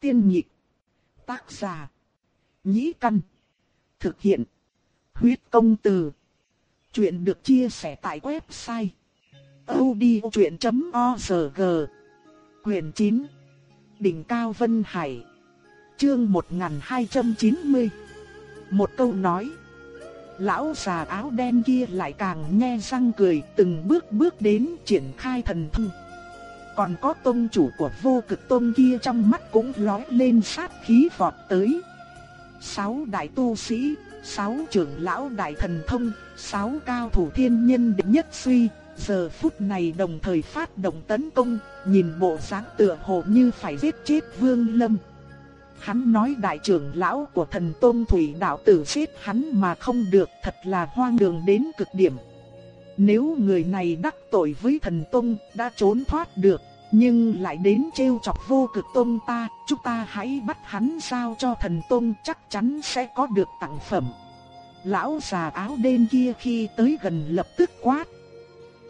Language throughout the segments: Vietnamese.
Tiên nhị Tác giả. Nhĩ căn. Thực hiện. Huyết công từ. Chuyện được chia sẻ tại website. odchuyện.org Quyền 9. Đỉnh Cao Vân Hải. Chương 1290. Một câu nói. Lão già áo đen kia lại càng nghe răng cười, từng bước bước đến triển khai thần thông. Còn có tôn chủ của vô cực tôn kia trong mắt cũng lóe lên sát khí vọt tới. Sáu đại tu sĩ, sáu trưởng lão đại thần thông, sáu cao thủ thiên nhân đệ nhất suy, giờ phút này đồng thời phát động tấn công, nhìn bộ dáng tựa hồ như phải giết chết Vương Lâm. Hắn nói đại trưởng lão của thần tôn thủy đạo tử giết hắn mà không được thật là hoang đường đến cực điểm. Nếu người này đắc tội với thần tôn đã trốn thoát được, nhưng lại đến trêu chọc vô cực tôn ta, chúng ta hãy bắt hắn sao cho thần tôn chắc chắn sẽ có được tặng phẩm. Lão già áo đen kia khi tới gần lập tức quát.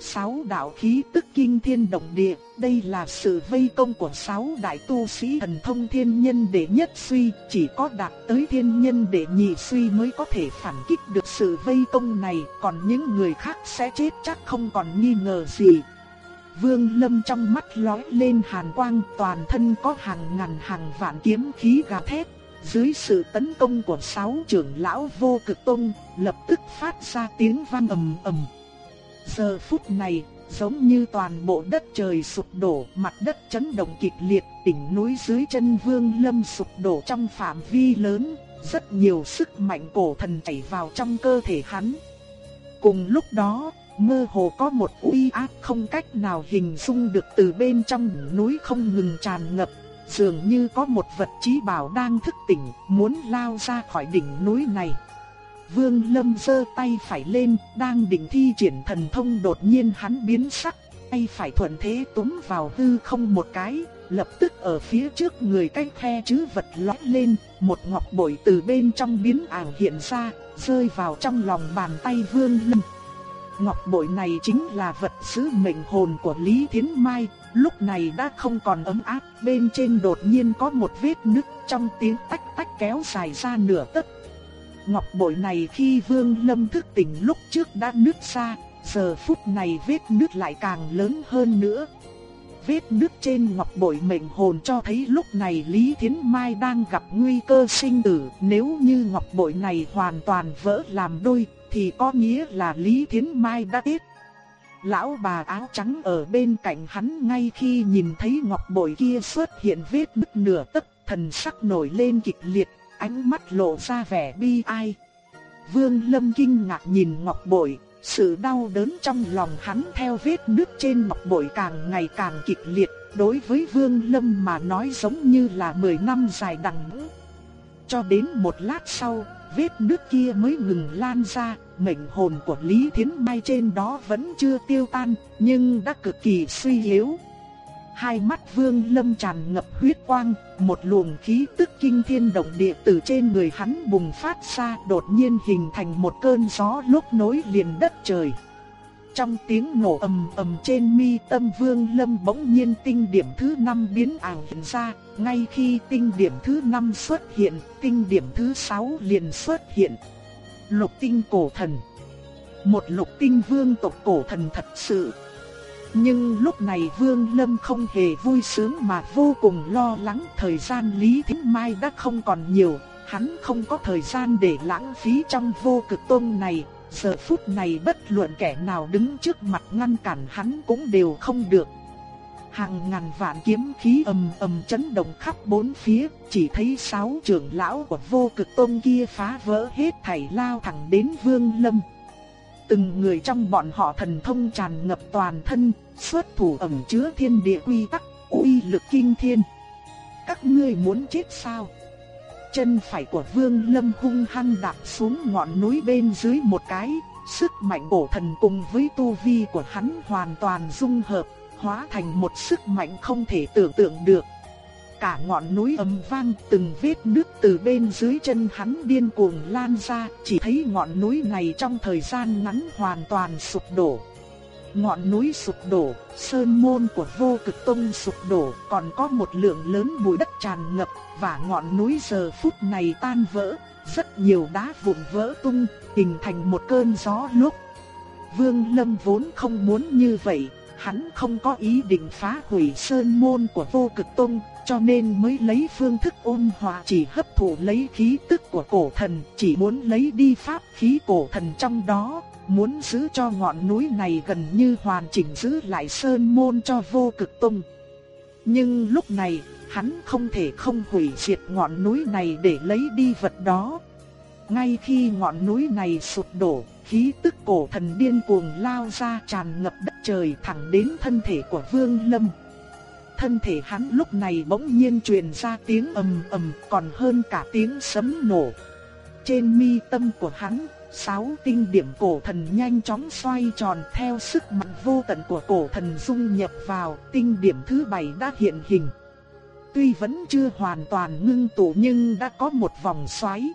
Sáu đạo khí tức kinh thiên động địa, đây là sự vây công của sáu đại tu sĩ thần thông thiên nhân đệ nhất suy, chỉ có đạt tới thiên nhân đệ nhị suy mới có thể phản kích được sự vây công này, còn những người khác sẽ chết chắc không còn nghi ngờ gì. Vương Lâm trong mắt lóe lên hàn quang, toàn thân có hàng ngàn hàng vạn kiếm khí gào thét. Dưới sự tấn công của sáu trưởng lão vô cực tông, lập tức phát ra tiếng vang ầm ầm. Giờ phút này, giống như toàn bộ đất trời sụp đổ, mặt đất chấn động kịch liệt, đỉnh núi dưới chân Vương Lâm sụp đổ trong phạm vi lớn, rất nhiều sức mạnh cổ thần chảy vào trong cơ thể hắn. Cùng lúc đó, mơ hồ có một uy áp không cách nào hình dung được từ bên trong núi không ngừng tràn ngập, dường như có một vật trí bảo đang thức tỉnh, muốn lao ra khỏi đỉnh núi này. Vương Lâm giơ tay phải lên, đang định thi triển thần thông đột nhiên hắn biến sắc, tay phải thuận thế túm vào hư không một cái, lập tức ở phía trước người cách khe chữ vật lóe lên, một ngọc bội từ bên trong biến ảo hiện ra, rơi vào trong lòng bàn tay Vương Lâm. Ngọc bội này chính là vật sứ mệnh hồn của Lý Thiến Mai, lúc này đã không còn ấm áp, bên trên đột nhiên có một vết nứt trong tiếng tách tách kéo dài ra nửa tấc. Ngọc bội này khi Vương Lâm thức tỉnh lúc trước đã nứt ra, giờ phút này vết nứt lại càng lớn hơn nữa. Vết nứt trên ngọc bội mệnh hồn cho thấy lúc này Lý Thiến Mai đang gặp nguy cơ sinh tử, nếu như ngọc bội này hoàn toàn vỡ làm đôi, thì có nghĩa là Lý Thiến Mai đã chết. Lão bà áo trắng ở bên cạnh hắn ngay khi nhìn thấy ngọc bội kia xuất hiện vết nứt nửa tấc, thần sắc nổi lên kịch liệt, ánh mắt lộ ra vẻ bi ai. Vương Lâm kinh ngạc nhìn ngọc bội, sự đau đớn trong lòng hắn theo vết nứt trên ngọc bội càng ngày càng kịch liệt, đối với Vương Lâm mà nói giống như là 10 năm dài đằng đẵng. Cho đến một lát sau, vết nước kia mới ngừng lan ra, mệnh hồn của Lý Thiến Mai trên đó vẫn chưa tiêu tan, nhưng đã cực kỳ suy yếu. Hai mắt Vương Lâm tràn ngập huyết quang, một luồng khí tức kinh thiên động địa từ trên người hắn bùng phát ra, đột nhiên hình thành một cơn gió lúc nối liền đất trời. Trong tiếng nổ ầm ầm trên mi tâm Vương Lâm bỗng nhiên tinh điểm thứ năm biến ảo hiện ra, ngay khi tinh điểm thứ 5 xuất hiện, tinh điểm thứ 6 liền xuất hiện. Lục tinh cổ thần. Một lục tinh vương tộc cổ thần thật sự. Nhưng lúc này Vương Lâm không hề vui sướng mà vô cùng lo lắng thời gian Lý Thính Mai đã không còn nhiều, hắn không có thời gian để lãng phí trong vô cực tôn này, giờ phút này bất luận kẻ nào đứng trước mặt ngăn cản hắn cũng đều không được. Hàng ngàn vạn kiếm khí ầm ầm chấn động khắp bốn phía, chỉ thấy sáu trưởng lão của vô cực tôn kia phá vỡ hết thảy lao thẳng đến Vương Lâm. Từng người trong bọn họ thần thông tràn ngập toàn thân, xuất thủ ẩn chứa thiên địa quy tắc, uy lực kinh thiên. Các ngươi muốn chết sao? Chân phải của Vương Lâm hung hăng đạp xuống ngọn núi bên dưới một cái, sức mạnh cổ thần cùng với tu vi của hắn hoàn toàn dung hợp, hóa thành một sức mạnh không thể tưởng tượng được. Cả ngọn núi ầm vang, từng vết nước từ bên dưới chân hắn điên cuồng lan ra, chỉ thấy ngọn núi này trong thời gian ngắn hoàn toàn sụp đổ. ngọn núi sụp đổ, sơn môn của vô cực tông sụp đổ, còn có một lượng lớn bụi đất tràn ngập, và ngọn núi giờ phút này tan vỡ, rất nhiều đá vụn vỡ tung, hình thành một cơn gió lúc. Vương Lâm vốn không muốn như vậy, hắn không có ý định phá hủy sơn môn của vô cực tông, cho nên mới lấy phương thức ôn hòa chỉ hấp thụ lấy khí tức của cổ thần, chỉ muốn lấy đi pháp khí cổ thần trong đó, muốn giữ cho ngọn núi này gần như hoàn chỉnh giữ lại sơn môn cho vô cực tông. Nhưng lúc này, hắn không thể không hủy diệt ngọn núi này để lấy đi vật đó. Ngay khi ngọn núi này sụp đổ, khí tức cổ thần điên cuồng lao ra tràn ngập đất trời thẳng đến thân thể của Vương Lâm. Thân thể hắn lúc này bỗng nhiên truyền ra tiếng ầm ầm còn hơn cả tiếng sấm nổ. Trên mi tâm của hắn, sáu tinh điểm cổ thần nhanh chóng xoay tròn theo sức mạnh vô tận của cổ thần dung nhập vào, tinh điểm thứ bảy đã hiện hình. Tuy vẫn chưa hoàn toàn ngưng tụ nhưng đã có một vòng xoáy.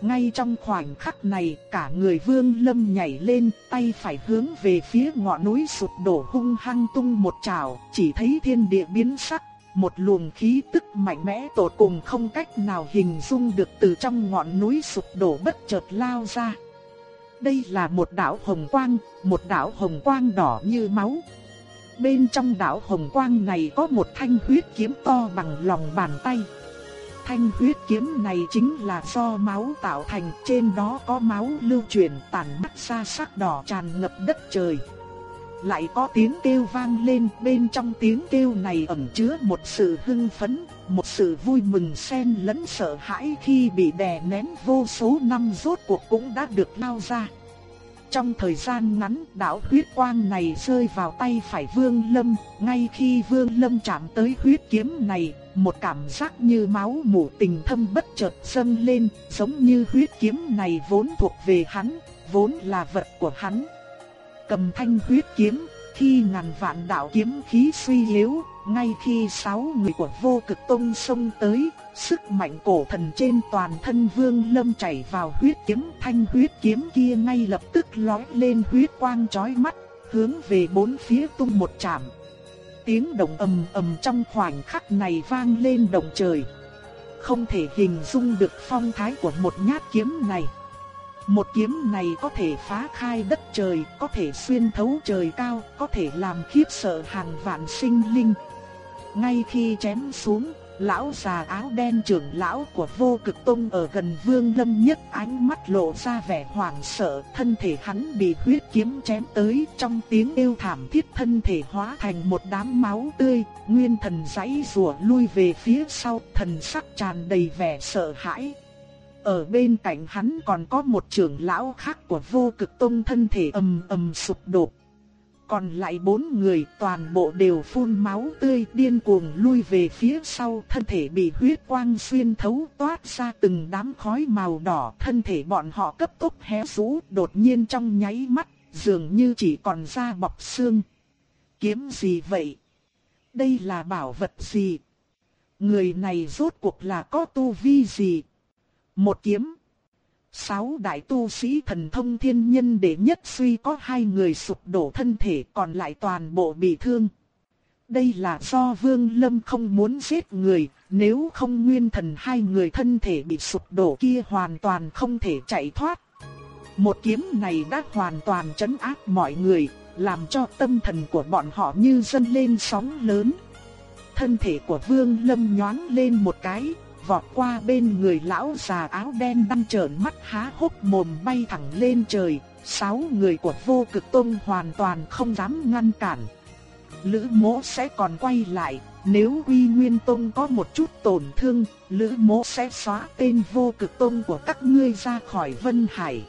Ngay trong khoảnh khắc này, cả người Vương Lâm nhảy lên, tay phải hướng về phía ngọn núi sụp đổ hung hăng tung một trảo, chỉ thấy thiên địa biến sắc, một luồng khí tức mạnh mẽ tột cùng không cách nào hình dung được từ trong ngọn núi sụp đổ bất chợt lao ra. Đây là một đạo hồng quang, một đạo hồng quang đỏ như máu. Bên trong đạo hồng quang này có một thanh huyết kiếm to bằng lòng bàn tay. Thanh huyết kiếm này chính là do máu tạo thành, trên đó có máu lưu truyền, tản mắt ra sắc đỏ tràn ngập đất trời. Lại có tiếng kêu vang lên, bên trong tiếng kêu này ẩn chứa một sự hưng phấn, một sự vui mừng xen lẫn sợ hãi khi bị đè nén vô số năm rốt cuộc cũng đã được lao ra. Trong thời gian ngắn, đạo huyết quang này rơi vào tay phải Vương Lâm, ngay khi Vương Lâm chạm tới huyết kiếm này, một cảm giác như máu mủ tình thâm bất chợt dâng lên, giống như huyết kiếm này vốn thuộc về hắn, vốn là vật của hắn. Cầm thanh huyết kiếm, khi ngàn vạn đạo kiếm khí suy yếu, ngay khi sáu người của vô cực tông xông tới, sức mạnh cổ thần trên toàn thân vương lâm chảy vào huyết kiếm thanh huyết kiếm kia ngay lập tức lói lên huyết quang chói mắt, hướng về bốn phía tung một chạm. Tiếng động ầm ầm trong khoảnh khắc này vang lên động trời. Không thể hình dung được phong thái của một nhát kiếm này. Một kiếm này có thể phá khai đất trời, có thể xuyên thấu trời cao, có thể làm khiếp sợ hàng vạn sinh linh. Ngay khi chém xuống, lão già áo đen trưởng lão của vô cực tông ở gần vương lâm nhất ánh mắt lộ ra vẻ hoảng sợ, thân thể hắn bị huyết kiếm chém tới trong tiếng kêu thảm thiết thân thể hóa thành một đám máu tươi, nguyên thần giãy rùa lui về phía sau, thần sắc tràn đầy vẻ sợ hãi. Ở bên cạnh hắn còn có một trưởng lão khác của vô cực tông thân thể ầm ầm sụp đổ. Còn lại bốn người toàn bộ đều phun máu tươi điên cuồng lui về phía sau, thân thể bị huyết quang xuyên thấu toát ra từng đám khói màu đỏ, thân thể bọn họ cấp tốc hé rũ, đột nhiên trong nháy mắt, dường như chỉ còn da bọc xương. Kiếm gì vậy? Đây là bảo vật gì? Người này rốt cuộc là có tu vi gì? Một kiếm. Sáu đại tu sĩ thần thông thiên nhân đệ nhất suy có hai người sụp đổ thân thể còn lại toàn bộ bị thương. Đây là do Vương Lâm không muốn giết người, nếu không nguyên thần hai người thân thể bị sụp đổ kia hoàn toàn không thể chạy thoát. Một kiếm này đã hoàn toàn chấn áp mọi người, làm cho tâm thần của bọn họ như dâng lên sóng lớn. Thân thể của Vương Lâm nhoáng lên một cái, vọt qua bên người lão già áo đen đang trợn mắt há hốc mồm bay thẳng lên trời, sáu người của vô cực tông hoàn toàn không dám ngăn cản. Lữ mỗ sẽ còn quay lại, nếu uy Nguyên Tông có một chút tổn thương, Lữ mỗ sẽ xóa tên vô cực tông của các ngươi ra khỏi Vân Hải.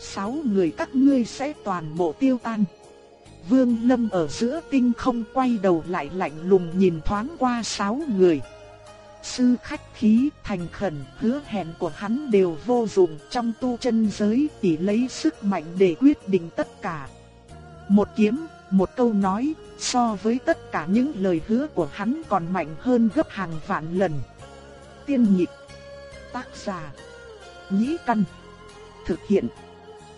Sáu người các ngươi sẽ toàn bộ tiêu tan. Vương Lâm ở giữa tinh không quay đầu lại lạnh lùng nhìn thoáng qua sáu người sư khách khí, thành khẩn, hứa hẹn của hắn đều vô dụng trong tu chân giới chỉ lấy sức mạnh để quyết định tất cả. Một kiếm, một câu nói, so với tất cả những lời hứa của hắn còn mạnh hơn gấp hàng vạn lần. Tiên nhịp, tác giả, nhĩ căn, thực hiện,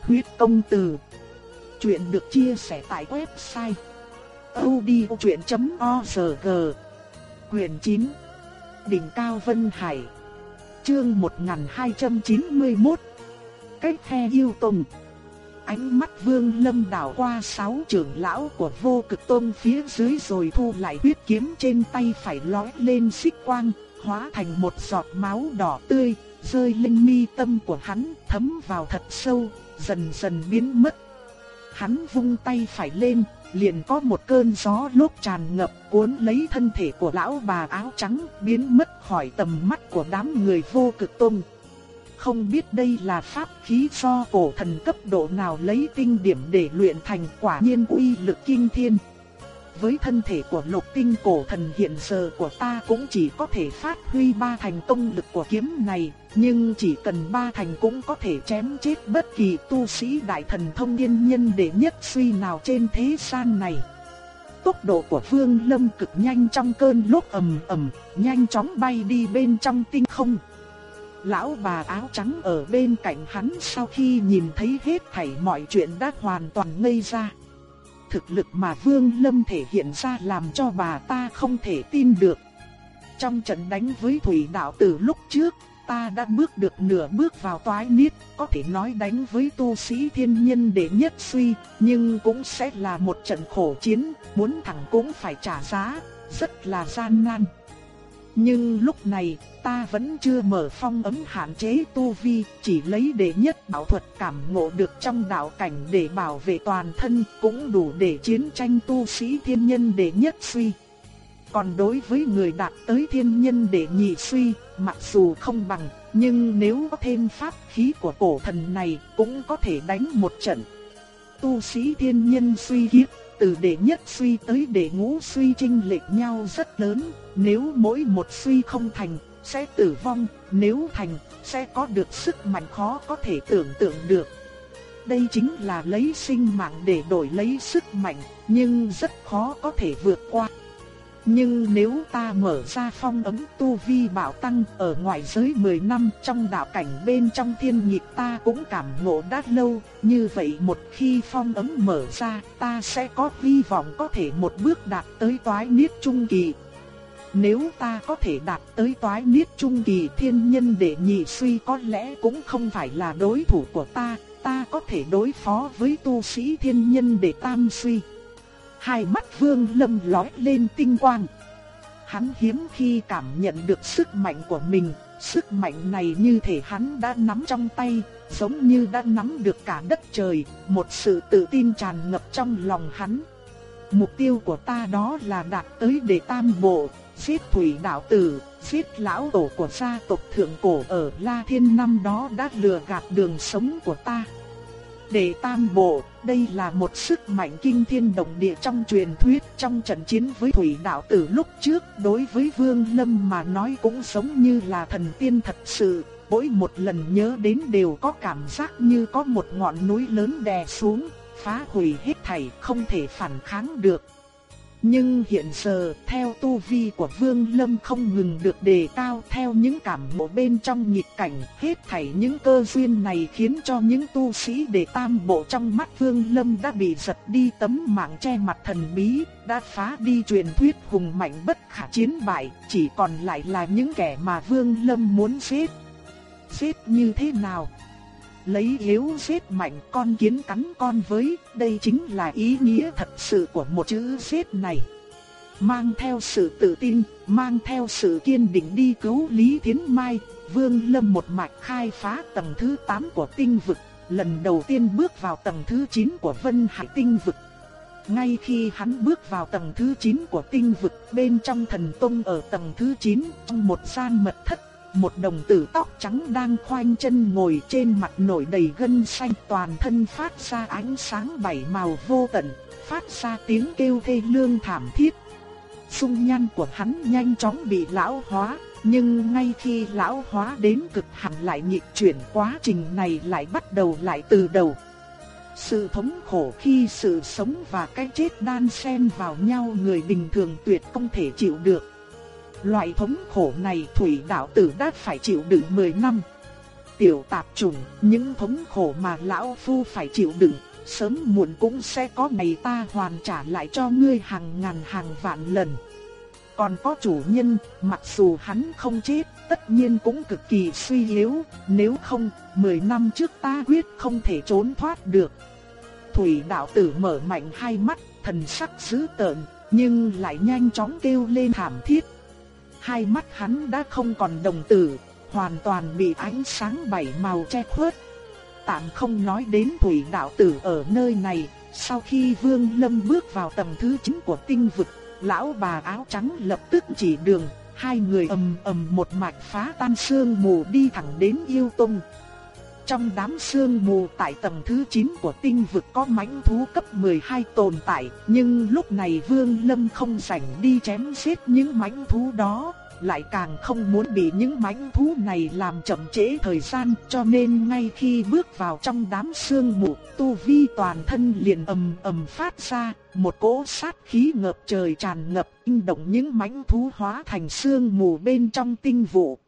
huyết công từ. Chuyện được chia sẻ tại website odchuyện.org Quyền 9 Đỉnh Cao Vân Hải. Chương 1291 Cách the yêu tùng. Ánh mắt vương lâm đảo qua sáu trưởng lão của vô cực tôn phía dưới rồi thu lại huyết kiếm trên tay phải lói lên xích quang, hóa thành một giọt máu đỏ tươi, rơi lên mi tâm của hắn, thấm vào thật sâu, dần dần biến mất. Hắn vung tay phải lên, liền có một cơn gió lốc tràn ngập cuốn lấy thân thể của lão bà áo trắng, biến mất khỏi tầm mắt của đám người vô cực tông. Không biết đây là pháp khí do cổ thần cấp độ nào lấy tinh điểm để luyện thành quả nhiên uy lực kinh thiên. Với thân thể của lục tinh cổ thần hiện giờ của ta cũng chỉ có thể phát huy ba thành công lực của kiếm này, nhưng chỉ cần ba thành cũng có thể chém chết bất kỳ tu sĩ đại thần thông thiên nhân để nhất suy nào trên thế gian này. Tốc độ của Vương Lâm cực nhanh trong cơn lốc ầm ầm, nhanh chóng bay đi bên trong tinh không. Lão bà áo trắng ở bên cạnh hắn sau khi nhìn thấy hết thảy mọi chuyện đã hoàn toàn ngây ra. Thực lực mà Vương Lâm thể hiện ra làm cho bà ta không thể tin được. Trong trận đánh với Thủy Đạo từ lúc trước, ta đã bước được nửa bước vào toái niết, có thể nói đánh với tu sĩ thiên nhân để nhất suy, nhưng cũng sẽ là một trận khổ chiến, muốn thẳng cũng phải trả giá, rất là gian nan. Nhưng lúc này, ta vẫn chưa mở phong ấm hạn chế tu vi, chỉ lấy đệ nhất bảo thuật cảm ngộ được trong đạo cảnh để bảo vệ toàn thân, cũng đủ để chiến tranh tu sĩ thiên nhân đệ nhất suy. Còn đối với người đạt tới thiên nhân đệ nhị suy, mặc dù không bằng, nhưng nếu có thêm pháp khí của cổ thần này, cũng có thể đánh một trận. Tu sĩ thiên nhân suy kiếp, từ đệ nhất suy tới đệ ngũ suy chênh lệch nhau rất lớn, nếu mỗi một suy không thành, sẽ tử vong, nếu thành, sẽ có được sức mạnh khó có thể tưởng tượng được. Đây chính là lấy sinh mạng để đổi lấy sức mạnh, nhưng rất khó có thể vượt qua. Nhưng nếu ta mở ra phong ấn tu vi bảo tăng ở ngoại giới 10 năm trong đạo cảnh bên trong thiên nhịp ta cũng cảm ngộ đã lâu, như vậy một khi phong ấn mở ra ta sẽ có hy vọng có thể một bước đạt tới toái niết trung kỳ. Nếu ta có thể đạt tới toái niết trung kỳ thiên nhân để nhị suy có lẽ cũng không phải là đối thủ của ta, ta có thể đối phó với tu sĩ thiên nhân để tam suy. Hai mắt vương lâm lói lên tinh quang. Hắn hiếm khi cảm nhận được sức mạnh của mình, sức mạnh này như thể hắn đã nắm trong tay, giống như đã nắm được cả đất trời, một sự tự tin tràn ngập trong lòng hắn. Mục tiêu của ta đó là đạt tới để tam bộ, giết thủy đạo tử, giết lão tổ của gia tộc thượng cổ ở La Thiên năm đó đã lừa gạt đường sống của ta. Để tam bộ, đây là một sức mạnh kinh thiên động địa trong truyền thuyết trong trận chiến với thủy đạo tử lúc trước đối với Vương Lâm mà nói cũng giống như là thần tiên thật sự. Mỗi một lần nhớ đến đều có cảm giác như có một ngọn núi lớn đè xuống, phá hủy hết thảy không thể phản kháng được. Nhưng hiện giờ, theo tu vi của Vương Lâm không ngừng được đề cao theo những cảm ngộ bên trong nhịp cảnh, hết thảy những cơ duyên này khiến cho những tu sĩ đề tam bộ trong mắt Vương Lâm đã bị giật đi tấm mạng che mặt thần bí, đã phá đi truyền thuyết hùng mạnh bất khả chiến bại, chỉ còn lại là những kẻ mà Vương Lâm muốn giết. Giết như thế nào? Lấy yếu giết mạnh con kiến cắn con với, đây chính là ý nghĩa thật sự của một chữ giết này. Mang theo sự tự tin, mang theo sự kiên định đi cứu Lý Thiến Mai, Vương Lâm một mạch khai phá tầng thứ 8 của tinh vực, lần đầu tiên bước vào tầng thứ 9 của Vân Hải tinh vực. Ngay khi hắn bước vào tầng thứ 9 của tinh vực, bên trong thần tông ở tầng thứ 9, trong một gian mật thất một đồng tử tóc trắng đang khoanh chân ngồi trên mặt nổi đầy gân xanh toàn thân phát ra ánh sáng bảy màu vô tận, phát ra tiếng kêu thê lương thảm thiết. Xung nhan của hắn nhanh chóng bị lão hóa, nhưng ngay khi lão hóa đến cực hạn lại nhịp chuyển quá trình này lại bắt đầu lại từ đầu. Sự thống khổ khi sự sống và cái chết đan xen vào nhau người bình thường tuyệt không thể chịu được. Loại thống khổ này thủy đạo tử đã phải chịu đựng 10 năm. Tiểu tạp trùng, những thống khổ mà lão phu phải chịu đựng, sớm muộn cũng sẽ có ngày ta hoàn trả lại cho ngươi hàng ngàn hàng vạn lần. Còn có chủ nhân, mặc dù hắn không chết, tất nhiên cũng cực kỳ suy yếu, nếu không, 10 năm trước ta quyết không thể trốn thoát được. Thủy đạo tử mở mạnh hai mắt, thần sắc dữ tợn, nhưng lại nhanh chóng kêu lên thảm thiết. Hai mắt hắn đã không còn đồng tử, hoàn toàn bị ánh sáng bảy màu che khuất. Tạm không nói đến thủy đạo tử ở nơi này, sau khi Vương Lâm bước vào tầng thứ 9 của tinh vực, lão bà áo trắng lập tức chỉ đường, hai người ầm ầm một mạch phá tan sương mù đi thẳng đến yêu tông. Trong đám sương mù tại tầng thứ 9 của tinh vực có mãnh thú cấp 12 tồn tại, nhưng lúc này Vương Lâm không rảnh đi chém giết những mãnh thú đó, lại càng không muốn bị những mãnh thú này làm chậm trễ thời gian, cho nên ngay khi bước vào trong đám sương mù, tu vi toàn thân liền ầm ầm phát ra, một cỗ sát khí ngập trời tràn ngập, kinh động những mãnh thú hóa thành sương mù bên trong tinh vụ.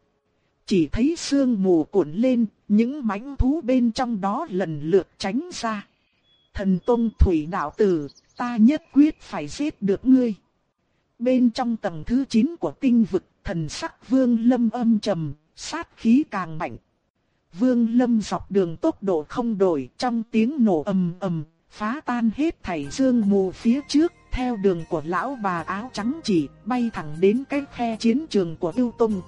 Chỉ thấy sương mù cuộn lên, những mãnh thú bên trong đó lần lượt tránh ra. Thần Tôn Thủy Đạo Tử, ta nhất quyết phải giết được ngươi. Bên trong tầng thứ 9 của tinh vực, thần sắc Vương Lâm âm trầm, sát khí càng mạnh. Vương Lâm dọc đường tốc độ không đổi, trong tiếng nổ ầm ầm, phá tan hết thảy dương mù phía trước, theo đường của lão bà áo trắng chỉ, bay thẳng đến cái khe chiến trường của yêu tông.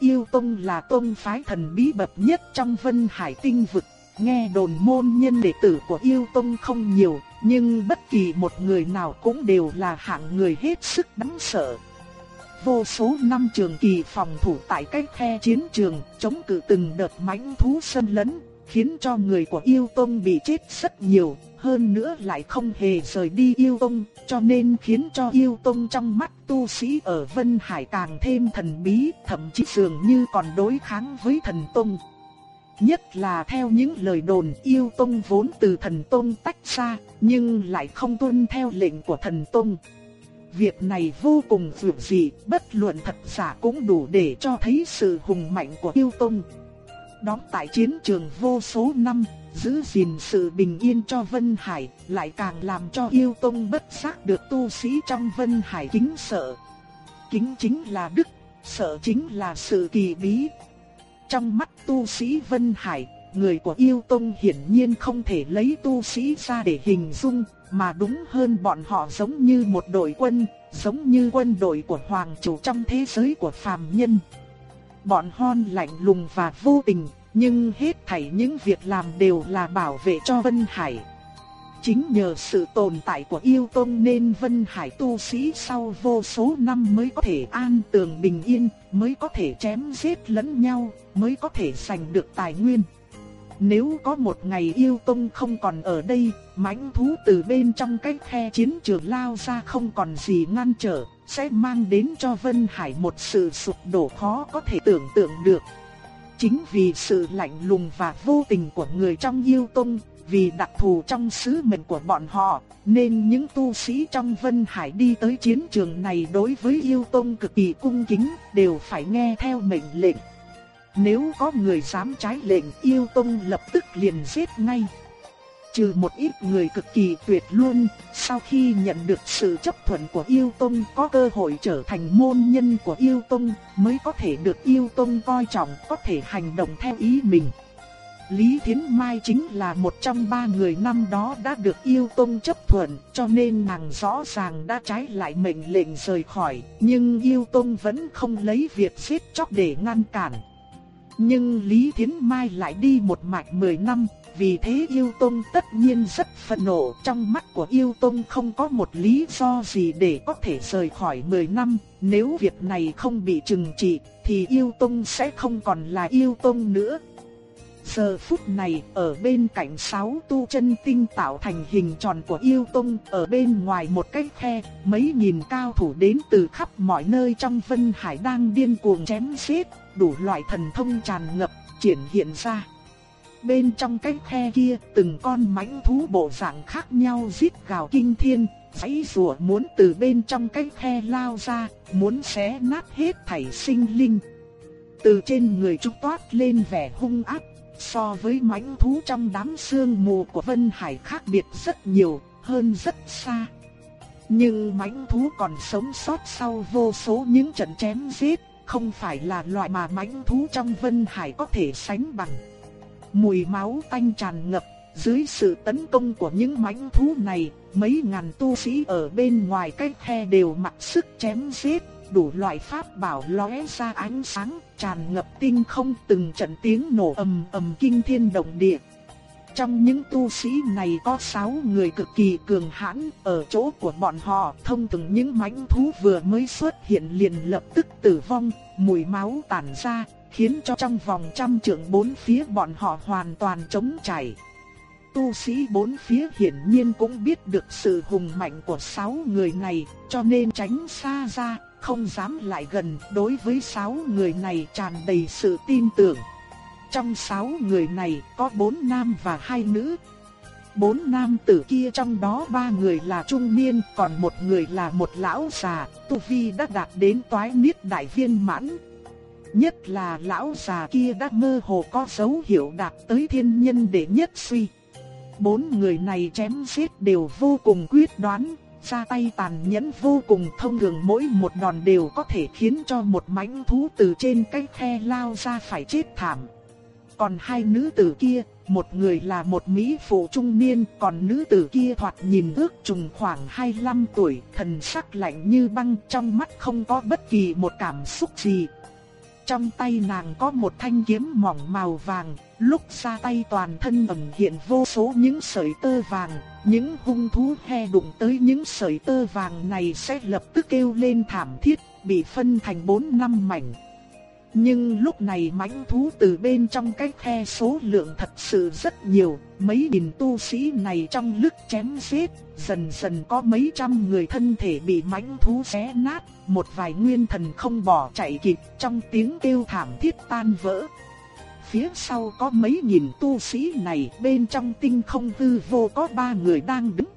Yêu tông là tông phái thần bí bậc nhất trong vân hải tinh vực, nghe đồn môn nhân đệ tử của yêu tông không nhiều, nhưng bất kỳ một người nào cũng đều là hạng người hết sức đáng sợ. Vô số năm trường kỳ phòng thủ tại cái khe chiến trường, chống cự từng đợt mãnh thú xâm lấn, khiến cho người của yêu tông bị chết rất nhiều, hơn nữa lại không hề rời đi yêu tông, cho nên khiến cho yêu tông trong mắt tu sĩ ở Vân Hải càng thêm thần bí, thậm chí dường như còn đối kháng với thần tông. Nhất là theo những lời đồn yêu tông vốn từ thần tông tách ra, nhưng lại không tuân theo lệnh của thần tông. Việc này vô cùng vượt dị, bất luận thật giả cũng đủ để cho thấy sự hùng mạnh của yêu tông. Đóng tại chiến trường vô số năm, giữ gìn sự bình yên cho Vân Hải, lại càng làm cho yêu tông bất giác được tu sĩ trong Vân Hải kính sợ. Kính chính là đức, sợ chính là sự kỳ bí. Trong mắt tu sĩ Vân Hải, người của yêu tông hiển nhiên không thể lấy tu sĩ ra để hình dung, mà đúng hơn bọn họ giống như một đội quân, giống như quân đội của hoàng chủ trong thế giới của phàm nhân. Bọn hon lạnh lùng và vô tình, nhưng hết thảy những việc làm đều là bảo vệ cho Vân Hải. Chính nhờ sự tồn tại của yêu tôn nên Vân Hải tu sĩ sau vô số năm mới có thể an tường bình yên, mới có thể chém giết lẫn nhau, mới có thể giành được tài nguyên. Nếu có một ngày yêu tông không còn ở đây, mãnh thú từ bên trong cái khe chiến trường lao ra không còn gì ngăn trở, sẽ mang đến cho Vân Hải một sự sụp đổ khó có thể tưởng tượng được. Chính vì sự lạnh lùng và vô tình của người trong yêu tông, vì đặc thù trong sứ mệnh của bọn họ, nên những tu sĩ trong Vân Hải đi tới chiến trường này đối với yêu tông cực kỳ cung kính, đều phải nghe theo mệnh lệnh. Nếu có người dám trái lệnh yêu tông lập tức liền giết ngay. Trừ một ít người cực kỳ tuyệt luôn, sau khi nhận được sự chấp thuận của yêu tông có cơ hội trở thành môn nhân của yêu tông mới có thể được yêu tông coi trọng có thể hành động theo ý mình. Lý Thiến Mai chính là một trong ba người năm đó đã được yêu tông chấp thuận, cho nên nàng rõ ràng đã trái lại mệnh lệnh rời khỏi, nhưng yêu tông vẫn không lấy việc giết chóc để ngăn cản. Nhưng Lý Thiến Mai lại đi một mạch 10 năm, vì thế Yêu Tông tất nhiên rất phẫn nộ. Trong mắt của Yêu Tông không có một lý do gì để có thể rời khỏi 10 năm. Nếu việc này không bị trừng trị, thì Yêu Tông sẽ không còn là Yêu Tông nữa. Giờ phút này, ở bên cạnh sáu tu chân tinh tạo thành hình tròn của yêu tông, ở bên ngoài một cái khe, mấy nghìn cao thủ đến từ khắp mọi nơi trong Vân Hải đang điên cuồng chém giết, đủ loại thần thông tràn ngập, triển hiện ra. Bên trong cái khe kia, từng con mãnh thú bộ dạng khác nhau rít gào kinh thiên, giãy rùa muốn từ bên trong cái khe lao ra, muốn xé nát hết thảy sinh linh. Từ trên người chúng toát lên vẻ hung ác, so với mãnh thú trong đám sương mù của Vân Hải khác biệt rất nhiều, hơn rất xa. Nhưng mãnh thú còn sống sót sau vô số những trận chém giết, không phải là loại mà mãnh thú trong Vân Hải có thể sánh bằng. Mùi máu tanh tràn ngập, dưới sự tấn công của những mãnh thú này, mấy ngàn tu sĩ ở bên ngoài cái khe đều mặc sức chém giết, đủ loại pháp bảo lóe ra ánh sáng, tràn ngập tinh không từng trận tiếng nổ ầm ầm kinh thiên động địa. Trong những tu sĩ này có 6 người cực kỳ cường hãn, ở chỗ của bọn họ thông thường những mãnh thú vừa mới xuất hiện liền lập tức tử vong, mùi máu tản ra, khiến cho trong vòng trăm trượng bốn phía bọn họ hoàn toàn trống chảy. Tu sĩ bốn phía hiển nhiên cũng biết được sự hùng mạnh của sáu người này, cho nên tránh xa ra, không dám lại gần. Đối với sáu người này tràn đầy sự tin tưởng. Trong sáu người này có bốn nam và hai nữ. Bốn nam tử kia trong đó ba người là trung niên, còn một người là một lão già, tu vi đã đạt đến toái niết đại viên mãn. Nhất là lão già kia đã mơ hồ có dấu hiệu đạt tới thiên nhân đệ nhất suy. Bốn người này chém giết đều vô cùng quyết đoán, ra tay tàn nhẫn vô cùng thông thường mỗi một đòn đều có thể khiến cho một mãnh thú từ trên cái khe lao ra phải chết thảm. Còn hai nữ tử kia, một người là một mỹ phụ trung niên, còn nữ tử kia thoạt nhìn ước chừng khoảng 25 tuổi, thần sắc lạnh như băng, trong mắt không có bất kỳ một cảm xúc gì. Trong tay nàng có một thanh kiếm mỏng màu vàng, lúc ra tay toàn thân ẩn hiện vô số những sợi tơ vàng, những hung thú he đụng tới những sợi tơ vàng này sẽ lập tức kêu lên thảm thiết, bị phân thành bốn năm mảnh. Nhưng lúc này mãnh thú từ bên trong cái khe số lượng thật sự rất nhiều, mấy nghìn tu sĩ này trong lúc chém giết, dần dần có mấy trăm người thân thể bị mãnh thú xé nát, một vài nguyên thần không bỏ chạy kịp trong tiếng kêu thảm thiết tan vỡ. Phía sau có mấy nghìn tu sĩ này bên trong tinh không hư vô có ba người đang đứng.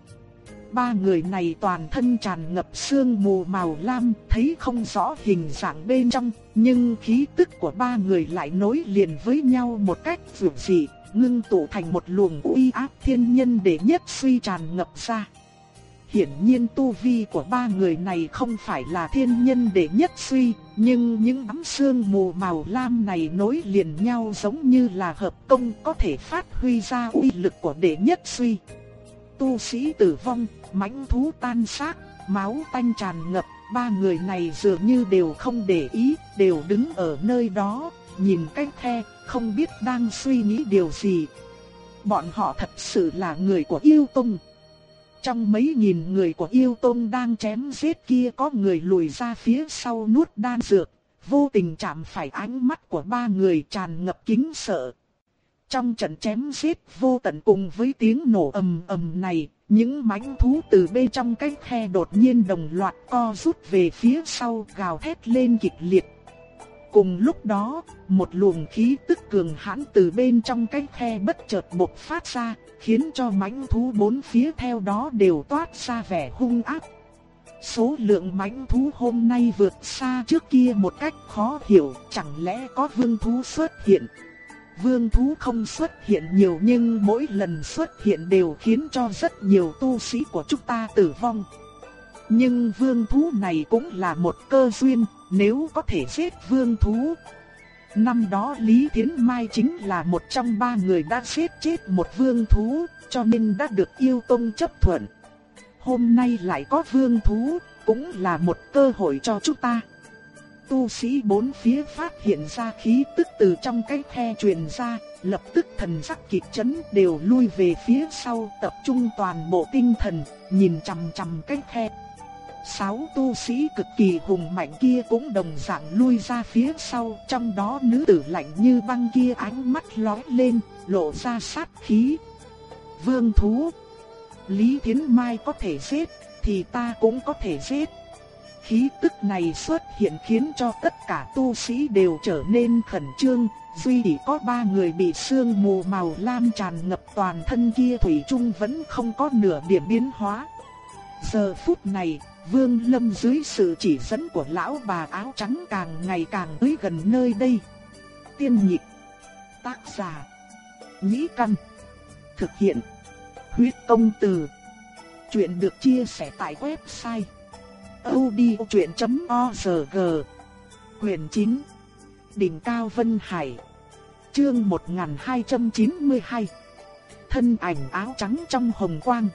Ba người này toàn thân tràn ngập sương mù màu lam, thấy không rõ hình dạng bên trong, nhưng khí tức của ba người lại nối liền với nhau một cách dường dị, ngưng tụ thành một luồng uy áp thiên nhân để nhất suy tràn ngập ra. Hiển nhiên tu vi của ba người này không phải là thiên nhân để nhất suy, nhưng những đám sương mù màu lam này nối liền nhau giống như là hợp công có thể phát huy ra uy lực của đệ nhất suy. Tu sĩ tử vong, mãnh thú tan xác, máu tanh tràn ngập, ba người này dường như đều không để ý, đều đứng ở nơi đó, nhìn cái khe, không biết đang suy nghĩ điều gì. Bọn họ thật sự là người của yêu tông. Trong mấy nghìn người của yêu tông đang chém giết kia có người lùi ra phía sau nuốt đan dược, vô tình chạm phải ánh mắt của ba người tràn ngập kính sợ. Trong trận chém giết vô tận cùng với tiếng nổ ầm ầm này, những mãnh thú từ bên trong cái khe đột nhiên đồng loạt co rút về phía sau gào thét lên kịch liệt. Cùng lúc đó, một luồng khí tức cường hãn từ bên trong cái khe bất chợt bộc phát ra, khiến cho mãnh thú bốn phía theo đó đều toát ra vẻ hung ác. Số lượng mãnh thú hôm nay vượt xa trước kia một cách khó hiểu, chẳng lẽ có vương thú xuất hiện vương thú không xuất hiện nhiều nhưng mỗi lần xuất hiện đều khiến cho rất nhiều tu sĩ của chúng ta tử vong. Nhưng vương thú này cũng là một cơ duyên, nếu có thể giết vương thú. Năm đó Lý Thiến Mai chính là một trong ba người đã giết chết một vương thú, cho nên đã được yêu tông chấp thuận. Hôm nay lại có vương thú, cũng là một cơ hội cho chúng ta tu sĩ bốn phía phát hiện ra khí tức từ trong cái khe truyền ra, lập tức thần sắc kịch chấn đều lui về phía sau tập trung toàn bộ tinh thần, nhìn chằm chằm cái khe. Sáu tu sĩ cực kỳ hùng mạnh kia cũng đồng dạng lui ra phía sau, trong đó nữ tử lạnh như băng kia ánh mắt lóe lên, lộ ra sát khí. Vương thú, Lý Thiến Mai có thể giết, thì ta cũng có thể giết. Khí tức này xuất hiện khiến cho tất cả tu sĩ đều trở nên khẩn trương, duy chỉ có ba người bị sương mù màu lam tràn ngập toàn thân kia thủy chung vẫn không có nửa điểm biến hóa. Giờ phút này, Vương Lâm dưới sự chỉ dẫn của lão bà áo trắng càng ngày càng tới gần nơi đây. Tiên nhịp, tác giả, nhĩ căn. Thực hiện. Huyết công từ. Chuyện được chia sẻ tại website audiochuyen.org. Quyền 9 Đỉnh Cao Vân Hải, Chương 1292 Thân ảnh áo trắng trong hồng quang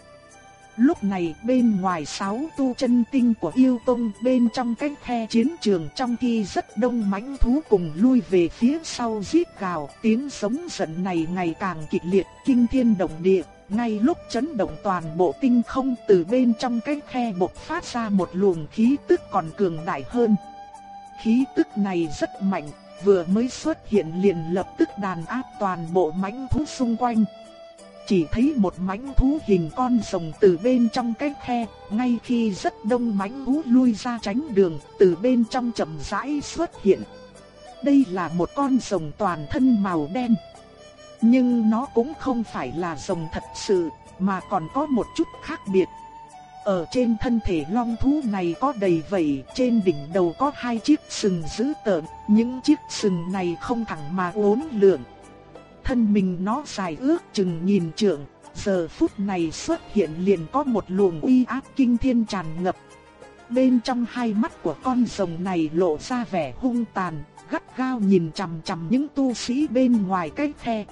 Lúc này bên ngoài sáu tu chân tinh của yêu tông bên trong cái khe chiến trường trong khi rất đông mãnh thú cùng lui về phía sau giết gào, tiếng sống giận này ngày càng kịch liệt, kinh thiên động địa. Ngay lúc chấn động toàn bộ tinh không từ bên trong cái khe bộc phát ra một luồng khí tức còn cường đại hơn. Khí tức này rất mạnh, vừa mới xuất hiện liền lập tức đàn áp toàn bộ mãnh thú xung quanh. Chỉ thấy một mãnh thú hình con rồng từ bên trong cái khe, ngay khi rất đông mãnh thú lui ra tránh đường, từ bên trong chậm rãi xuất hiện. Đây là một con rồng toàn thân màu đen. Nhưng nó cũng không phải là rồng thật sự, mà còn có một chút khác biệt. Ở trên thân thể long thú này có đầy vảy, trên đỉnh đầu có hai chiếc sừng dữ tợn, những chiếc sừng này không thẳng mà uốn lượn thân mình nó dài ước chừng nhìn trượng, giờ phút này xuất hiện liền có một luồng uy áp kinh thiên tràn ngập. Bên trong hai mắt của con rồng này lộ ra vẻ hung tàn, gắt gao nhìn chằm chằm những tu sĩ bên ngoài cái khe.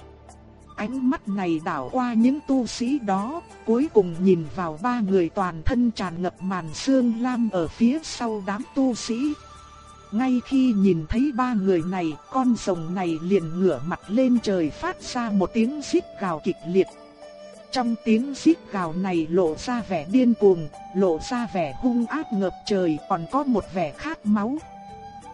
Ánh mắt này đảo qua những tu sĩ đó, cuối cùng nhìn vào ba người toàn thân tràn ngập màn sương lam ở phía sau đám tu sĩ, ngay khi nhìn thấy ba người này, con rồng này liền ngửa mặt lên trời phát ra một tiếng xít gào kịch liệt. Trong tiếng xít gào này lộ ra vẻ điên cuồng, lộ ra vẻ hung ác ngập trời, còn có một vẻ khát máu.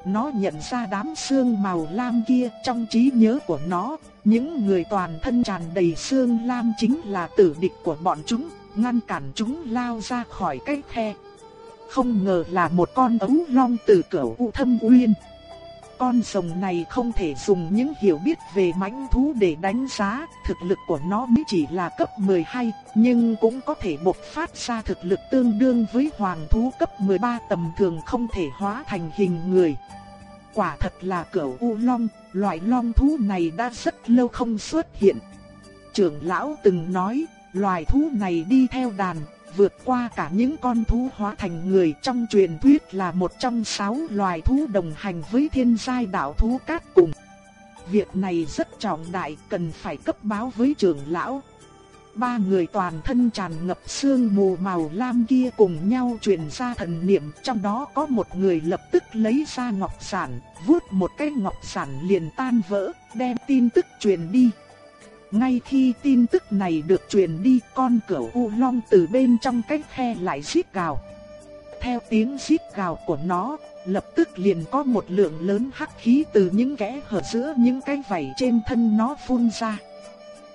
Nó nhận ra đám xương màu lam kia trong trí nhớ của nó, những người toàn thân tràn đầy xương lam chính là tử địch của bọn chúng, ngăn cản chúng lao ra khỏi cái khe. Không ngờ là một con ấu long từ cửu u thâm uyên. Con rồng này không thể dùng những hiểu biết về mãnh thú để đánh giá, thực lực của nó mới chỉ là cấp 12, nhưng cũng có thể bộc phát ra thực lực tương đương với hoàng thú cấp 13 tầm thường không thể hóa thành hình người. Quả thật là cẩu u long, loại long thú này đã rất lâu không xuất hiện. Trưởng lão từng nói, loài thú này đi theo đàn, vượt qua cả những con thú hóa thành người trong truyền thuyết là một trong sáu loài thú đồng hành với thiên giai đạo thú cát cùng. Việc này rất trọng đại, cần phải cấp báo với trưởng lão. Ba người toàn thân tràn ngập sương mù màu lam kia cùng nhau truyền ra thần niệm, trong đó có một người lập tức lấy ra ngọc sản, vuốt một cái ngọc sản liền tan vỡ, đem tin tức truyền đi. Ngay khi tin tức này được truyền đi, con cẩu u long từ bên trong cái khe lại rít gào. Theo tiếng rít gào của nó, lập tức liền có một lượng lớn hắc khí từ những kẽ hở giữa những cái vảy trên thân nó phun ra.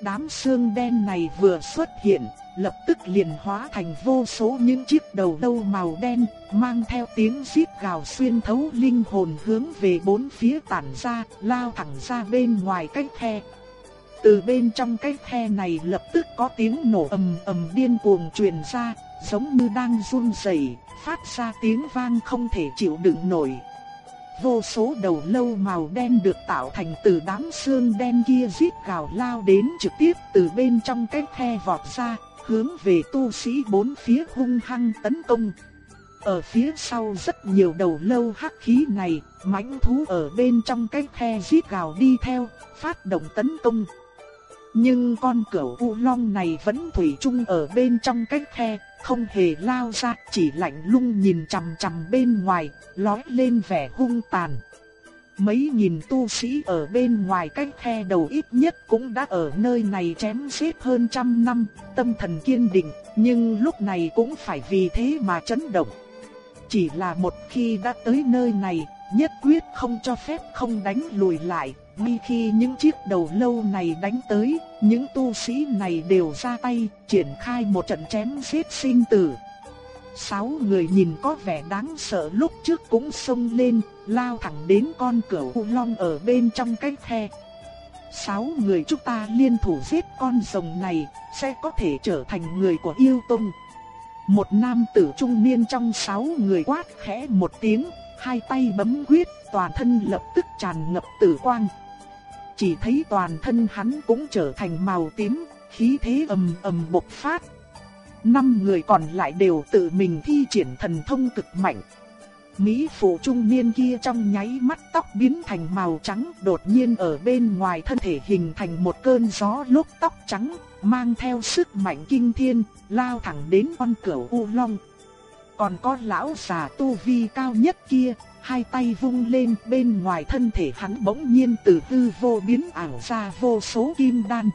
Đám xương đen này vừa xuất hiện, lập tức liền hóa thành vô số những chiếc đầu lâu màu đen, mang theo tiếng rít gào xuyên thấu linh hồn hướng về bốn phía tản ra, lao thẳng ra bên ngoài cái khe. Từ bên trong cái khe này lập tức có tiếng nổ ầm ầm điên cuồng truyền ra, giống như đang run rẩy, phát ra tiếng vang không thể chịu đựng nổi. Vô số đầu lâu màu đen được tạo thành từ đám xương đen kia rít gào lao đến trực tiếp từ bên trong cái khe vọt ra, hướng về tu sĩ bốn phía hung hăng tấn công. Ở phía sau rất nhiều đầu lâu hắc khí này, mãnh thú ở bên trong cái khe rít gào đi theo, phát động tấn công. Nhưng con cẩu u long này vẫn thủy chung ở bên trong cái khe, không hề lao ra, chỉ lạnh lung nhìn chằm chằm bên ngoài, lói lên vẻ hung tàn. Mấy nghìn tu sĩ ở bên ngoài cách khe đầu ít nhất cũng đã ở nơi này chém giết hơn trăm năm, tâm thần kiên định, nhưng lúc này cũng phải vì thế mà chấn động. Chỉ là một khi đã tới nơi này, nhất quyết không cho phép không đánh lùi lại, ngay khi những chiếc đầu lâu này đánh tới, những tu sĩ này đều ra tay, triển khai một trận chém giết sinh tử. Sáu người nhìn có vẻ đáng sợ lúc trước cũng xông lên, lao thẳng đến con cẩu u long ở bên trong cái khe. Sáu người chúng ta liên thủ giết con rồng này, sẽ có thể trở thành người của yêu tông. Một nam tử trung niên trong sáu người quát khẽ một tiếng, hai tay bấm quyết, toàn thân lập tức tràn ngập tử quang chỉ thấy toàn thân hắn cũng trở thành màu tím, khí thế ầm ầm bộc phát. Năm người còn lại đều tự mình thi triển thần thông cực mạnh. Mỹ phụ trung niên kia trong nháy mắt tóc biến thành màu trắng đột nhiên ở bên ngoài thân thể hình thành một cơn gió lốc tóc trắng, mang theo sức mạnh kinh thiên, lao thẳng đến con cửu U Long. Còn có lão già tu vi cao nhất kia, hai tay vung lên bên ngoài thân thể hắn bỗng nhiên từ tư vô biến ảo ra vô số kim đan.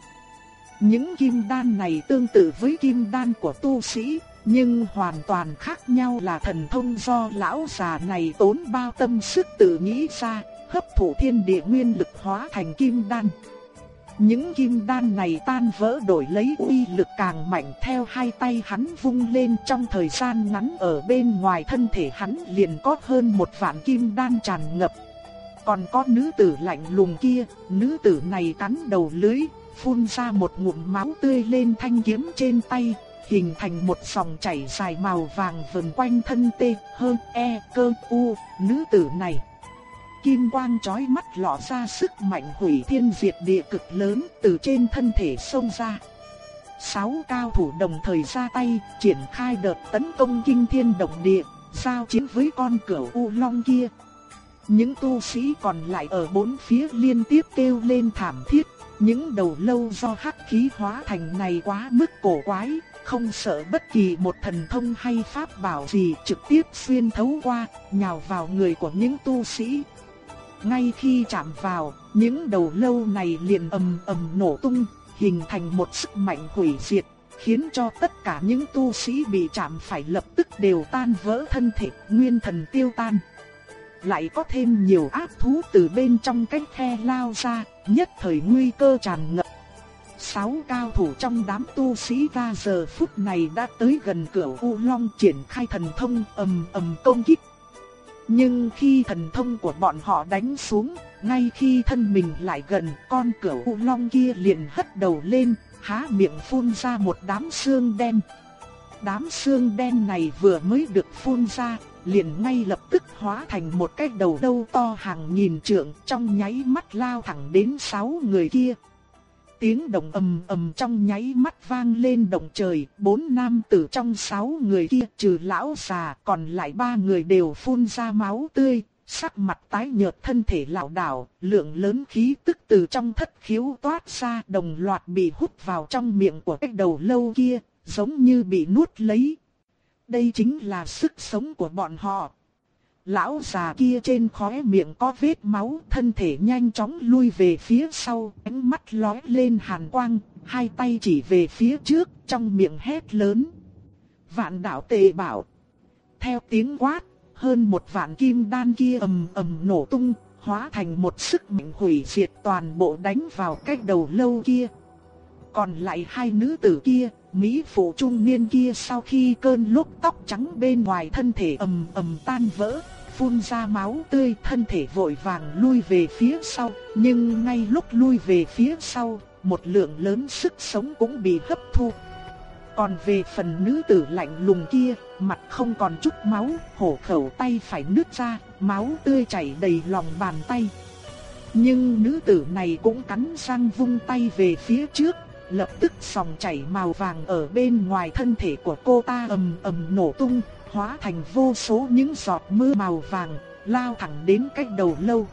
Những kim đan này tương tự với kim đan của tu sĩ, nhưng hoàn toàn khác nhau là thần thông do lão già này tốn bao tâm sức tự nghĩ ra, hấp thụ thiên địa nguyên lực hóa thành kim đan. Những kim đan này tan vỡ đổi lấy uy lực càng mạnh theo hai tay hắn vung lên trong thời gian ngắn ở bên ngoài thân thể hắn liền có hơn một vạn kim đan tràn ngập. Còn có nữ tử lạnh lùng kia, nữ tử này cắn đầu lưới, phun ra một ngụm máu tươi lên thanh kiếm trên tay, hình thành một dòng chảy dài màu vàng vần quanh thân tê, hơn e, cơ, u, nữ tử này. Kim quang chói mắt lọ ra sức mạnh hủy thiên diệt địa cực lớn từ trên thân thể xông ra. Sáu cao thủ đồng thời ra tay, triển khai đợt tấn công kinh thiên động địa, giao chiến với con cửu U Long kia. Những tu sĩ còn lại ở bốn phía liên tiếp kêu lên thảm thiết, những đầu lâu do hắc khí hóa thành này quá mức cổ quái, không sợ bất kỳ một thần thông hay pháp bảo gì trực tiếp xuyên thấu qua, nhào vào người của những tu sĩ. Ngay khi chạm vào, những đầu lâu này liền ầm ầm nổ tung, hình thành một sức mạnh hủy diệt, khiến cho tất cả những tu sĩ bị chạm phải lập tức đều tan vỡ thân thể, nguyên thần tiêu tan. Lại có thêm nhiều ác thú từ bên trong cái khe lao ra, nhất thời nguy cơ tràn ngập. Sáu cao thủ trong đám tu sĩ ra giờ phút này đã tới gần cửa U Long triển khai thần thông ầm ầm công kích. Nhưng khi thần thông của bọn họ đánh xuống, ngay khi thân mình lại gần, con cửu U Long kia liền hất đầu lên, há miệng phun ra một đám xương đen. Đám xương đen này vừa mới được phun ra, liền ngay lập tức hóa thành một cái đầu đâu to hàng nghìn trượng, trong nháy mắt lao thẳng đến sáu người kia. Tiếng động ầm ầm trong nháy mắt vang lên động trời, bốn nam tử trong sáu người kia trừ lão già, còn lại ba người đều phun ra máu tươi, sắc mặt tái nhợt thân thể lão đảo, lượng lớn khí tức từ trong thất khiếu toát ra đồng loạt bị hút vào trong miệng của cái đầu lâu kia, giống như bị nuốt lấy. Đây chính là sức sống của bọn họ. Lão già kia trên khóe miệng có vết máu, thân thể nhanh chóng lui về phía sau, ánh mắt lóe lên hàn quang, hai tay chỉ về phía trước, trong miệng hét lớn. Vạn đạo tề bảo. Theo tiếng quát, hơn một vạn kim đan kia ầm ầm nổ tung, hóa thành một sức mạnh hủy diệt toàn bộ đánh vào cái đầu lâu kia. Còn lại hai nữ tử kia, Mỹ phụ trung niên kia sau khi cơn lúc tóc trắng bên ngoài thân thể ầm ầm tan vỡ, phun ra máu tươi thân thể vội vàng lui về phía sau, nhưng ngay lúc lui về phía sau, một lượng lớn sức sống cũng bị hấp thu. Còn về phần nữ tử lạnh lùng kia, mặt không còn chút máu, hổ khẩu tay phải nứt ra, máu tươi chảy đầy lòng bàn tay. Nhưng nữ tử này cũng cắn răng vung tay về phía trước, lập tức sòng chảy màu vàng ở bên ngoài thân thể của cô ta ầm ầm nổ tung, hóa thành vô số những giọt mưa màu vàng, lao thẳng đến cách đầu lâu.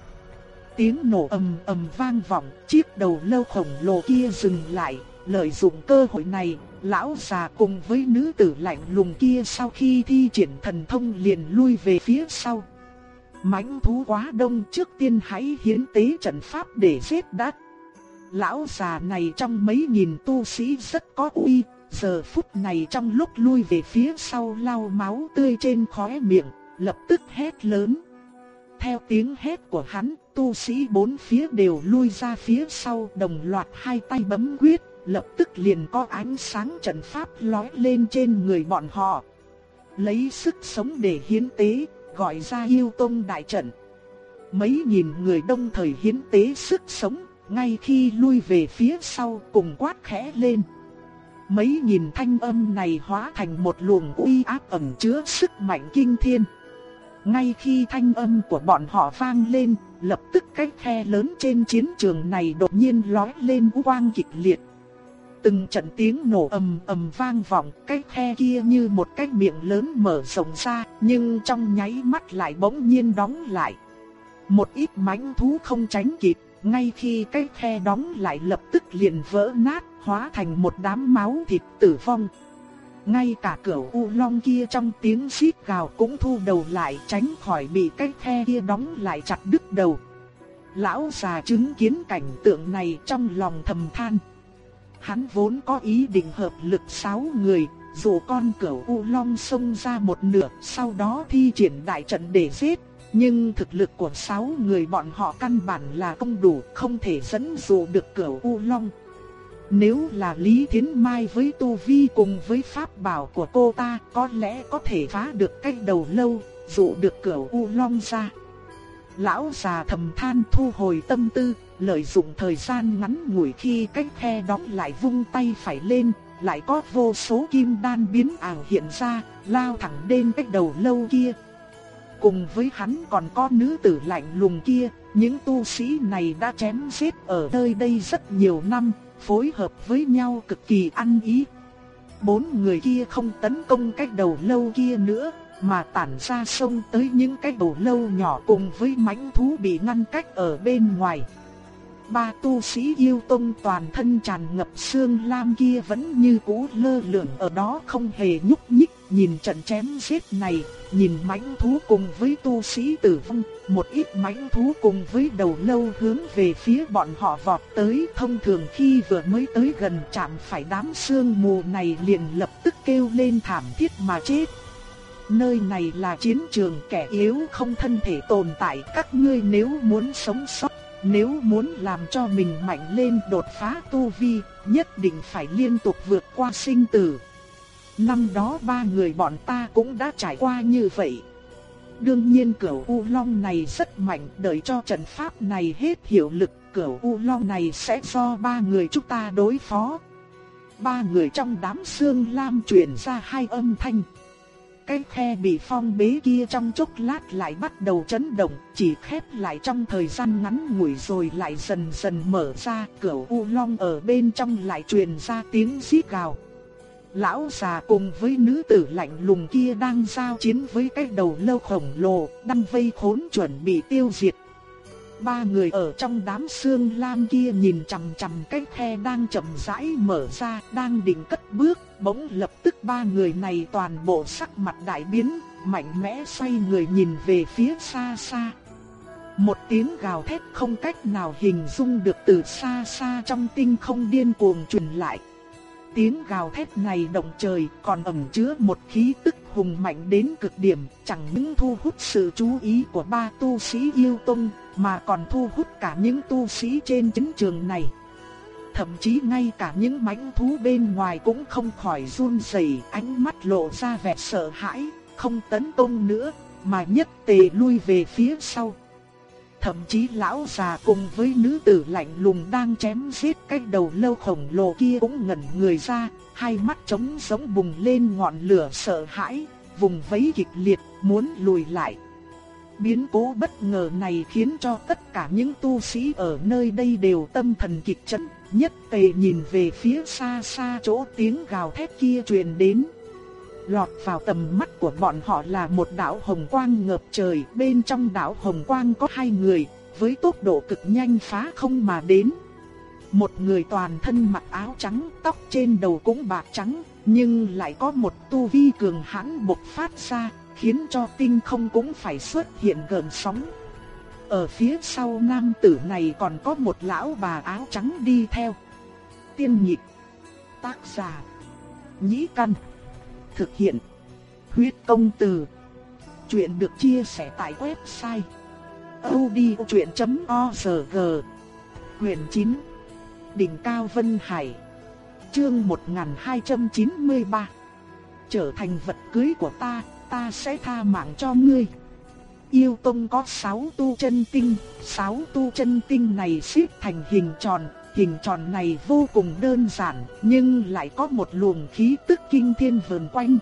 Tiếng nổ ầm ầm vang vọng, chiếc đầu lâu khổng lồ kia dừng lại, lợi dụng cơ hội này, lão già cùng với nữ tử lạnh lùng kia sau khi thi triển thần thông liền lui về phía sau. Mãnh thú quá đông trước tiên hãy hiến tế trận pháp để giết đát. Lão già này trong mấy nghìn tu sĩ rất có uy, giờ phút này trong lúc lui về phía sau lau máu tươi trên khóe miệng, lập tức hét lớn. Theo tiếng hét của hắn, tu sĩ bốn phía đều lui ra phía sau đồng loạt hai tay bấm quyết, lập tức liền có ánh sáng trận pháp lóe lên trên người bọn họ. Lấy sức sống để hiến tế, gọi ra yêu tông đại trận. Mấy nghìn người đông thời hiến tế sức sống, ngay khi lui về phía sau cùng quát khẽ lên. Mấy nghìn thanh âm này hóa thành một luồng uy áp ẩn chứa sức mạnh kinh thiên. ngay khi thanh âm của bọn họ vang lên, lập tức cái khe lớn trên chiến trường này đột nhiên lói lên u quang kịch liệt. Từng trận tiếng nổ ầm ầm vang vọng, cái khe kia như một cái miệng lớn mở rộng ra, nhưng trong nháy mắt lại bỗng nhiên đóng lại. Một ít mãnh thú không tránh kịp, ngay khi cái khe đóng lại lập tức liền vỡ nát, hóa thành một đám máu thịt tử vong. Ngay cả cửa u long kia trong tiếng xít gào cũng thu đầu lại tránh khỏi bị cái khe kia đóng lại chặt đứt đầu. Lão già chứng kiến cảnh tượng này trong lòng thầm than. Hắn vốn có ý định hợp lực sáu người, dù con cửu U Long xông ra một nửa, sau đó thi triển đại trận để giết, nhưng thực lực của sáu người bọn họ căn bản là không đủ, không thể dẫn dụ được cửu U Long. Nếu là Lý Thiến Mai với Tu Vi cùng với pháp bảo của cô ta, có lẽ có thể phá được cái đầu lâu, dụ được cửu U Long ra. Lão già thầm than thu hồi tâm tư, lợi dụng thời gian ngắn ngủi khi cách khe đóng lại vung tay phải lên, lại có vô số kim đan biến ảo hiện ra, lao thẳng đến cái đầu lâu kia. Cùng với hắn còn có nữ tử lạnh lùng kia, những tu sĩ này đã chém giết ở nơi đây rất nhiều năm, phối hợp với nhau cực kỳ ăn ý. Bốn người kia không tấn công cái đầu lâu kia nữa, mà tản ra sông tới những cái đầu lâu nhỏ cùng với mãnh thú bị ngăn cách ở bên ngoài. Ba tu sĩ yêu tông toàn thân tràn ngập xương lam kia vẫn như cũ lơ lửng ở đó không hề nhúc nhích, nhìn trận chém giết này, nhìn mãnh thú cùng với tu sĩ tử vong, một ít mãnh thú cùng với đầu lâu hướng về phía bọn họ vọt tới, thông thường khi vừa mới tới gần chạm phải đám sương mù này liền lập tức kêu lên thảm thiết mà chết. Nơi này là chiến trường kẻ yếu không thân thể tồn tại, các ngươi nếu muốn sống sót nếu muốn làm cho mình mạnh lên đột phá tu vi, nhất định phải liên tục vượt qua sinh tử. Năm đó ba người bọn ta cũng đã trải qua như vậy. Đương nhiên cửu U Long này rất mạnh, đợi cho trận pháp này hết hiệu lực, cửu U Long này sẽ do ba người chúng ta đối phó. Ba người trong đám xương lam truyền ra hai âm thanh. Cái khe bị phong bế kia trong chốc lát lại bắt đầu chấn động, chỉ khép lại trong thời gian ngắn ngủi rồi lại dần dần mở ra, cửa u long ở bên trong lại truyền ra tiếng xít gào. Lão già cùng với nữ tử lạnh lùng kia đang giao chiến với cái đầu lâu khổng lồ, đang vây khốn chuẩn bị tiêu diệt. Ba người ở trong đám xương lam kia nhìn chằm chằm cái khe đang chậm rãi mở ra, đang định cất bước, bỗng lập tức ba người này toàn bộ sắc mặt đại biến, mạnh mẽ xoay người nhìn về phía xa xa. Một tiếng gào thét không cách nào hình dung được từ xa xa trong tinh không điên cuồng truyền lại. Tiếng gào thét này động trời còn ẩn chứa một khí tức hùng mạnh đến cực điểm, chẳng những thu hút sự chú ý của ba tu sĩ yêu tông, mà còn thu hút cả những tu sĩ trên chính trường này. Thậm chí ngay cả những mãnh thú bên ngoài cũng không khỏi run rẩy, ánh mắt lộ ra vẻ sợ hãi, không tấn công nữa, mà nhất tề lui về phía sau. Thậm chí lão già cùng với nữ tử lạnh lùng đang chém giết cái đầu lâu khổng lồ kia cũng ngẩn người ra, hai mắt trống sống bùng lên ngọn lửa sợ hãi, vùng vẫy kịch liệt, muốn lùi lại. Biến cố bất ngờ này khiến cho tất cả những tu sĩ ở nơi đây đều tâm thần kịch chấn, nhất tề nhìn về phía xa xa chỗ tiếng gào thét kia truyền đến. Lọt vào tầm mắt của bọn họ là một đảo hồng quang ngập trời, bên trong đảo hồng quang có hai người, với tốc độ cực nhanh phá không mà đến. Một người toàn thân mặc áo trắng, tóc trên đầu cũng bạc trắng, nhưng lại có một tu vi cường hãn bộc phát ra, khiến cho tinh không cũng phải xuất hiện gần sóng. Ở phía sau nam tử này còn có một lão bà áo trắng đi theo. Tiên nhịp, tác giả, nhĩ căn, thực hiện, huyết công từ. Chuyện được chia sẻ tại website odchuyện.org Quyền 9 Đỉnh Cao Vân Hải. Chương 1293 Trở thành vật cưới của ta, ta sẽ tha mạng cho ngươi. Yêu Tông có 6 tu chân tinh, 6 tu chân tinh này xếp thành hình tròn, hình tròn này vô cùng đơn giản, nhưng lại có một luồng khí tức kinh thiên vần quanh.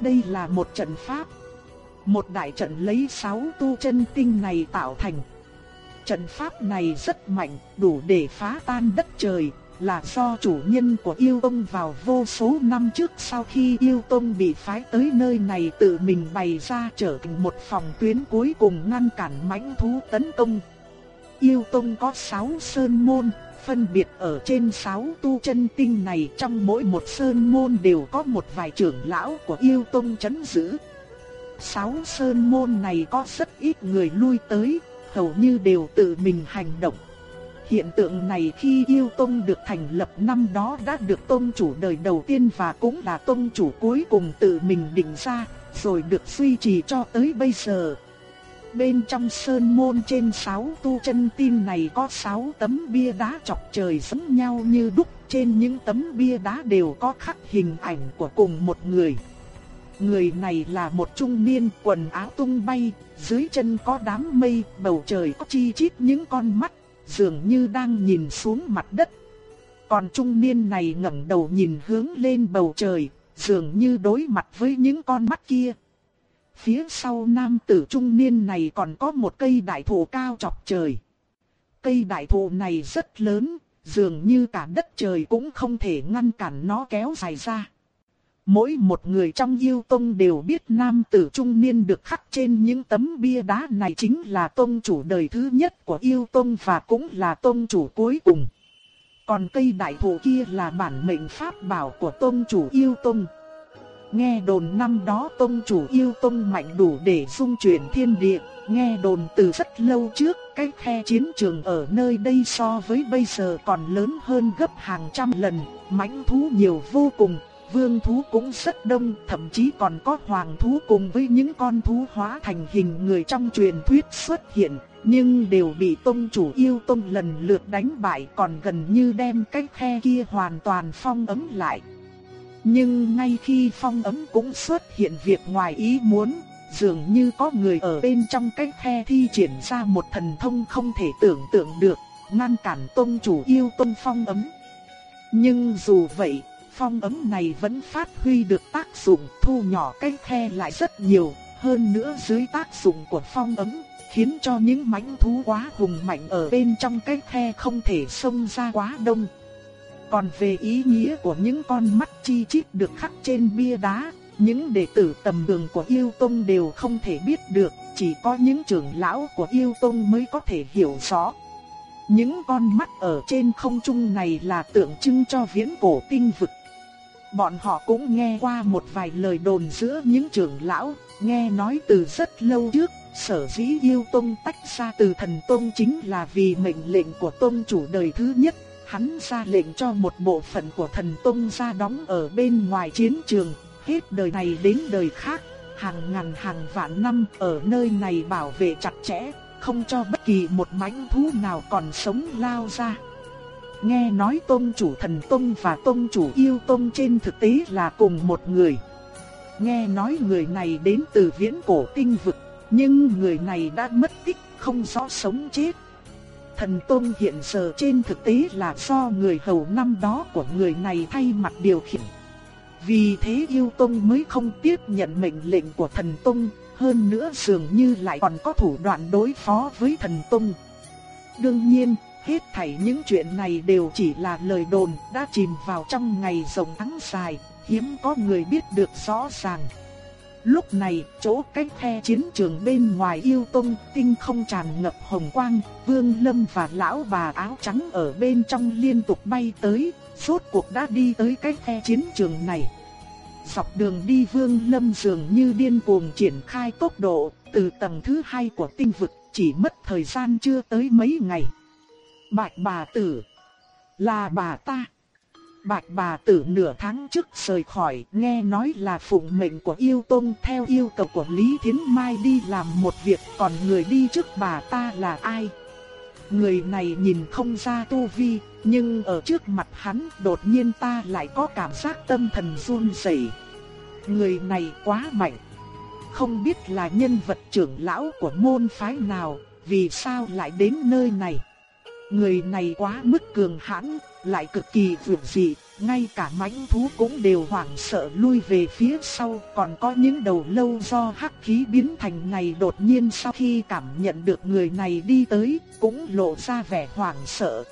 Đây là một trận pháp. Một đại trận lấy sáu tu chân tinh này tạo thành. Trận pháp này rất mạnh, đủ để phá tan đất trời, là do chủ nhân của yêu tông vào vô số năm trước sau khi yêu tông bị phái tới nơi này tự mình bày ra trở thành một phòng tuyến cuối cùng ngăn cản mãnh thú tấn công. Yêu tông có 6 sơn môn, phân biệt ở trên sáu tu chân tinh này trong mỗi một sơn môn đều có một vài trưởng lão của yêu tông chấn giữ. sáu sơn môn này có rất ít người lui tới, hầu như đều tự mình hành động. Hiện tượng này khi yêu tông được thành lập năm đó đã được tông chủ đời đầu tiên và cũng là tông chủ cuối cùng tự mình định ra, rồi được duy trì cho tới bây giờ. Bên trong sơn môn trên sáu tu chân tin này có sáu tấm bia đá chọc trời giống nhau như đúc, trên những tấm bia đá đều có khắc hình ảnh của cùng một người. Người này là một trung niên quần áo tung bay, dưới chân có đám mây, bầu trời có chi chít những con mắt dường như đang nhìn xuống mặt đất. Còn trung niên này ngẩng đầu nhìn hướng lên bầu trời, dường như đối mặt với những con mắt kia. Phía sau nam tử trung niên này còn có một cây đại thụ cao chọc trời. Cây đại thụ này rất lớn, dường như cả đất trời cũng không thể ngăn cản nó kéo dài ra. Mỗi một người trong yêu tông đều biết nam tử trung niên được khắc trên những tấm bia đá này chính là tông chủ đời thứ nhất của yêu tông và cũng là tông chủ cuối cùng. Còn cây đại thụ kia là bản mệnh pháp bảo của tông chủ yêu tông. Nghe đồn năm đó tông chủ yêu tông mạnh đủ để dung chuyển thiên địa, nghe đồn từ rất lâu trước, cái khe chiến trường ở nơi đây so với bây giờ còn lớn hơn gấp hàng trăm lần, mãnh thú nhiều vô cùng, vương thú cũng rất đông, thậm chí còn có hoàng thú cùng với những con thú hóa thành hình người trong truyền thuyết xuất hiện, nhưng đều bị tông chủ yêu tông lần lượt đánh bại còn gần như đem cái khe kia hoàn toàn phong ấm lại. Nhưng ngay khi phong ấm cũng xuất hiện việc ngoài ý muốn, dường như có người ở bên trong cái khe thi triển ra một thần thông không thể tưởng tượng được, ngăn cản tôn chủ yêu tôn phong ấm. Nhưng dù vậy, phong ấm này vẫn phát huy được tác dụng thu nhỏ cái khe lại rất nhiều, hơn nữa dưới tác dụng của phong ấm, khiến cho những mãnh thú quá hùng mạnh ở bên trong cái khe không thể xông ra quá đông. Còn về ý nghĩa của những con mắt chi chít được khắc trên bia đá, những đệ tử tầm thường của yêu tông đều không thể biết được, chỉ có những trưởng lão của yêu tông mới có thể hiểu rõ. Những con mắt ở trên không trung này là tượng trưng cho viễn cổ tinh vực. Bọn họ cũng nghe qua một vài lời đồn giữa những trưởng lão, nghe nói từ rất lâu trước, sở dĩ yêu tông tách ra từ thần tông chính là vì mệnh lệnh của tông chủ đời thứ nhất. Hắn ra lệnh cho một bộ phận của thần tông ra đóng ở bên ngoài chiến trường, hết đời này đến đời khác, hàng ngàn hàng vạn năm ở nơi này bảo vệ chặt chẽ, không cho bất kỳ một mãnh thú nào còn sống lao ra. Nghe nói tôn chủ thần tôn và tôn chủ yêu tôn trên thực tế là cùng một người. Nghe nói người này đến từ viễn cổ tinh vực, nhưng người này đã mất tích, không rõ sống chết. Thần tôn hiện giờ trên thực tế là do người hầu năm đó của người này thay mặt điều khiển. Vì thế yêu tôn mới không tiếp nhận mệnh lệnh của thần tôn, hơn nữa dường như lại còn có thủ đoạn đối phó với thần tôn. Đương nhiên, Hết thảy những chuyện này đều chỉ là lời đồn đã chìm vào trong ngày rồng tháng dài, hiếm có người biết được rõ ràng. Lúc này, chỗ cách the chiến trường bên ngoài yêu tông tinh không tràn ngập hồng quang, vương lâm và lão bà áo trắng ở bên trong liên tục bay tới, suốt cuộc đã đi tới cách the chiến trường này. Dọc đường đi vương lâm dường như điên cuồng triển khai tốc độ, từ tầng thứ hai của tinh vực chỉ mất thời gian chưa tới mấy ngày. Bạch bà tử. Là bà ta. Bạch bà tử nửa tháng trước rời khỏi, nghe nói là phụng mệnh của yêu tôn theo yêu cầu của Lý Thiến Mai đi làm một việc, còn người đi trước bà ta là ai? Người này nhìn không ra tu vi, nhưng ở trước mặt hắn đột nhiên ta lại có cảm giác tâm thần run rẩy. Người này quá mạnh. Không biết là nhân vật trưởng lão của môn phái nào, vì sao lại đến nơi này. Người này quá mức cường hãn, lại cực kỳ vượt dị, ngay cả mãnh thú cũng đều hoảng sợ lui về phía sau, còn có những đầu lâu do hắc khí biến thành này đột nhiên sau khi cảm nhận được người này đi tới, cũng lộ ra vẻ hoảng sợ.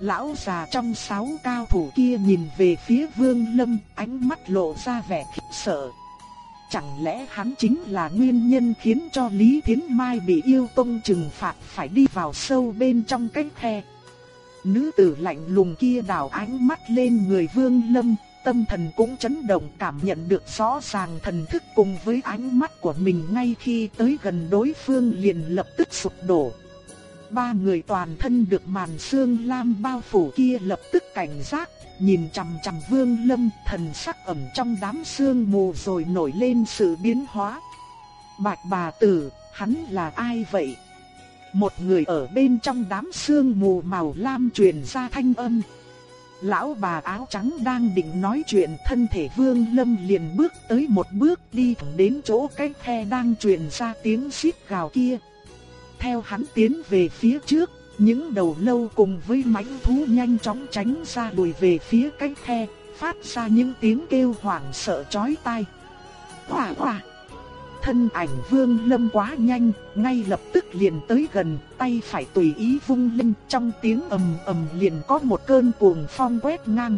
Lão già trong sáu cao thủ kia nhìn về phía Vương Lâm, ánh mắt lộ ra vẻ khiếp sợ. Chẳng lẽ hắn chính là nguyên nhân khiến cho Lý Thiến Mai bị yêu tông trừng phạt phải đi vào sâu bên trong cái khe? Nữ tử lạnh lùng kia đảo ánh mắt lên người Vương Lâm, tâm thần cũng chấn động cảm nhận được rõ ràng thần thức cùng với ánh mắt của mình ngay khi tới gần đối phương liền lập tức sụp đổ. Ba người toàn thân được màn xương lam bao phủ kia lập tức cảnh giác, nhìn chằm chằm Vương Lâm, thần sắc ẩn trong đám sương mù rồi nổi lên sự biến hóa. Bạch bà tử, hắn là ai vậy? Một người ở bên trong đám sương mù màu lam truyền ra thanh âm. Lão bà áo trắng đang định nói chuyện thân thể Vương Lâm liền bước tới một bước đi thẳng đến chỗ cái khe đang truyền ra tiếng xít gào kia. Theo hắn tiến về phía trước, những đầu lâu cùng với mãnh thú nhanh chóng tránh ra đuổi về phía cái khe, phát ra những tiếng kêu hoảng sợ chói tai. hòa hòa Thân ảnh vương lâm quá nhanh, ngay lập tức liền tới gần, tay phải tùy ý vung lên trong tiếng ầm ầm liền có một cơn cuồng phong quét ngang.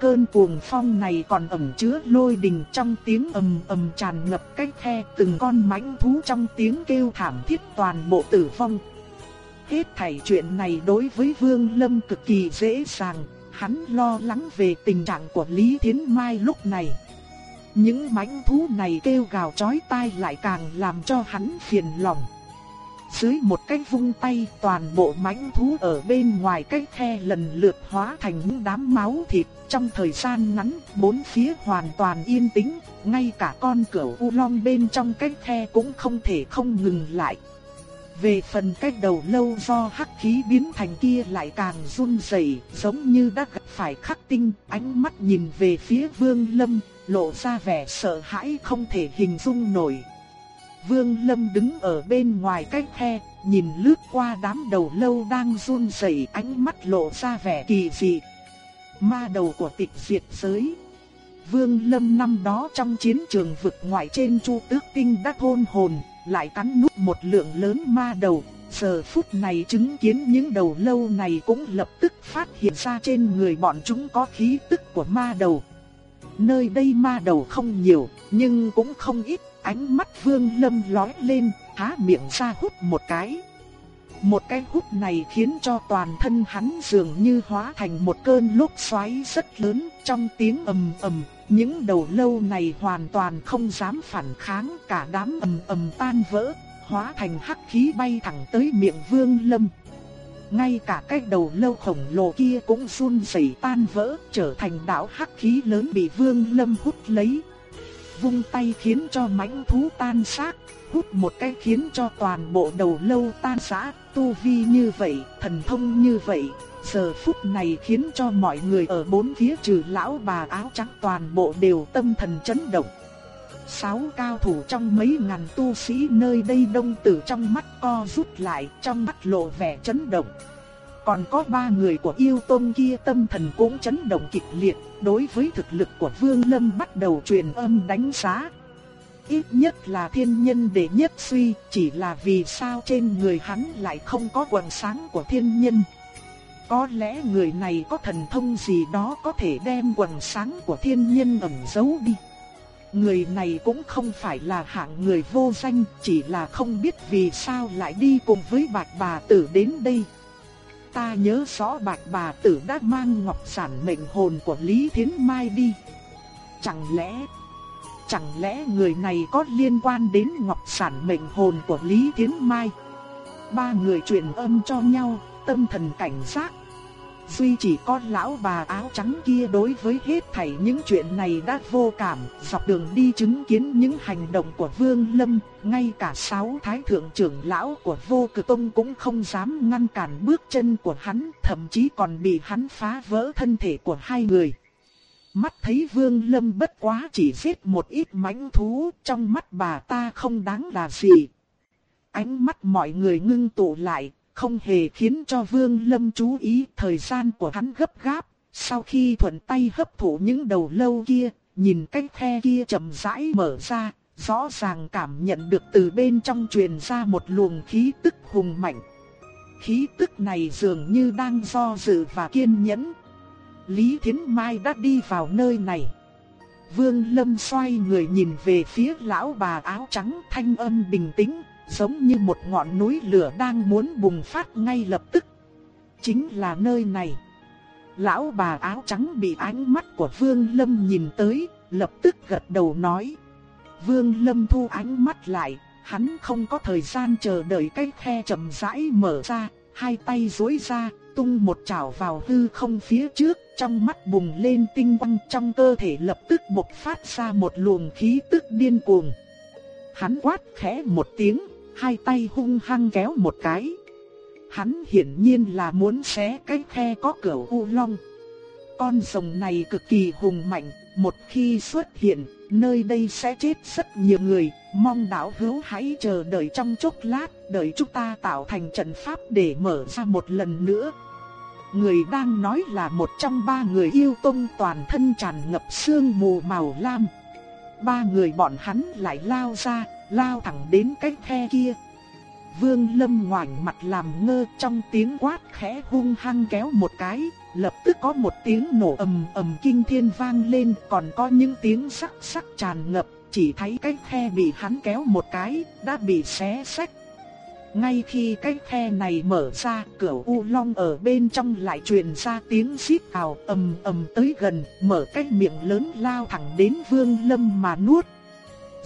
Cơn cuồng phong này còn ẩn chứa lôi đình trong tiếng ầm ầm tràn ngập cái khe từng con mãnh thú trong tiếng kêu thảm thiết toàn bộ tử vong. Hết thảy chuyện này đối với Vương Lâm cực kỳ dễ dàng, hắn lo lắng về tình trạng của Lý Thiến Mai lúc này. Những mãnh thú này kêu gào chói tai lại càng làm cho hắn phiền lòng. Dưới một cái vung tay toàn bộ mãnh thú ở bên ngoài cái khe lần lượt hóa thành những đám máu thịt. Trong thời gian ngắn, bốn phía hoàn toàn yên tĩnh, ngay cả con cửu u long bên trong cái khe cũng không thể không ngừng lại. Về phần cái đầu lâu do hắc khí biến thành kia lại càng run rẩy, giống như đã gặp phải khắc tinh, ánh mắt nhìn về phía Vương Lâm, lộ ra vẻ sợ hãi không thể hình dung nổi. Vương Lâm đứng ở bên ngoài cái khe, nhìn lướt qua đám đầu lâu đang run rẩy, ánh mắt lộ ra vẻ kỳ dị. Ma đầu của tịch diệt giới. Vương Lâm năm đó trong chiến trường vực ngoại trên Chu Tước Tinh đã thôn hồn, lại cắn nút một lượng lớn ma đầu. Giờ phút này chứng kiến những đầu lâu này cũng lập tức phát hiện ra trên người bọn chúng có khí tức của ma đầu. Nơi đây ma đầu không nhiều, nhưng cũng không ít, ánh mắt vương lâm lói lên, há miệng ra hút một cái. Một cái hút này khiến cho toàn thân hắn dường như hóa thành một cơn lốc xoáy rất lớn trong tiếng ầm ầm. Những đầu lâu này hoàn toàn không dám phản kháng cả đám ầm ầm tan vỡ, hóa thành hắc khí bay thẳng tới miệng vương lâm. Ngay cả cái đầu lâu khổng lồ kia cũng run rẩy tan vỡ, trở thành đạo hắc khí lớn bị Vương Lâm hút lấy. Vung tay khiến cho mãnh thú tan xác, hút một cái khiến cho toàn bộ đầu lâu tan rã, tu vi như vậy, thần thông như vậy, giờ phút này khiến cho mọi người ở bốn phía trừ lão bà áo trắng toàn bộ đều tâm thần chấn động. Sáu cao thủ trong mấy ngàn tu sĩ nơi đây đông tử trong mắt co rút lại, trong mắt lộ vẻ chấn động. Còn có ba người của yêu tôn kia tâm thần cũng chấn động kịch liệt, đối với thực lực của Vương Lâm bắt đầu truyền âm đánh giá. Ít nhất là thiên nhân đệ nhất suy, chỉ là vì sao trên người hắn lại không có quần sáng của thiên nhân. Có lẽ người này có thần thông gì đó có thể đem quần sáng của thiên nhân ẩn giấu đi. Người này cũng không phải là hạng người vô danh, chỉ là không biết vì sao lại đi cùng với bạch bà tử đến đây. Ta nhớ rõ bạch bà tử đã mang ngọc sản mệnh hồn của Lý Thiến Mai đi. Chẳng lẽ, chẳng lẽ người này có liên quan đến ngọc sản mệnh hồn của Lý Thiến Mai? Ba người truyền âm cho nhau, tâm thần cảnh giác, Duy chỉ có lão bà áo trắng kia đối với hết thảy những chuyện này đã vô cảm, dọc đường đi chứng kiến những hành động của Vương Lâm, ngay cả sáu thái thượng trưởng lão của vô cực tông cũng không dám ngăn cản bước chân của hắn, thậm chí còn bị hắn phá vỡ thân thể của hai người. Mắt thấy Vương Lâm bất quá chỉ giết một ít mãnh thú, trong mắt bà ta không đáng là gì. Ánh mắt mọi người ngưng tụ lại, không hề khiến cho Vương Lâm chú ý thời gian của hắn gấp gáp. Sau khi thuận tay hấp thụ những đầu lâu kia, nhìn cái khe kia chậm rãi mở ra, rõ ràng cảm nhận được từ bên trong truyền ra một luồng khí tức hùng mạnh. Khí tức này dường như đang do dự và kiên nhẫn. Lý Thiến Mai đã đi vào nơi này. Vương Lâm xoay người nhìn về phía lão bà áo trắng thanh âm bình tĩnh, giống như một ngọn núi lửa đang muốn bùng phát ngay lập tức. Chính là nơi này. Lão bà áo trắng bị ánh mắt của Vương Lâm nhìn tới, lập tức gật đầu nói. Vương Lâm thu ánh mắt lại, hắn không có thời gian chờ đợi cái khe chậm rãi mở ra, hai tay duỗi ra, tung một chảo vào hư không phía trước, trong mắt bùng lên tinh quang trong cơ thể lập tức bộc phát ra một luồng khí tức điên cuồng. Hắn quát khẽ một tiếng, hai tay hung hăng kéo một cái. Hắn hiển nhiên là muốn xé cái khe có cửa u long. Con rồng này cực kỳ hùng mạnh, một khi xuất hiện, nơi đây sẽ chết rất nhiều người, mong đạo hữu hãy chờ đợi trong chốc lát, đợi chúng ta tạo thành trận pháp để mở ra một lần nữa. Người đang nói là một trong ba người yêu tông toàn thân tràn ngập sương mù màu lam. Ba người bọn hắn lại lao ra, lao thẳng đến cái khe kia. Vương Lâm ngoảnh mặt làm ngơ trong tiếng quát khẽ hung hăng kéo một cái, lập tức có một tiếng nổ ầm ầm kinh thiên vang lên, còn có những tiếng sắc sắc tràn ngập, chỉ thấy cái khe bị hắn kéo một cái, đã bị xé sách. Ngay khi cái khe này mở ra, cửa u long ở bên trong lại truyền ra tiếng xít hào ầm ầm tới gần, mở cái miệng lớn lao thẳng đến Vương Lâm mà nuốt.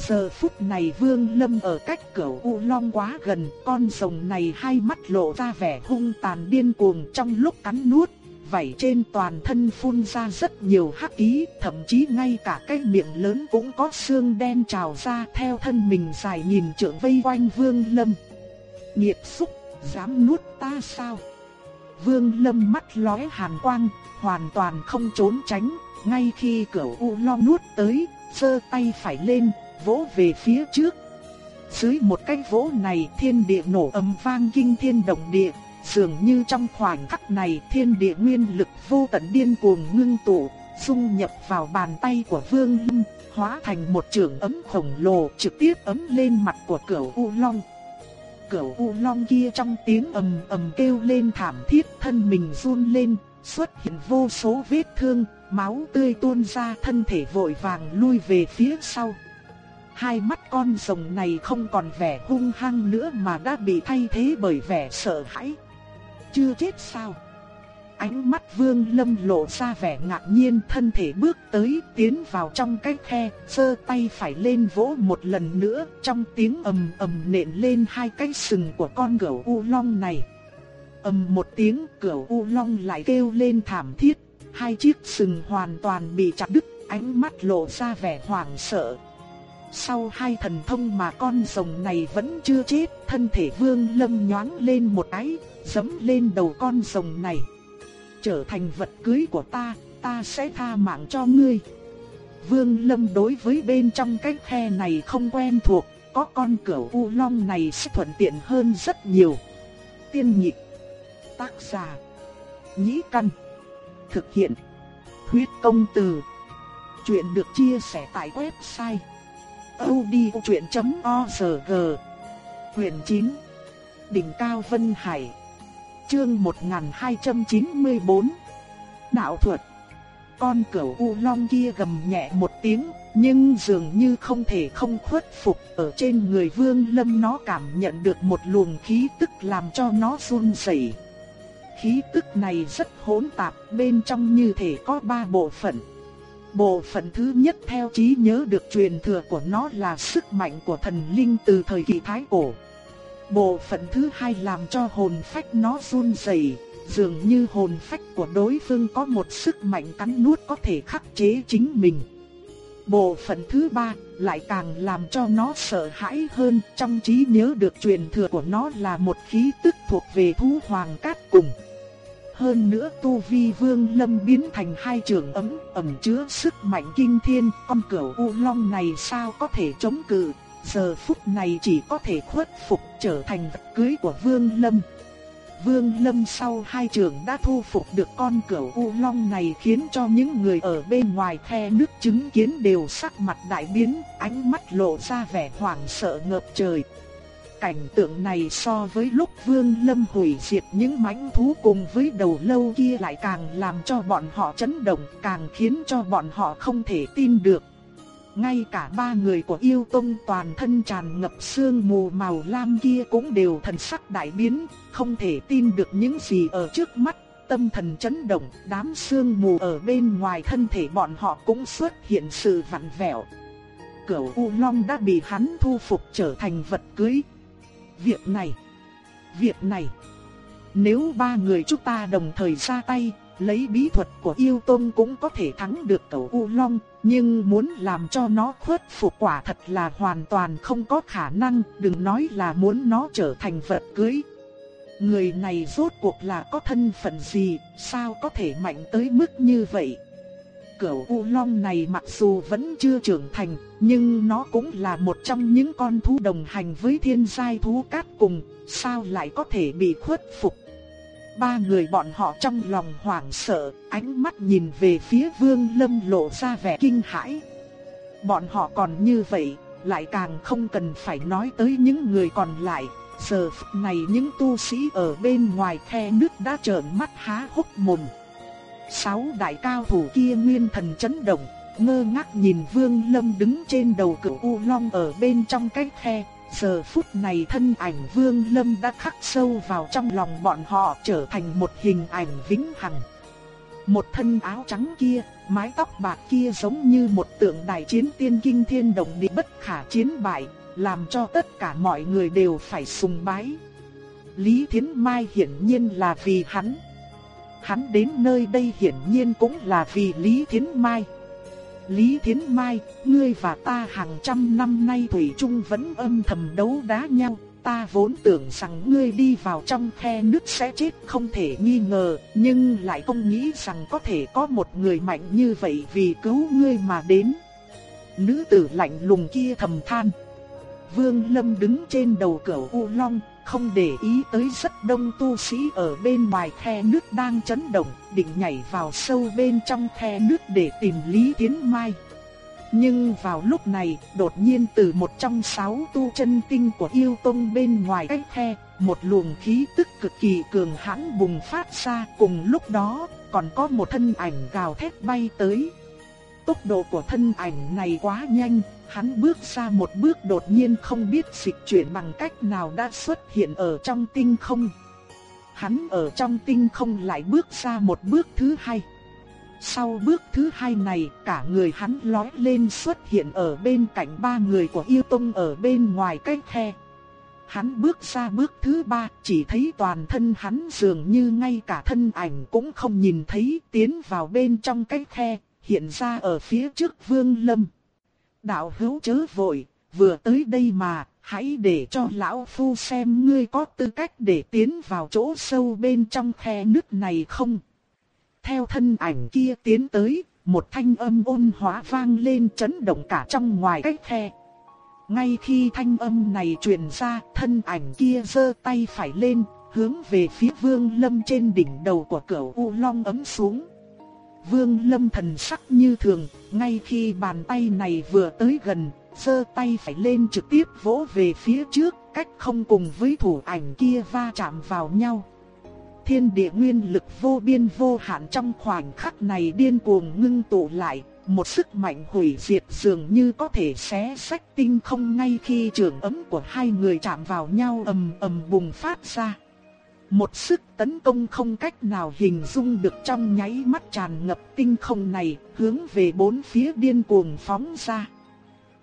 Giờ phút này Vương Lâm ở cách cửa U Long quá gần, con rồng này hai mắt lộ ra vẻ hung tàn điên cuồng trong lúc cắn nuốt, vảy trên toàn thân phun ra rất nhiều hắc khí, thậm chí ngay cả cái miệng lớn cũng có xương đen trào ra theo thân mình dài nhìn trượng vây quanh Vương Lâm. Nghiệt xúc, dám nuốt ta sao? Vương Lâm mắt lóe hàn quang, hoàn toàn không trốn tránh, ngay khi cửa U Long nuốt tới, giơ tay phải lên, vỗ về phía trước. Dưới một cái vỗ này thiên địa nổ âm vang kinh thiên động địa, dường như trong khoảnh khắc này thiên địa nguyên lực vô tận điên cuồng ngưng tụ, xung nhập vào bàn tay của Vương Lâm, hóa thành một trường ấm khổng lồ trực tiếp ấm lên mặt của cửu U Long. Cửu U Long kia trong tiếng ầm ầm kêu lên thảm thiết thân mình run lên, xuất hiện vô số vết thương, máu tươi tuôn ra thân thể vội vàng lui về phía sau. Hai mắt con rồng này không còn vẻ hung hăng nữa mà đã bị thay thế bởi vẻ sợ hãi. Chưa chết sao? Ánh mắt vương lâm lộ ra vẻ ngạc nhiên thân thể bước tới tiến vào trong cái khe, sơ tay phải lên vỗ một lần nữa trong tiếng ầm ầm nện lên hai cái sừng của con cửu u long này. ầm một tiếng cửu u long lại kêu lên thảm thiết, hai chiếc sừng hoàn toàn bị chặt đứt, ánh mắt lộ ra vẻ hoảng sợ, sau hai thần thông mà con rồng này vẫn chưa chết, thân thể vương lâm nhoáng lên một cái, dấm lên đầu con rồng này. Trở thành vật cưới của ta, ta sẽ tha mạng cho ngươi. Vương lâm đối với bên trong cái khe này không quen thuộc, có con cửu u long này sẽ thuận tiện hơn rất nhiều. Tiên nhị tác giả, nhĩ căn, thực hiện, huyết công từ. Chuyện được chia sẻ tại website audiochuyện.org huyền 9 Đỉnh Cao Vân Hải, Chương 1294 Đạo thuật Con cẩu U Long kia gầm nhẹ một tiếng, Nhưng dường như không thể không khuất phục, Ở trên người Vương Lâm nó cảm nhận được một luồng khí tức làm cho nó run rẩy. Khí tức này rất hỗn tạp, Bên trong như thể có ba bộ phận Bộ phận thứ nhất theo trí nhớ được truyền thừa của nó là sức mạnh của thần linh từ thời kỳ Thái Cổ. Bộ phận thứ hai làm cho hồn phách nó run rẩy, dường như hồn phách của đối phương có một sức mạnh cắn nuốt có thể khắc chế chính mình. Bộ phận thứ ba lại càng làm cho nó sợ hãi hơn, trong trí nhớ được truyền thừa của nó là một khí tức thuộc về thú hoàng cát cùng. Hơn nữa tu vi vương lâm biến thành hai trường ấm ẩm chứa sức mạnh kinh thiên, con cửu u long này sao có thể chống cự, giờ phút này chỉ có thể khuất phục trở thành vật cưới của vương lâm. Vương Lâm sau hai trường đã thu phục được con cửu U Long này khiến cho những người ở bên ngoài khe nước chứng kiến đều sắc mặt đại biến, ánh mắt lộ ra vẻ hoảng sợ ngập trời. Cảnh tượng này so với lúc Vương Lâm hủy diệt những mãnh thú cùng với đầu lâu kia lại càng làm cho bọn họ chấn động, càng khiến cho bọn họ không thể tin được. Ngay cả ba người của yêu tông toàn thân tràn ngập sương mù màu lam kia cũng đều thần sắc đại biến, không thể tin được những gì ở trước mắt, tâm thần chấn động, đám sương mù ở bên ngoài thân thể bọn họ cũng xuất hiện sự vặn vẹo. Cửu U Long đã bị hắn thu phục trở thành vật cưới. Việc này, việc này, nếu ba người chúng ta đồng thời ra tay, lấy bí thuật của yêu tôn cũng có thể thắng được cẩu U Long, nhưng muốn làm cho nó khuất phục quả thật là hoàn toàn không có khả năng, đừng nói là muốn nó trở thành vật cưới. Người này rốt cuộc là có thân phận gì, sao có thể mạnh tới mức như vậy? Cửu U Long này mặc dù vẫn chưa trưởng thành, nhưng nó cũng là một trong những con thú đồng hành với thiên giai thú cát cùng, sao lại có thể bị khuất phục? Ba người bọn họ trong lòng hoảng sợ, ánh mắt nhìn về phía Vương Lâm lộ ra vẻ kinh hãi. Bọn họ còn như vậy, lại càng không cần phải nói tới những người còn lại. Giờ phút này những tu sĩ ở bên ngoài khe nước đã trợn mắt há hốc mồm. Sáu đại cao thủ kia nguyên thần chấn động, ngơ ngác nhìn Vương Lâm đứng trên đầu cửu U Long ở bên trong cái khe, Giờ phút này thân ảnh Vương Lâm đã khắc sâu vào trong lòng bọn họ trở thành một hình ảnh vĩnh hằng. Một thân áo trắng kia, mái tóc bạc kia giống như một tượng đại chiến tiên kinh thiên động địa bất khả chiến bại, làm cho tất cả mọi người đều phải sùng bái. Lý Thiến Mai hiển nhiên là vì hắn. Hắn đến nơi đây hiển nhiên cũng là vì Lý Thiến Mai. Lý Thiến Mai, ngươi và ta hàng trăm năm nay Thủy chung vẫn âm thầm đấu đá nhau. Ta vốn tưởng rằng ngươi đi vào trong khe nước sẽ chết không thể nghi ngờ, nhưng lại không nghĩ rằng có thể có một người mạnh như vậy vì cứu ngươi mà đến. Nữ tử lạnh lùng kia thầm than. Vương Lâm đứng trên đầu cửa U Long, không để ý tới rất đông tu sĩ ở bên ngoài khe nước đang chấn động, định nhảy vào sâu bên trong khe nước để tìm Lý Tiến Mai. Nhưng vào lúc này, đột nhiên từ một trong sáu tu chân tinh của yêu tông bên ngoài cái khe, một luồng khí tức cực kỳ cường hãn bùng phát ra, cùng lúc đó, còn có một thân ảnh gào thét bay tới. Tốc độ của thân ảnh này quá nhanh, hắn bước ra một bước đột nhiên không biết dịch chuyển bằng cách nào đã xuất hiện ở trong tinh không. Hắn ở trong tinh không lại bước ra một bước thứ hai. Sau bước thứ hai này, cả người hắn lói lên xuất hiện ở bên cạnh ba người của yêu tông ở bên ngoài cái khe. Hắn bước ra bước thứ ba, chỉ thấy toàn thân hắn dường như ngay cả thân ảnh cũng không nhìn thấy tiến vào bên trong cái khe, hiện ra ở phía trước vương lâm. Đạo hữu chớ vội, vừa tới đây mà, hãy để cho lão phu xem ngươi có tư cách để tiến vào chỗ sâu bên trong khe nước này không. Theo thân ảnh kia tiến tới, một thanh âm ôn hóa vang lên chấn động cả trong ngoài cái khe. Ngay khi thanh âm này truyền ra, thân ảnh kia giơ tay phải lên, hướng về phía vương lâm trên đỉnh đầu của cửu U Long ấm xuống. Vương Lâm thần sắc như thường, ngay khi bàn tay này vừa tới gần, giơ tay phải lên trực tiếp vỗ về phía trước, cách không cùng với thủ ảnh kia va chạm vào nhau. Thiên địa nguyên lực vô biên vô hạn trong khoảnh khắc này điên cuồng ngưng tụ lại, một sức mạnh hủy diệt dường như có thể xé sách tinh không ngay khi trường ấm của hai người chạm vào nhau ầm ầm bùng phát ra. Một sức tấn công không cách nào hình dung được trong nháy mắt tràn ngập tinh không này, hướng về bốn phía điên cuồng phóng ra.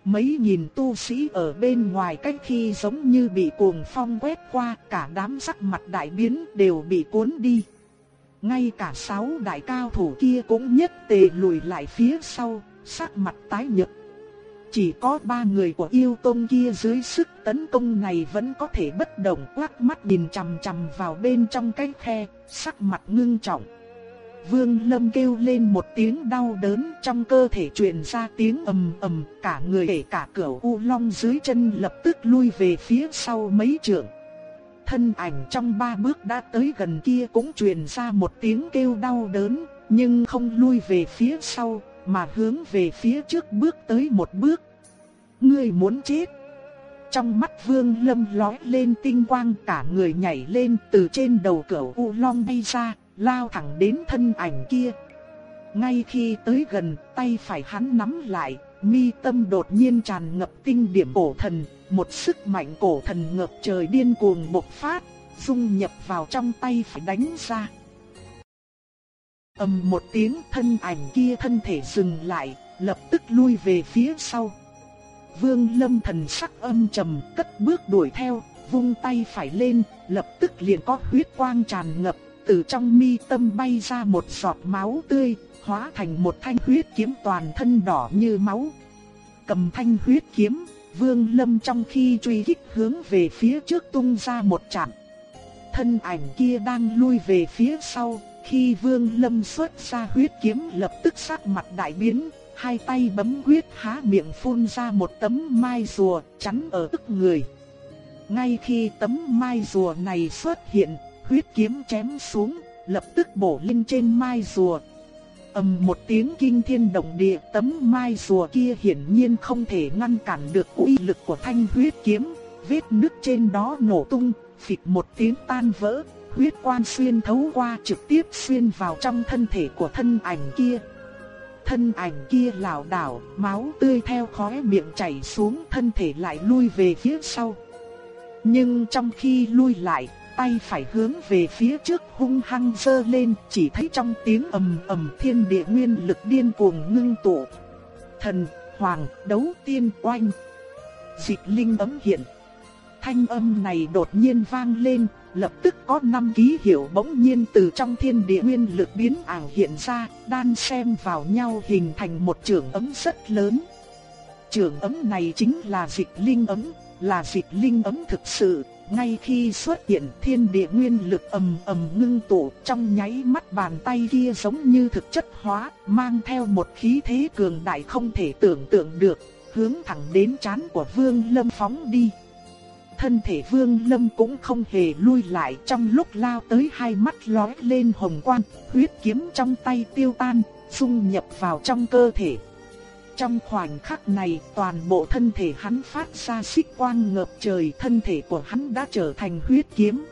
Mấy nghìn tu sĩ ở bên ngoài cách khi giống như bị cuồng phong quét qua, cả đám sắc mặt đại biến đều bị cuốn đi. Ngay cả sáu đại cao thủ kia cũng nhất tề lùi lại phía sau, sắc mặt tái nhợt chỉ có ba người của yêu tôn kia dưới sức tấn công này vẫn có thể bất động quát mắt nhìn chằm chằm vào bên trong cái khe, sắc mặt ngưng trọng. Vương Lâm kêu lên một tiếng đau đớn trong cơ thể truyền ra tiếng ầm ầm, cả người kể cả cửa u long dưới chân lập tức lui về phía sau mấy trượng. thân ảnh trong ba bước đã tới gần kia cũng truyền ra một tiếng kêu đau đớn, nhưng không lui về phía sau, mà hướng về phía trước bước tới một bước. Ngươi muốn chết. Trong mắt Vương Lâm lóe lên tinh quang cả người nhảy lên từ trên đầu cẩu U Long bay ra, lao thẳng đến thân ảnh kia. Ngay khi tới gần, tay phải hắn nắm lại, mi tâm đột nhiên tràn ngập tinh điểm cổ thần, một sức mạnh cổ thần ngập trời điên cuồng bộc phát, dung nhập vào trong tay phải đánh ra ầm một tiếng thân ảnh kia thân thể dừng lại, lập tức lui về phía sau. Vương Lâm thần sắc âm trầm, cất bước đuổi theo, vung tay phải lên, lập tức liền có huyết quang tràn ngập, từ trong mi tâm bay ra một giọt máu tươi, hóa thành một thanh huyết kiếm toàn thân đỏ như máu. Cầm thanh huyết kiếm, Vương Lâm trong khi truy kích hướng về phía trước tung ra một chạm. Thân ảnh kia đang lui về phía sau, khi Vương Lâm xuất ra huyết kiếm lập tức sắc mặt đại biến, hai tay bấm huyết há miệng phun ra một tấm mai rùa chắn ở tức người. Ngay khi tấm mai rùa này xuất hiện, huyết kiếm chém xuống, lập tức bổ lên trên mai rùa, ầm một tiếng kinh thiên động địa, tấm mai rùa kia hiển nhiên không thể ngăn cản được uy lực của thanh huyết kiếm, vết nứt trên đó nổ tung, phịch một tiếng tan vỡ, huyết quan xuyên thấu qua trực tiếp xuyên vào trong thân thể của thân ảnh kia. Thân ảnh kia lảo đảo, máu tươi theo khóe miệng chảy xuống, thân thể lại lui về phía sau. Nhưng trong khi lui lại, tay phải hướng về phía trước hung hăng giơ lên, chỉ thấy trong tiếng ầm ầm thiên địa nguyên lực điên cuồng ngưng tụ. Thần, hoàng, đấu tiên oanh. Dịch linh ấm hiện. Thanh âm này đột nhiên vang lên, lập tức có năm ký hiệu bỗng nhiên từ trong thiên địa nguyên lực biến ảo hiện ra, đan xem vào nhau hình thành một trường ấm rất lớn. Trường ấm này chính là dịch linh ấm, là dịch linh ấm thực sự, ngay khi xuất hiện thiên địa nguyên lực ầm ầm ngưng tụ trong nháy mắt bàn tay kia giống như thực chất hóa, mang theo một khí thế cường đại không thể tưởng tượng được, hướng thẳng đến chán của Vương Lâm phóng đi. Thân thể Vương Lâm cũng không hề lui lại trong lúc lao tới hai mắt lóe lên hồng quang, huyết kiếm trong tay tiêu tan, xung nhập vào trong cơ thể. Trong khoảnh khắc này, toàn bộ thân thể hắn phát ra xích quang ngập trời, thân thể của hắn đã trở thành huyết kiếm.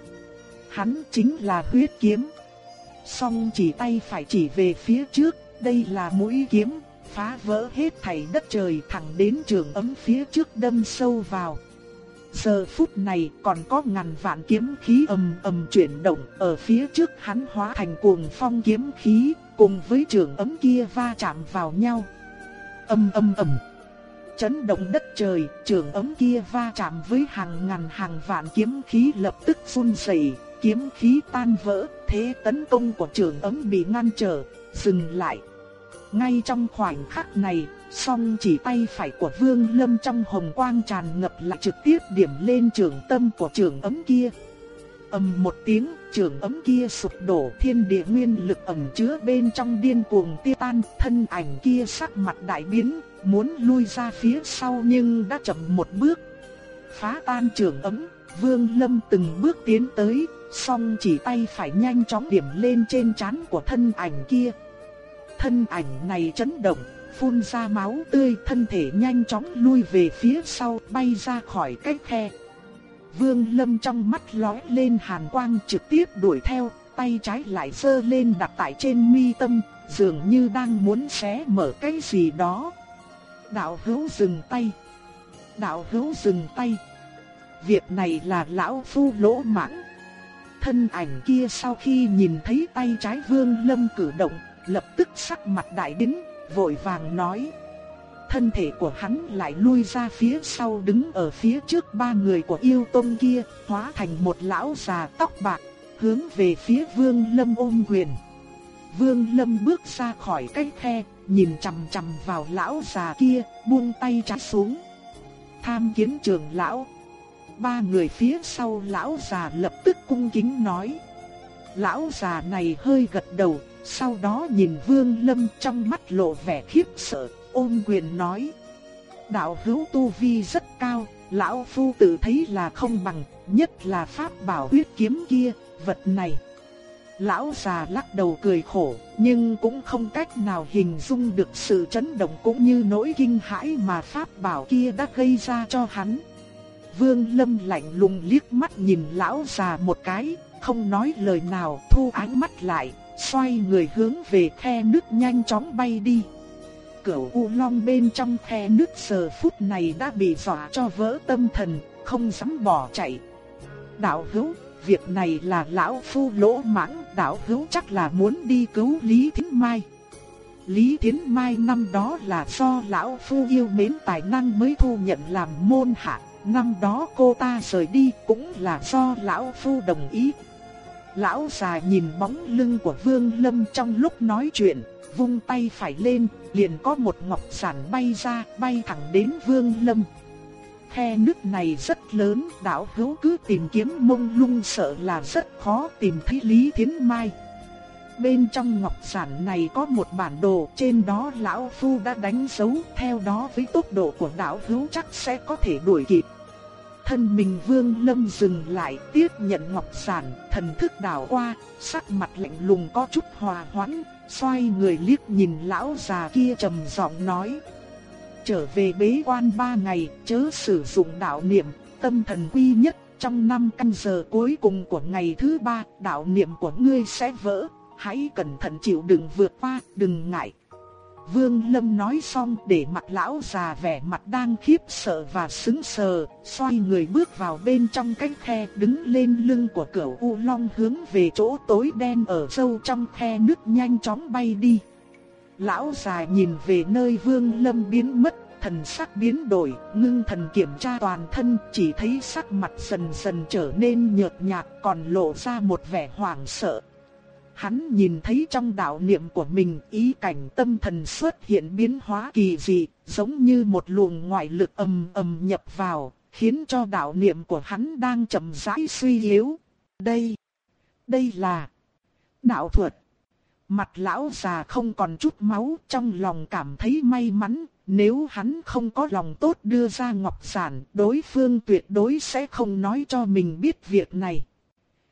Hắn chính là huyết kiếm. Song chỉ tay phải chỉ về phía trước, đây là mũi kiếm, phá vỡ hết thảy đất trời thẳng đến trường ấm phía trước đâm sâu vào. Giờ phút này còn có ngàn vạn kiếm khí ầm ầm chuyển động ở phía trước hắn hóa thành cuồng phong kiếm khí, cùng với trường ấm kia va chạm vào nhau. Âm âm ầm. Chấn động đất trời, trường ấm kia va chạm với hàng ngàn hàng vạn kiếm khí lập tức phun rẩy, kiếm khí tan vỡ, thế tấn công của trường ấm bị ngăn trở, dừng lại. Ngay trong khoảnh khắc này, song chỉ tay phải của Vương Lâm trong hồng quang tràn ngập lại trực tiếp điểm lên trường tâm của trường ấm kia. ầm một tiếng, trường ấm kia sụp đổ thiên địa nguyên lực ẩn chứa bên trong điên cuồng tiêu tan, thân ảnh kia sắc mặt đại biến, muốn lui ra phía sau nhưng đã chậm một bước. Phá tan trường ấm, Vương Lâm từng bước tiến tới, song chỉ tay phải nhanh chóng điểm lên trên trán của thân ảnh kia. Thân ảnh này chấn động, phun ra máu tươi, thân thể nhanh chóng lui về phía sau, bay ra khỏi cái khe. Vương Lâm trong mắt lóe lên hàn quang trực tiếp đuổi theo, tay trái lại giơ lên đặt tại trên mi tâm, dường như đang muốn xé mở cái gì đó. Đạo hữu dừng tay. Đạo hữu dừng tay. Việc này là lão phu lỗ mãng. Thân ảnh kia sau khi nhìn thấy tay trái Vương Lâm cử động, lập tức sắc mặt đại biến, vội vàng nói: thân thể của hắn lại lui ra phía sau đứng ở phía trước ba người của yêu tông kia, hóa thành một lão già tóc bạc, hướng về phía Vương Lâm ôm quyền. Vương Lâm bước ra khỏi cái khe, nhìn chằm chằm vào lão già kia, buông tay trái xuống. Tham kiến trưởng lão. Ba người phía sau lão già lập tức cung kính nói. Lão già này hơi gật đầu, sau đó nhìn Vương Lâm trong mắt lộ vẻ khiếp sợ, ôm quyền nói. Đạo hữu tu vi rất cao, lão phu tự thấy là không bằng, nhất là pháp bảo huyết kiếm kia, vật này. Lão già lắc đầu cười khổ, nhưng cũng không cách nào hình dung được sự chấn động cũng như nỗi kinh hãi mà pháp bảo kia đã gây ra cho hắn. Vương Lâm lạnh lùng liếc mắt nhìn lão già một cái, không nói lời nào, thu ánh mắt lại, xoay người hướng về khe nước nhanh chóng bay đi. Cửu U Long bên trong khe nước giờ phút này đã bị dọa cho vỡ tâm thần, không dám bỏ chạy. Đạo hữu, việc này là lão phu lỗ mãng, đạo hữu chắc là muốn đi cứu Lý Thiến Mai. Lý Thiến Mai năm đó là do lão phu yêu mến tài năng mới thu nhận làm môn hạ, năm đó cô ta rời đi cũng là do lão phu đồng ý. Lão già nhìn bóng lưng của Vương Lâm trong lúc nói chuyện, vung tay phải lên, liền có một ngọc sản bay ra, bay thẳng đến Vương Lâm. Khe nước này rất lớn, đạo hữu cứ tìm kiếm mông lung sợ là rất khó tìm thấy Lý Thiến Mai. Bên trong ngọc sản này có một bản đồ, trên đó lão phu đã đánh dấu, theo đó với tốc độ của đạo hữu chắc sẽ có thể đuổi kịp. Thân mình Vương Lâm dừng lại, tiếp nhận ngọc sản, thần thức đảo qua, sắc mặt lạnh lùng có chút hòa hoãn, xoay người liếc nhìn lão già kia trầm giọng nói: "Trở về bế quan ba ngày, chớ sử dụng đạo niệm, tâm thần quy nhất, trong năm canh giờ cuối cùng của ngày thứ ba, đạo niệm của ngươi sẽ vỡ, hãy cẩn thận chịu đựng vượt qua, đừng ngại." Vương Lâm nói xong để mặt lão già vẻ mặt đang khiếp sợ và sững sờ, xoay người bước vào bên trong cái khe đứng lên lưng của cửu U Long hướng về chỗ tối đen ở sâu trong khe nước nhanh chóng bay đi. Lão già nhìn về nơi Vương Lâm biến mất, thần sắc biến đổi, ngưng thần kiểm tra toàn thân, chỉ thấy sắc mặt dần dần trở nên nhợt nhạt còn lộ ra một vẻ hoảng sợ. Hắn nhìn thấy trong đạo niệm của mình ý cảnh tâm thần xuất hiện biến hóa kỳ dị, giống như một luồng ngoại lực ầm ầm nhập vào, khiến cho đạo niệm của hắn đang chậm rãi suy yếu. Đây, đây là đạo thuật. Mặt lão già không còn chút máu, trong lòng cảm thấy may mắn, nếu hắn không có lòng tốt đưa ra ngọc sản, đối phương tuyệt đối sẽ không nói cho mình biết việc này.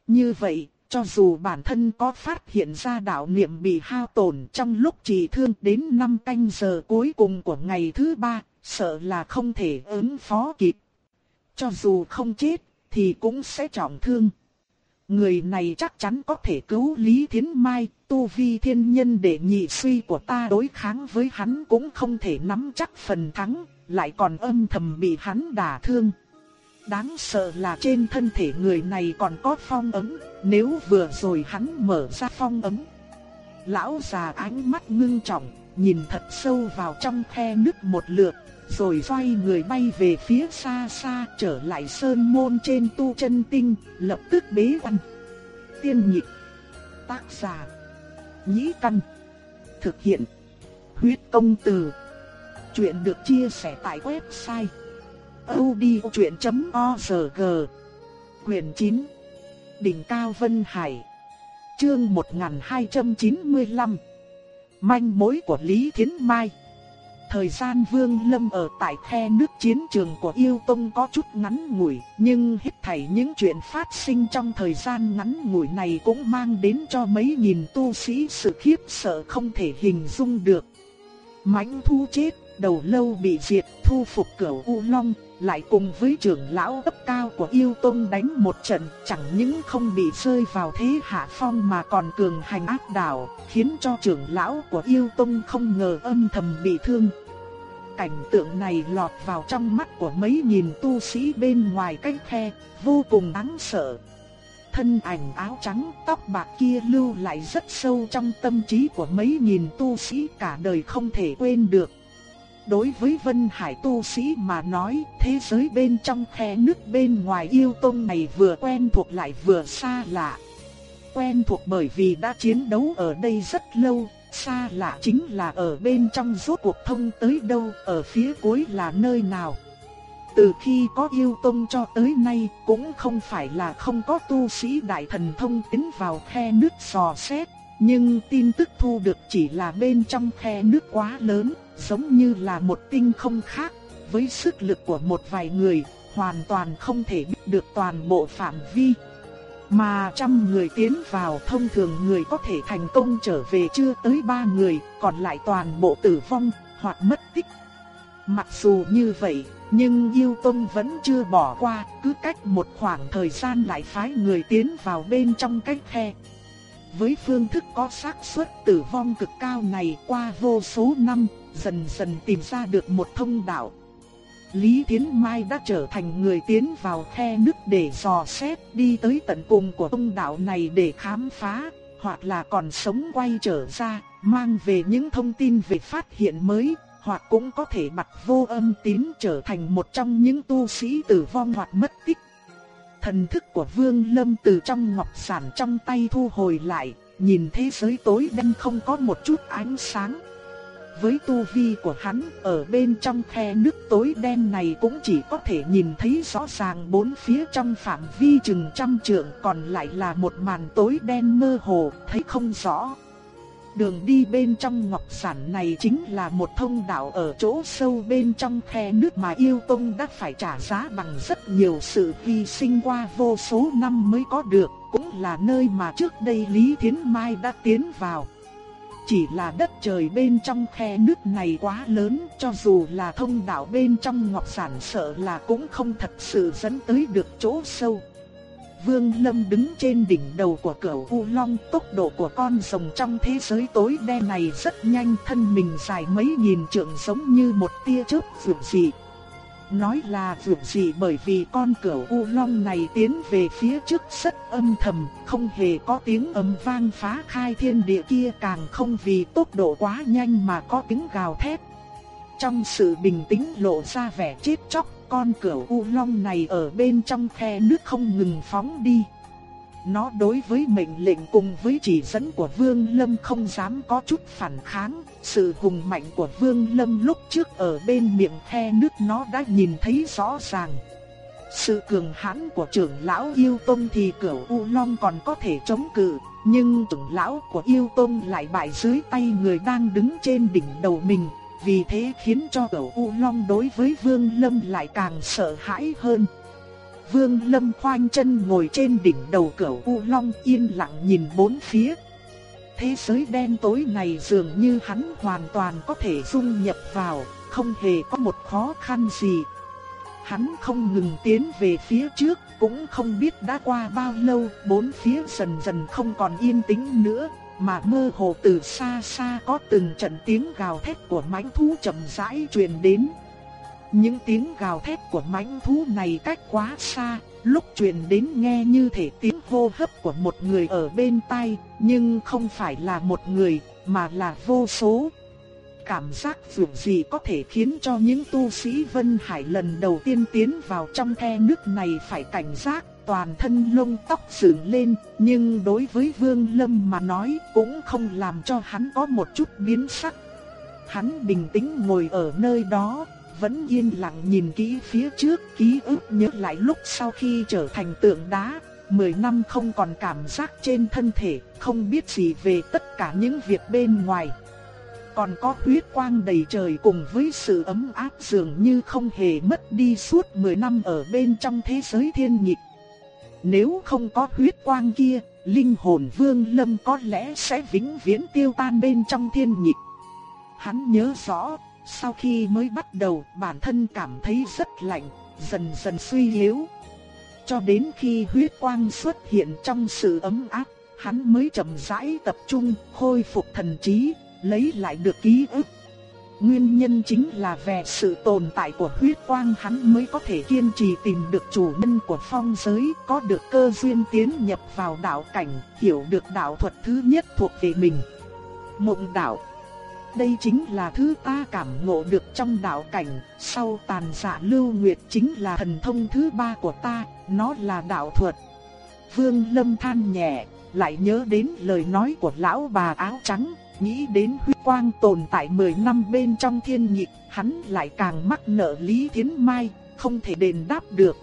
Như vậy, cho dù bản thân có phát hiện ra đạo niệm bị hao tổn trong lúc trị thương đến 5 canh giờ cuối cùng của ngày thứ ba, sợ là không thể ứng phó kịp. Cho dù không chết, thì cũng sẽ trọng thương. Người này chắc chắn có thể cứu Lý Thiến Mai, tu vi thiên nhân để nhị suy của ta đối kháng với hắn cũng không thể nắm chắc phần thắng, lại còn âm thầm bị hắn đả thương. Đáng sợ là trên thân thể người này còn có phong ấm, nếu vừa rồi hắn mở ra phong ấm. Lão già ánh mắt ngưng trọng, nhìn thật sâu vào trong khe nước một lượt, rồi xoay người bay về phía xa xa trở lại sơn môn trên tu chân tinh, lập tức bế quan. Tiên nhịp, tác giả, nhĩ căn, thực hiện, huyết công từ. Chuyện được chia sẻ tại website audiochuyện.org Quyền 9 Đỉnh Cao Vân Hải Chương 1295 Manh mối của Lý Thiến Mai Thời gian Vương Lâm ở tại khe nước chiến trường của Yêu Tông có chút ngắn ngủi, nhưng hết thảy những chuyện phát sinh trong thời gian ngắn ngủi này cũng mang đến cho mấy nghìn tu sĩ sự khiếp sợ không thể hình dung được. Mãnh thu chết, đầu lâu bị diệt, thu phục cửu U Long, lại cùng với trưởng lão cấp cao của yêu tông đánh một trận, chẳng những không bị rơi vào thế hạ phong mà còn cường hành áp đảo, khiến cho trưởng lão của yêu tông không ngờ âm thầm bị thương. Cảnh tượng này lọt vào trong mắt của mấy nghìn tu sĩ bên ngoài cách khe, vô cùng đáng sợ. Thân ảnh áo trắng, tóc bạc kia lưu lại rất sâu trong tâm trí của mấy nghìn tu sĩ cả đời không thể quên được. Đối với Vân Hải tu sĩ mà nói, thế giới bên trong khe nước bên ngoài yêu tông này vừa quen thuộc lại vừa xa lạ. Quen thuộc bởi vì đã chiến đấu ở đây rất lâu, xa lạ chính là ở bên trong rốt cuộc thông tới đâu, ở phía cuối là nơi nào. Từ khi có yêu tông cho tới nay cũng không phải là không có tu sĩ đại thần thông tiến vào khe nước sò xét, nhưng tin tức thu được chỉ là bên trong khe nước quá lớn, giống như là một tinh không khác, với sức lực của một vài người, hoàn toàn không thể biết được toàn bộ phạm vi. Mà trăm người tiến vào thông thường người có thể thành công trở về chưa tới ba người, còn lại toàn bộ tử vong hoặc mất tích. Mặc dù như vậy, nhưng Yêu Tông vẫn chưa bỏ qua, cứ cách một khoảng thời gian lại phái người tiến vào bên trong cái khe. Với phương thức có xác suất tử vong cực cao này qua vô số năm, dần dần tìm ra được một thông đạo. Lý Thiến Mai đã trở thành người tiến vào khe nước để dò xét đi tới tận cùng của thông đạo này để khám phá, hoặc là còn sống quay trở ra, mang về những thông tin về phát hiện mới, hoặc cũng có thể bật vô âm tín trở thành một trong những tu sĩ tử vong hoặc mất tích. Thần thức của Vương Lâm từ trong ngọc sản trong tay thu hồi lại, nhìn thế giới tối đen không có một chút ánh sáng. Với tu vi của hắn, ở bên trong khe nước tối đen này cũng chỉ có thể nhìn thấy rõ ràng bốn phía trong phạm vi chừng trăm trượng còn lại là một màn tối đen mơ hồ, thấy không rõ. Đường đi bên trong ngọc sản này chính là một thông đạo ở chỗ sâu bên trong khe nước mà yêu tông đã phải trả giá bằng rất nhiều sự hy sinh qua vô số năm mới có được, cũng là nơi mà trước đây Lý Thiến Mai đã tiến vào. Chỉ là đất trời bên trong khe nước này quá lớn, cho dù là thông đạo bên trong ngọc sản sợ là cũng không thật sự dẫn tới được chỗ sâu. Vương Lâm đứng trên đỉnh đầu của cửu U Long, tốc độ của con rồng trong thế giới tối đen này rất nhanh, thân mình dài mấy nghìn trượng giống như một tia chớp vượt dị. Nói là vượt gì bởi vì con cửu U Long này tiến về phía trước rất âm thầm, không hề có tiếng ầm vang phá khai thiên địa kia càng không vì tốc độ quá nhanh mà có tiếng gào thét. Trong sự bình tĩnh lộ ra vẻ chết chóc con cửu u long này ở bên trong khe nước không ngừng phóng đi. Nó đối với mệnh lệnh cùng với chỉ dẫn của Vương Lâm không dám có chút phản kháng, sự hùng mạnh của Vương Lâm lúc trước ở bên miệng khe nước nó đã nhìn thấy rõ ràng. Sự cường hãn của trưởng lão yêu tông thì cửu U Long còn có thể chống cự, nhưng trưởng lão của yêu tông lại bại dưới tay người đang đứng trên đỉnh đầu mình, vì thế khiến cho cửu U Long đối với Vương Lâm lại càng sợ hãi hơn. Vương Lâm khoanh chân ngồi trên đỉnh đầu cửu U Long yên lặng nhìn bốn phía. Thế giới đen tối này dường như hắn hoàn toàn có thể dung nhập vào, không hề có một khó khăn gì. Hắn không ngừng tiến về phía trước, cũng không biết đã qua bao lâu, bốn phía dần dần không còn yên tĩnh nữa, mà mơ hồ từ xa xa có từng trận tiếng gào thét của mãnh thú chậm rãi truyền đến. Những tiếng gào thét của mãnh thú này cách quá xa, lúc truyền đến nghe như thể tiếng hô hấp của một người ở bên tai, nhưng không phải là một người, mà là vô số. Cảm giác dù gì có thể khiến cho những tu sĩ Vân Hải lần đầu tiên tiến vào trong khe nước này phải cảnh giác toàn thân lông tóc dựng lên, nhưng đối với Vương Lâm mà nói cũng không làm cho hắn có một chút biến sắc. Hắn bình tĩnh ngồi ở nơi đó, vẫn yên lặng nhìn kỹ phía trước, ký ức nhớ lại lúc sau khi trở thành tượng đá, 10 năm không còn cảm giác trên thân thể, không biết gì về tất cả những việc bên ngoài. Còn có huyết quang đầy trời cùng với sự ấm áp dường như không hề mất đi suốt 10 năm ở bên trong thế giới thiên nhịp. Nếu không có huyết quang kia, linh hồn vương lâm có lẽ sẽ vĩnh viễn tiêu tan bên trong thiên nhịp. Hắn nhớ rõ, sau khi mới bắt đầu bản thân cảm thấy rất lạnh, dần dần suy yếu. Cho đến khi huyết quang xuất hiện trong sự ấm áp, hắn mới chậm rãi tập trung, khôi phục thần trí, lấy lại được ký ức Nguyên nhân chính là về sự tồn tại của huyết quang hắn mới có thể kiên trì tìm được chủ nhân của phong giới, có được cơ duyên tiến nhập vào đạo cảnh, hiểu được đạo thuật thứ nhất thuộc về mình. Mộng đạo đây chính là thứ ta cảm ngộ được trong đạo cảnh, sau tàn dạ lưu nguyệt chính là thần thông thứ ba của ta, nó là đạo thuật. Vương Lâm than nhẹ, lại nhớ đến lời nói của lão bà áo trắng, nghĩ đến huy quang tồn tại 10 năm bên trong thiên nhịp, hắn lại càng mắc nợ Lý Thiến Mai, không thể đền đáp được.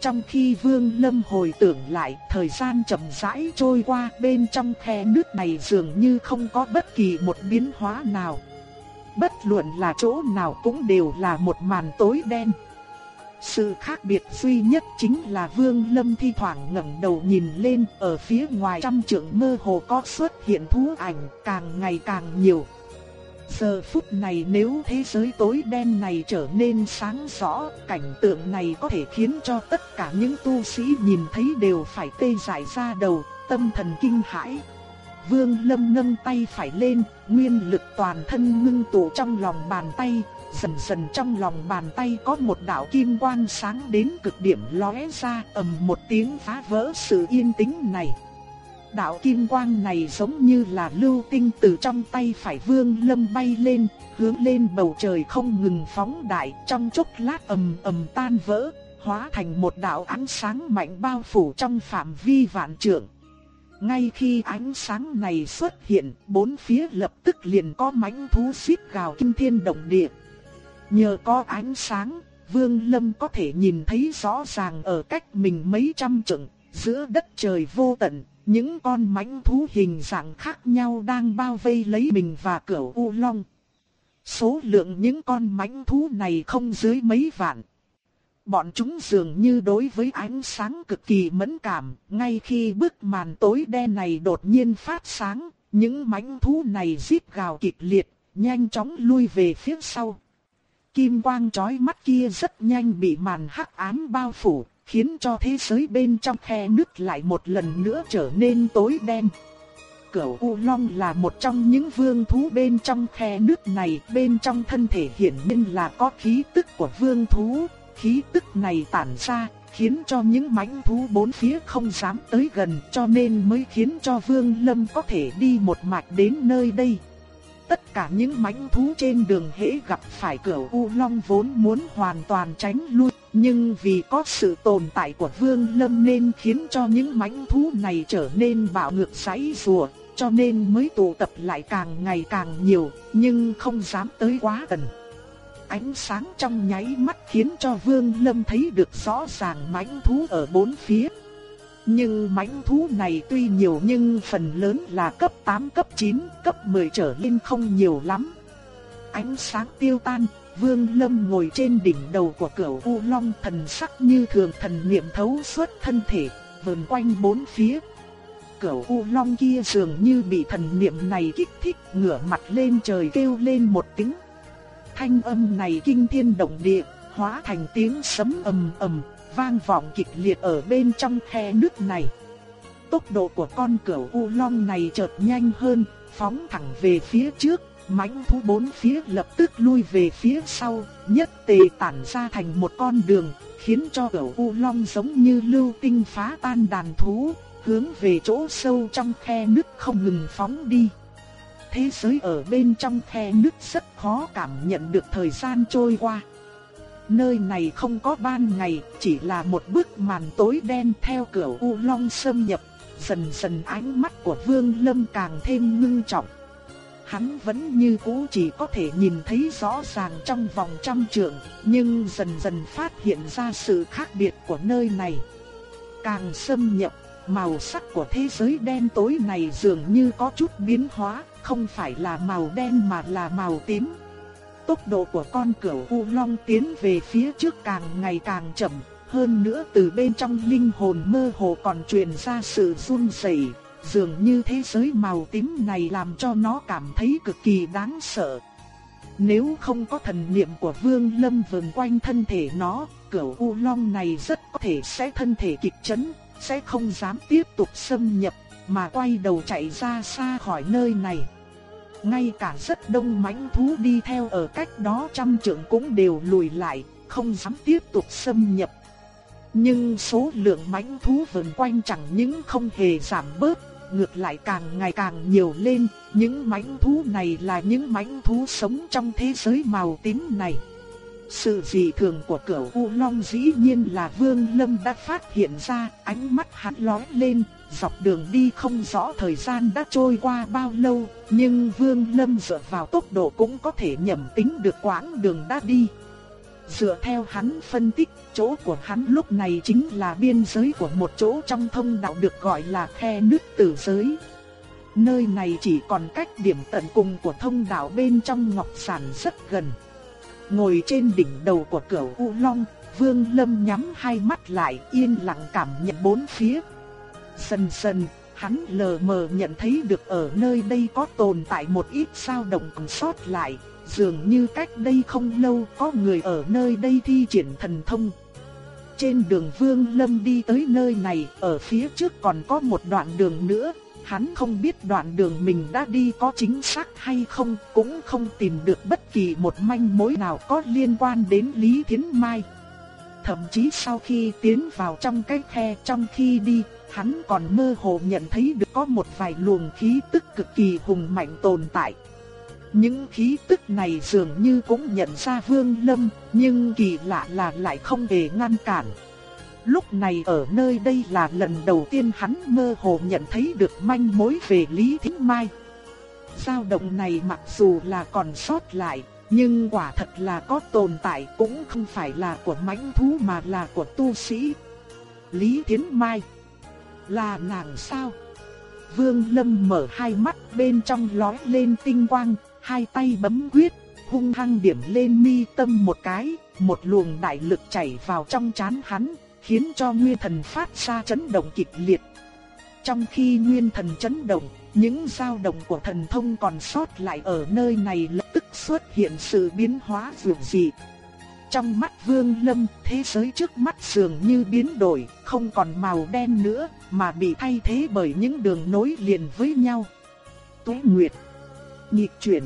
Trong khi Vương Lâm hồi tưởng lại, thời gian chậm rãi trôi qua bên trong khe nước này dường như không có bất kỳ một biến hóa nào. Bất luận là chỗ nào cũng đều là một màn tối đen. Sự khác biệt duy nhất chính là Vương Lâm thi thoảng ngẩng đầu nhìn lên, ở phía ngoài trăm trượng mơ hồ có xuất hiện thú ảnh, càng ngày càng nhiều. Giờ phút này nếu thế giới tối đen này trở nên sáng rõ, cảnh tượng này có thể khiến cho tất cả những tu sĩ nhìn thấy đều phải tê dại ra đầu, tâm thần kinh hãi. Vương Lâm nâng tay phải lên, nguyên lực toàn thân ngưng tụ trong lòng bàn tay, dần dần trong lòng bàn tay có một đạo kim quang sáng đến cực điểm lóe ra, ầm một tiếng phá vỡ sự yên tĩnh này. Đạo kim quang này giống như là lưu tinh từ trong tay phải Vương Lâm bay lên, hướng lên bầu trời không ngừng phóng đại, trong chốc lát ầm ầm tan vỡ, hóa thành một đạo ánh sáng mạnh bao phủ trong phạm vi vạn trượng. Ngay khi ánh sáng này xuất hiện, bốn phía lập tức liền có mãnh thú xít gào kinh thiên động địa. Nhờ có ánh sáng, Vương Lâm có thể nhìn thấy rõ ràng ở cách mình mấy trăm trượng, giữa đất trời vô tận, những con mãnh thú hình dạng khác nhau đang bao vây lấy mình và cửu U Long. Số lượng những con mãnh thú này không dưới mấy vạn. Bọn chúng dường như đối với ánh sáng cực kỳ mẫn cảm, ngay khi bức màn tối đen này đột nhiên phát sáng, những mãnh thú này rít gào kịch liệt, nhanh chóng lui về phía sau. Kim quang chói mắt kia rất nhanh bị màn hắc ám bao phủ, khiến cho thế giới bên trong khe nứt lại một lần nữa trở nên tối đen. Cửu U Long là một trong những vương thú bên trong khe nứt này, bên trong thân thể hiển nhiên là có khí tức của vương thú, khí tức này tản ra, khiến cho những mãnh thú bốn phía không dám tới gần, cho nên mới khiến cho Vương Lâm có thể đi một mạch đến nơi đây. Tất cả những mãnh thú trên đường hễ gặp phải cửu U Long vốn muốn hoàn toàn tránh lui, nhưng vì có sự tồn tại của Vương Lâm nên khiến cho những mãnh thú này trở nên bạo ngược sáy rùa, cho nên mới tụ tập lại càng ngày càng nhiều, nhưng không dám tới quá gần. Ánh sáng trong nháy mắt khiến cho Vương Lâm thấy được rõ ràng mãnh thú ở bốn phía. Nhưng mãnh thú này tuy nhiều nhưng phần lớn là cấp 8, cấp 9, cấp 10 trở lên không nhiều lắm. Ánh sáng tiêu tan, Vương Lâm ngồi trên đỉnh đầu của cửu U Long thần sắc như thường thần niệm thấu suốt thân thể, vờn quanh bốn phía. Cửu U Long kia dường như bị thần niệm này kích thích, ngửa mặt lên trời kêu lên một tiếng. Thanh âm này kinh thiên động địa, hóa thành tiếng sấm ầm ầm, vang vọng kịch liệt ở bên trong khe nước này. Tốc độ của con cửu U Long này chợt nhanh hơn, phóng thẳng về phía trước, mãnh thú bốn phía lập tức lui về phía sau, nhất tề tản ra thành một con đường, khiến cho cẩu U Long giống như lưu tinh phá tan đàn thú, hướng về chỗ sâu trong khe nước không ngừng phóng đi. Thế giới ở bên trong khe nước rất khó cảm nhận được thời gian trôi qua. Nơi này không có ban ngày, chỉ là một bức màn tối đen theo cửa U Long xâm nhập, dần dần ánh mắt của Vương Lâm càng thêm ngưng trọng. Hắn vẫn như cũ chỉ có thể nhìn thấy rõ ràng trong vòng trăm trượng, nhưng dần dần phát hiện ra sự khác biệt của nơi này. Càng xâm nhập, màu sắc của thế giới đen tối này dường như có chút biến hóa, không phải là màu đen mà là màu tím. Tốc độ của con cửu U Long tiến về phía trước càng ngày càng chậm, hơn nữa từ bên trong linh hồn mơ hồ còn truyền ra sự run rẩy, dường như thế giới màu tím này làm cho nó cảm thấy cực kỳ đáng sợ. Nếu không có thần niệm của Vương Lâm vờn quanh thân thể nó, cửu U Long này rất có thể sẽ thân thể kịch chấn, sẽ không dám tiếp tục xâm nhập, mà quay đầu chạy ra xa khỏi nơi này. Ngay cả rất đông mãnh thú đi theo ở cách đó trăm trượng cũng đều lùi lại, không dám tiếp tục xâm nhập. Nhưng số lượng mãnh thú vần quanh chẳng những không hề giảm bớt, ngược lại càng ngày càng nhiều lên, những mãnh thú này là những mãnh thú sống trong thế giới màu tím này. Sự dị thường của cửu U Long dĩ nhiên là Vương Lâm đã phát hiện ra, ánh mắt hắn lóe lên, dọc đường đi không rõ thời gian đã trôi qua bao lâu, nhưng Vương Lâm dựa vào tốc độ cũng có thể nhẩm tính được quãng đường đã đi. Dựa theo hắn phân tích, chỗ của hắn lúc này chính là biên giới của một chỗ trong thông đạo được gọi là khe nước tử giới. Nơi này chỉ còn cách điểm tận cùng của thông đạo bên trong ngọc sản rất gần. Ngồi trên đỉnh đầu của cửu U Long, Vương Lâm nhắm hai mắt lại yên lặng cảm nhận bốn phía. Dần dần, hắn lờ mờ nhận thấy được ở nơi đây có tồn tại một ít sao động còn sót lại, dường như cách đây không lâu có người ở nơi đây thi triển thần thông. Trên đường Vương Lâm đi tới nơi này, ở phía trước còn có một đoạn đường nữa, hắn không biết đoạn đường mình đã đi có chính xác hay không, cũng không tìm được bất kỳ một manh mối nào có liên quan đến Lý Thiến Mai. Thậm chí sau khi tiến vào trong cái khe trong khi đi, hắn còn mơ hồ nhận thấy được có một vài luồng khí tức cực kỳ hùng mạnh tồn tại. Những khí tức này dường như cũng nhận ra Vương Lâm, nhưng kỳ lạ là lại không hề ngăn cản. Lúc này ở nơi đây là lần đầu tiên hắn mơ hồ nhận thấy được manh mối về Lý Thính Mai. Giao động này mặc dù là còn sót lại, nhưng quả thật là có tồn tại cũng không phải là của mãnh thú mà là của tu sĩ. Lý Thiến Mai Là nàng sao? Vương Lâm mở hai mắt bên trong lóe lên tinh quang, hai tay bấm quyết, hung hăng điểm lên mi tâm một cái, một luồng đại lực chảy vào trong chán hắn, khiến cho nguyên thần phát ra chấn động kịch liệt. Trong khi nguyên thần chấn động, những dao động của thần thông còn sót lại ở nơi này lập tức xuất hiện sự biến hóa dường dị. Trong mắt Vương Lâm, thế giới trước mắt dường như biến đổi, không còn màu đen nữa, mà bị thay thế bởi những đường nối liền với nhau. Tuế Nguyệt, nhịp chuyển.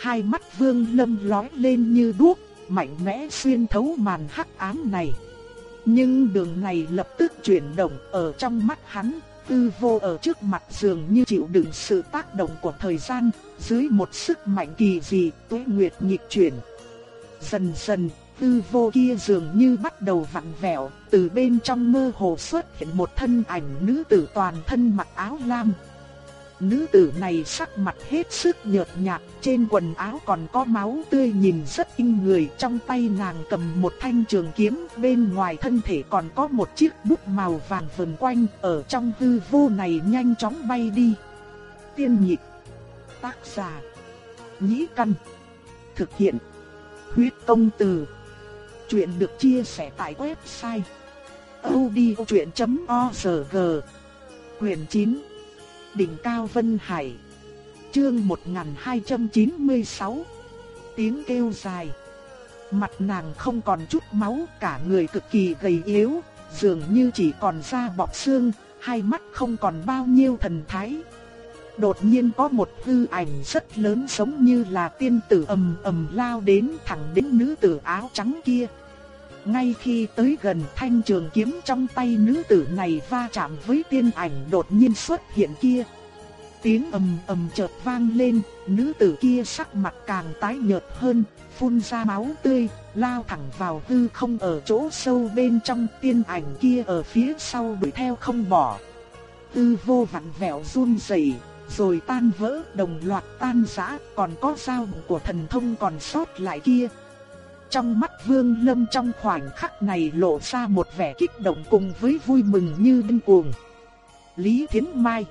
Hai mắt Vương Lâm lóe lên như đuốc, mạnh mẽ xuyên thấu màn hắc ám này. Nhưng đường này lập tức chuyển động ở trong mắt hắn, tư vô ở trước mặt dường như chịu đựng sự tác động của thời gian, dưới một sức mạnh kỳ dị, tuế nguyệt nhịp chuyển. Dần dần, tư vô kia dường như bắt đầu vặn vẹo, từ bên trong mơ hồ xuất hiện một thân ảnh nữ tử toàn thân mặc áo lam. Nữ tử này sắc mặt hết sức nhợt nhạt, trên quần áo còn có máu tươi nhìn rất kinh người, trong tay nàng cầm một thanh trường kiếm, bên ngoài thân thể còn có một chiếc bút màu vàng vần quanh, ở trong hư vô này nhanh chóng bay đi. Tiên nhịp, tác giả, nhĩ căn, thực hiện, huyết công từ. Chuyện được chia sẻ tại website odchuyện.org, quyền 9 đỉnh cao Vân Hải. Chương 1296. Tiếng kêu dài. Mặt nàng không còn chút máu, cả người cực kỳ gầy yếu, dường như chỉ còn da bọc xương, hai mắt không còn bao nhiêu thần thái. Đột nhiên có một hư ảnh rất lớn giống như là tiên tử ầm ầm lao đến thẳng đến nữ tử áo trắng kia. Ngay khi tới gần thanh trường kiếm trong tay nữ tử này va chạm với tiên ảnh đột nhiên xuất hiện kia. Tiếng ầm ầm chợt vang lên, nữ tử kia sắc mặt càng tái nhợt hơn, phun ra máu tươi, lao thẳng vào hư không ở chỗ sâu bên trong tiên ảnh kia ở phía sau đuổi theo không bỏ. Tư vô vặn vẹo run rẩy, rồi tan vỡ đồng loạt tan rã, còn có dao của thần thông còn sót lại kia, trong mắt Vương Lâm trong khoảnh khắc này lộ ra một vẻ kích động cùng với vui mừng như điên cuồng. Lý Thiến Mai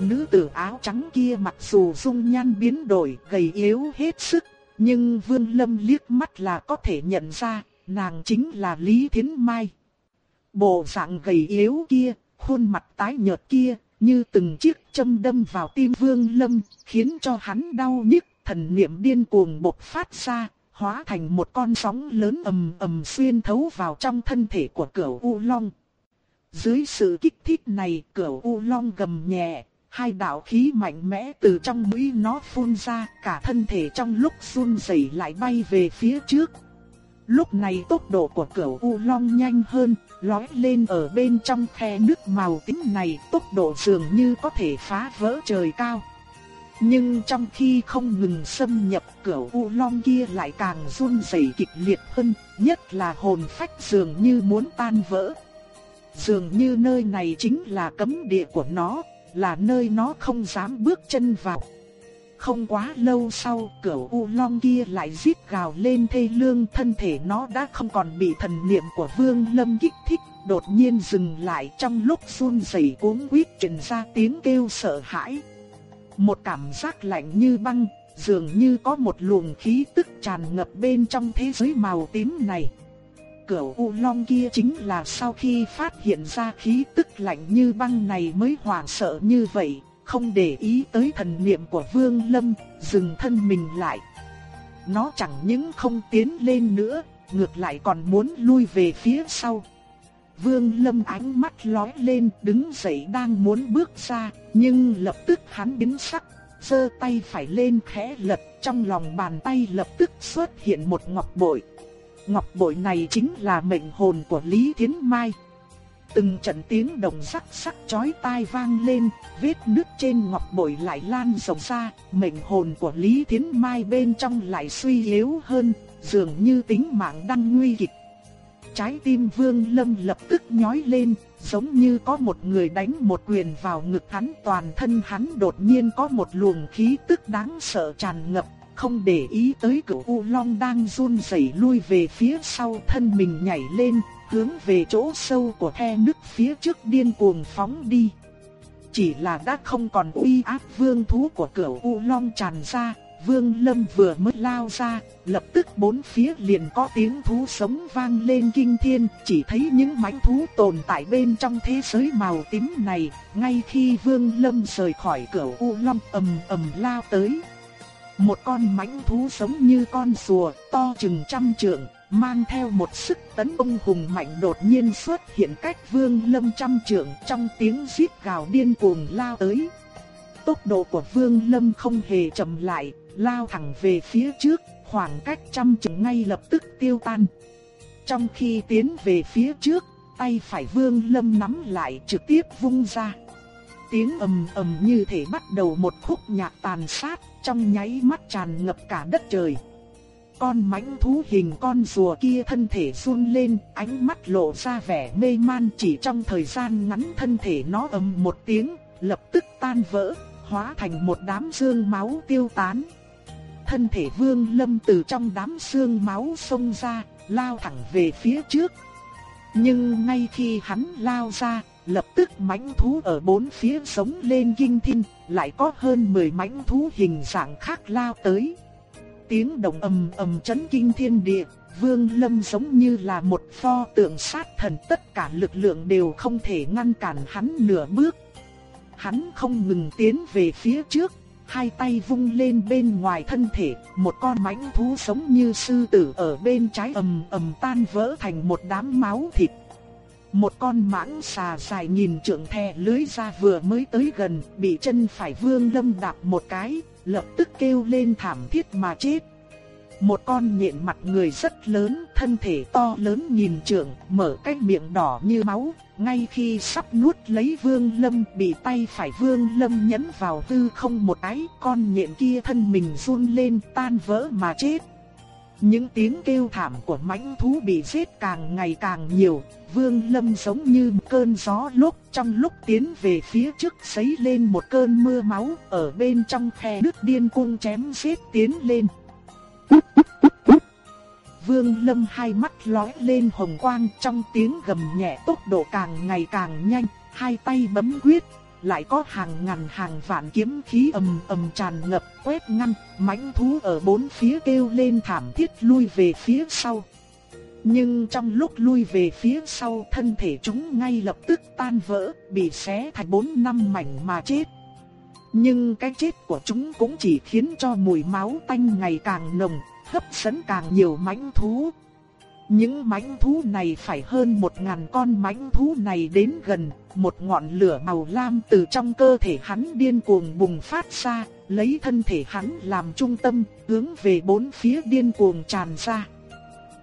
Nữ tử áo trắng kia mặc dù dung nhan biến đổi, gầy yếu hết sức, nhưng Vương Lâm liếc mắt là có thể nhận ra, nàng chính là Lý Thiến Mai. Bộ dạng gầy yếu kia, khuôn mặt tái nhợt kia, như từng chiếc châm đâm vào tim Vương Lâm, khiến cho hắn đau nhức, thần niệm điên cuồng bộc phát ra, hóa thành một con sóng lớn ầm ầm xuyên thấu vào trong thân thể của Cửu U Long. Dưới sự kích thích này, Cửu U Long gầm nhẹ, hai đạo khí mạnh mẽ từ trong mũi nó phun ra, cả thân thể trong lúc run rẩy lại bay về phía trước. Lúc này tốc độ của Cửu U Long nhanh hơn, lói lên ở bên trong khe nước màu tím này, tốc độ dường như có thể phá vỡ trời cao. Nhưng trong khi không ngừng xâm nhập cửu U Long kia lại càng run rẩy kịch liệt hơn, nhất là hồn phách dường như muốn tan vỡ. Dường như nơi này chính là cấm địa của nó, là nơi nó không dám bước chân vào. Không quá lâu sau, cẩu U Long kia lại rít gào lên thê lương thân thể nó đã không còn bị thần niệm của Vương Lâm kích thích, đột nhiên dừng lại trong lúc run rẩy cuống quýt truyền ra tiếng kêu sợ hãi. Một cảm giác lạnh như băng, dường như có một luồng khí tức tràn ngập bên trong thế giới màu tím này cửu U Long kia chính là sau khi phát hiện ra khí tức lạnh như băng này mới hoảng sợ như vậy, không để ý tới thần niệm của Vương Lâm, dừng thân mình lại. Nó chẳng những không tiến lên nữa, ngược lại còn muốn lui về phía sau. Vương Lâm ánh mắt lóe lên, đứng dậy đang muốn bước ra, nhưng lập tức hắn biến sắc, giơ tay phải lên khẽ lật, trong lòng bàn tay lập tức xuất hiện một ngọc bội. Ngọc bội này chính là mệnh hồn của Lý Thiến Mai. Từng trận tiếng đồng sắc sắc chói tai vang lên, vết nước trên ngọc bội lại lan rộng ra, mệnh hồn của Lý Thiến Mai bên trong lại suy yếu hơn, dường như tính mạng đang nguy kịch. Trái tim Vương Lâm lập tức nhói lên, giống như có một người đánh một quyền vào ngực hắn, toàn thân hắn đột nhiên có một luồng khí tức đáng sợ tràn ngập, không để ý tới cửu U Long đang run rẩy lui về phía sau thân mình nhảy lên, hướng về chỗ sâu của khe nước phía trước điên cuồng phóng đi. Chỉ là đã không còn uy áp vương thú của cửu U Long tràn ra, Vương Lâm vừa mới lao ra, lập tức bốn phía liền có tiếng thú sống vang lên kinh thiên, chỉ thấy những mãnh thú tồn tại bên trong thế giới màu tím này, ngay khi Vương Lâm rời khỏi cửa U Long ầm ầm lao tới. Một con mãnh thú giống như con rùa, to chừng trăm trượng, mang theo một sức tấn công hùng mạnh đột nhiên xuất hiện cách Vương Lâm trăm trượng trong tiếng rít gào điên cuồng lao tới. Tốc độ của Vương Lâm không hề chậm lại, lao thẳng về phía trước, khoảng cách trăm trượng ngay lập tức tiêu tan. Trong khi tiến về phía trước, tay phải Vương Lâm nắm lại trực tiếp vung ra. Tiếng ầm ầm như thể bắt đầu một khúc nhạc tàn sát, trong nháy mắt tràn ngập cả đất trời. Con mãnh thú hình con rùa kia thân thể run lên, ánh mắt lộ ra vẻ mê man chỉ trong thời gian ngắn thân thể nó ầm một tiếng, lập tức tan vỡ, hóa thành một đám xương máu tiêu tán. Thân thể vương lâm từ trong đám xương máu xông ra, lao thẳng về phía trước. Nhưng ngay khi hắn lao ra, lập tức mãnh thú ở bốn phía sống lên kinh thiên, lại có hơn 10 mãnh thú hình dạng khác lao tới. Tiếng động ầm ầm chấn kinh thiên địa, Vương Lâm giống như là một pho tượng sát thần tất cả lực lượng đều không thể ngăn cản hắn nửa bước. Hắn không ngừng tiến về phía trước, hai tay vung lên bên ngoài thân thể, một con mãnh thú sống như sư tử ở bên trái ầm ầm tan vỡ thành một đám máu thịt. Một con mãng xà dài nhìn trượng thè lưới ra vừa mới tới gần, bị chân phải vương lâm đạp một cái, lập tức kêu lên thảm thiết mà chết. Một con nhện mặt người rất lớn, thân thể to lớn nhìn trượng, mở cái miệng đỏ như máu, ngay khi sắp nuốt lấy vương lâm bị tay phải vương lâm nhấn vào tư không một cái, con nhện kia thân mình run lên tan vỡ mà chết. Những tiếng kêu thảm của mãnh thú bị giết càng ngày càng nhiều, vương lâm giống như một cơn gió lúc trong lúc tiến về phía trước sấy lên một cơn mưa máu ở bên trong khe nước điên cung chém giết tiến lên. Vương Lâm hai mắt lóe lên hồng quang trong tiếng gầm nhẹ tốc độ càng ngày càng nhanh, hai tay bấm quyết, lại có hàng ngàn hàng vạn kiếm khí ầm ầm tràn ngập quét ngăn, mãnh thú ở bốn phía kêu lên thảm thiết lui về phía sau. Nhưng trong lúc lui về phía sau thân thể chúng ngay lập tức tan vỡ, bị xé thành bốn năm mảnh mà chết. Nhưng cái chết của chúng cũng chỉ khiến cho mùi máu tanh ngày càng nồng, hấp dẫn càng nhiều mãnh thú. Những mãnh thú này phải hơn một ngàn con mãnh thú này đến gần, một ngọn lửa màu lam từ trong cơ thể hắn điên cuồng bùng phát ra, lấy thân thể hắn làm trung tâm, hướng về bốn phía điên cuồng tràn ra.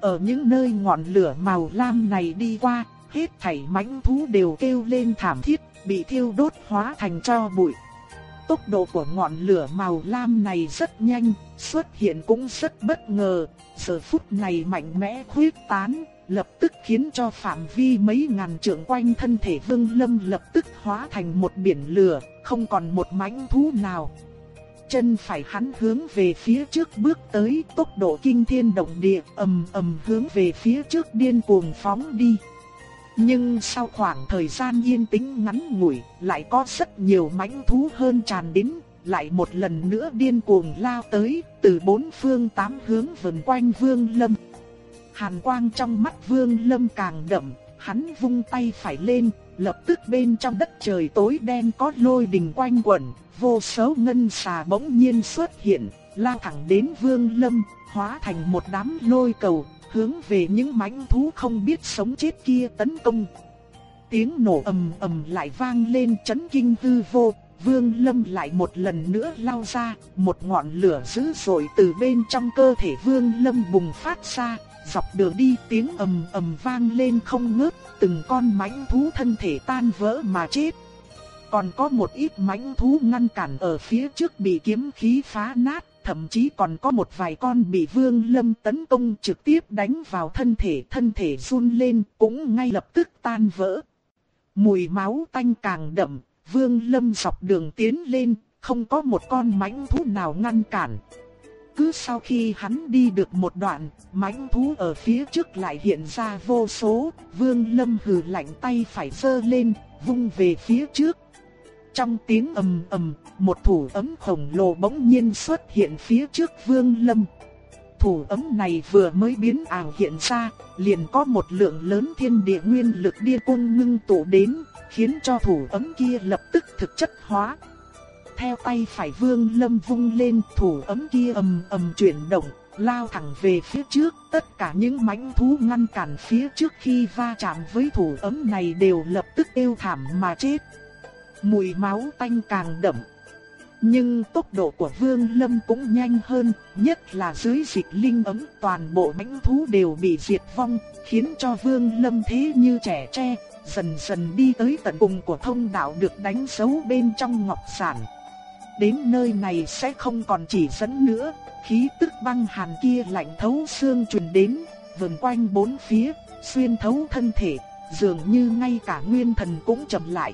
Ở những nơi ngọn lửa màu lam này đi qua, hết thảy mãnh thú đều kêu lên thảm thiết, bị thiêu đốt hóa thành tro bụi. Tốc độ của ngọn lửa màu lam này rất nhanh, xuất hiện cũng rất bất ngờ, giờ phút này mạnh mẽ khuyết tán, lập tức khiến cho phạm vi mấy ngàn trượng quanh thân thể Vương Lâm lập tức hóa thành một biển lửa, không còn một mảnh thú nào. Chân phải hắn hướng về phía trước bước tới, tốc độ kinh thiên động địa, ầm ầm hướng về phía trước điên cuồng phóng đi. Nhưng sau khoảng thời gian yên tĩnh ngắn ngủi, lại có rất nhiều mãnh thú hơn tràn đến, lại một lần nữa điên cuồng lao tới, từ bốn phương tám hướng vần quanh Vương Lâm. hàn quang trong mắt Vương Lâm càng đậm, hắn vung tay phải lên, lập tức bên trong đất trời tối đen có lôi đình quanh quẩn, vô số ngân xà bỗng nhiên xuất hiện, lao thẳng đến Vương Lâm, hóa thành một đám lôi cầu, hướng về những mãnh thú không biết sống chết kia tấn công. Tiếng nổ ầm ầm lại vang lên chấn kinh hư vô, Vương Lâm lại một lần nữa lao ra, một ngọn lửa dữ dội từ bên trong cơ thể Vương Lâm bùng phát ra, dọc đường đi tiếng ầm ầm vang lên không ngớt, từng con mãnh thú thân thể tan vỡ mà chết. Còn có một ít mãnh thú ngăn cản ở phía trước bị kiếm khí phá nát, thậm chí còn có một vài con bị Vương Lâm tấn công trực tiếp đánh vào thân thể, thân thể run lên, cũng ngay lập tức tan vỡ. Mùi máu tanh càng đậm, Vương Lâm dọc đường tiến lên, không có một con mãnh thú nào ngăn cản. Cứ sau khi hắn đi được một đoạn, mãnh thú ở phía trước lại hiện ra vô số, Vương Lâm hừ lạnh tay phải giơ lên, vung về phía trước. Trong tiếng ầm ầm, một thủ ấm khổng lồ bỗng nhiên xuất hiện phía trước Vương Lâm. Thủ ấm này vừa mới biến ảo hiện ra, liền có một lượng lớn thiên địa nguyên lực điên cuồng ngưng tụ đến, khiến cho thủ ấm kia lập tức thực chất hóa. Theo tay phải Vương Lâm vung lên, thủ ấm kia ầm ầm chuyển động, lao thẳng về phía trước, tất cả những mãnh thú ngăn cản phía trước khi va chạm với thủ ấm này đều lập tức kêu thảm mà chết. Mùi máu tanh càng đậm. Nhưng tốc độ của Vương Lâm cũng nhanh hơn, nhất là dưới dịch linh ấm toàn bộ mãnh thú đều bị diệt vong, khiến cho Vương Lâm thế như trẻ tre, dần dần đi tới tận cùng của thông đạo được đánh dấu bên trong ngọc sản. Đến nơi này sẽ không còn chỉ dẫn nữa, khí tức băng hàn kia lạnh thấu xương truyền đến, vần quanh bốn phía, xuyên thấu thân thể, dường như ngay cả nguyên thần cũng chậm lại.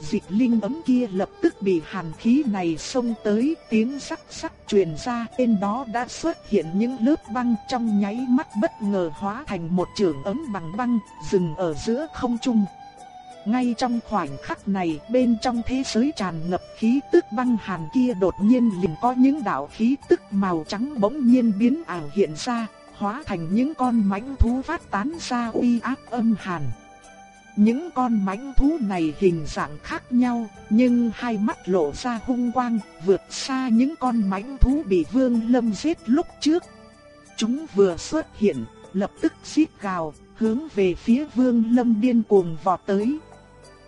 Dịch linh ấm kia lập tức bị hàn khí này xông tới, tiếng sắc sắc truyền ra, bên đó đã xuất hiện những lớp băng trong nháy mắt bất ngờ hóa thành một trường ấm bằng băng, dừng ở giữa không trung. Ngay trong khoảnh khắc này, bên trong thế giới tràn ngập khí tức băng hàn kia đột nhiên liền có những đạo khí tức màu trắng bỗng nhiên biến ảo hiện ra, hóa thành những con mãnh thú phát tán ra uy áp âm hàn. Những con mãnh thú này hình dạng khác nhau, nhưng hai mắt lộ ra hung quang, vượt xa những con mãnh thú bị Vương Lâm giết lúc trước. Chúng vừa xuất hiện, lập tức xít gào, hướng về phía Vương Lâm điên cuồng vọt tới.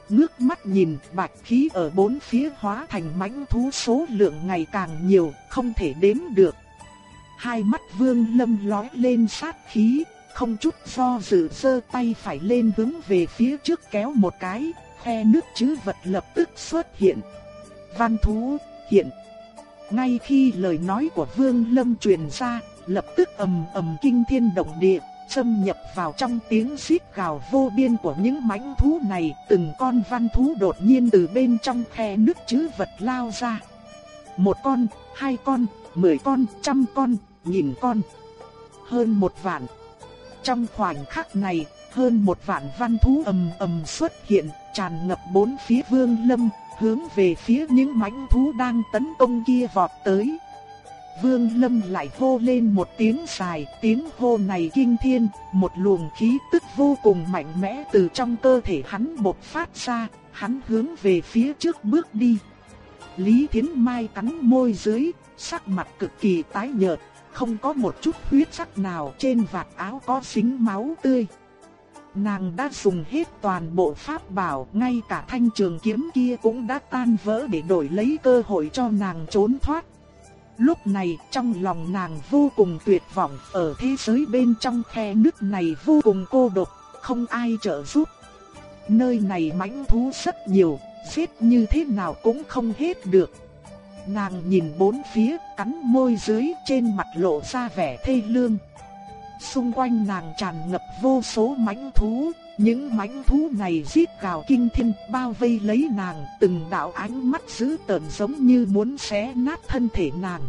Ngước mắt nhìn, bạch khí ở bốn phía hóa thành mãnh thú số lượng ngày càng nhiều, không thể đếm được. Hai mắt Vương Lâm lóe lên sát khí, không chút do dự giơ tay phải lên hướng về phía trước kéo một cái, khe nước chữ vật lập tức xuất hiện. Văn thú, hiện. Ngay khi lời nói của Vương Lâm truyền ra, lập tức ầm ầm kinh thiên động địa, xâm nhập vào trong tiếng xít gào vô biên của những mãnh thú này, từng con văn thú đột nhiên từ bên trong khe nước chữ vật lao ra. Một con, hai con, mười con, trăm con, nghìn con, hơn một vạn. Trong khoảnh khắc này, hơn một vạn văn thú ầm ầm xuất hiện, tràn ngập bốn phía vương lâm, hướng về phía những mãnh thú đang tấn công kia vọt tới. Vương Lâm lại hô lên một tiếng dài, tiếng hô này kinh thiên, một luồng khí tức vô cùng mạnh mẽ từ trong cơ thể hắn bộc phát ra, hắn hướng về phía trước bước đi. Lý Thiến Mai cắn môi dưới, sắc mặt cực kỳ tái nhợt, không có một chút huyết sắc nào trên vạt áo có xính máu tươi. Nàng đã dùng hết toàn bộ pháp bảo, ngay cả thanh trường kiếm kia cũng đã tan vỡ để đổi lấy cơ hội cho nàng trốn thoát. Lúc này trong lòng nàng vô cùng tuyệt vọng, ở thế giới bên trong khe nước này vô cùng cô độc, không ai trợ giúp. Nơi này mãnh thú rất nhiều, giết như thế nào cũng không hết được. Nàng nhìn bốn phía, cắn môi dưới trên mặt lộ ra vẻ thê lương. Xung quanh nàng tràn ngập vô số mãnh thú, những mãnh thú này rít gào kinh thiên bao vây lấy nàng, từng đạo ánh mắt dữ tợn giống như muốn xé nát thân thể nàng.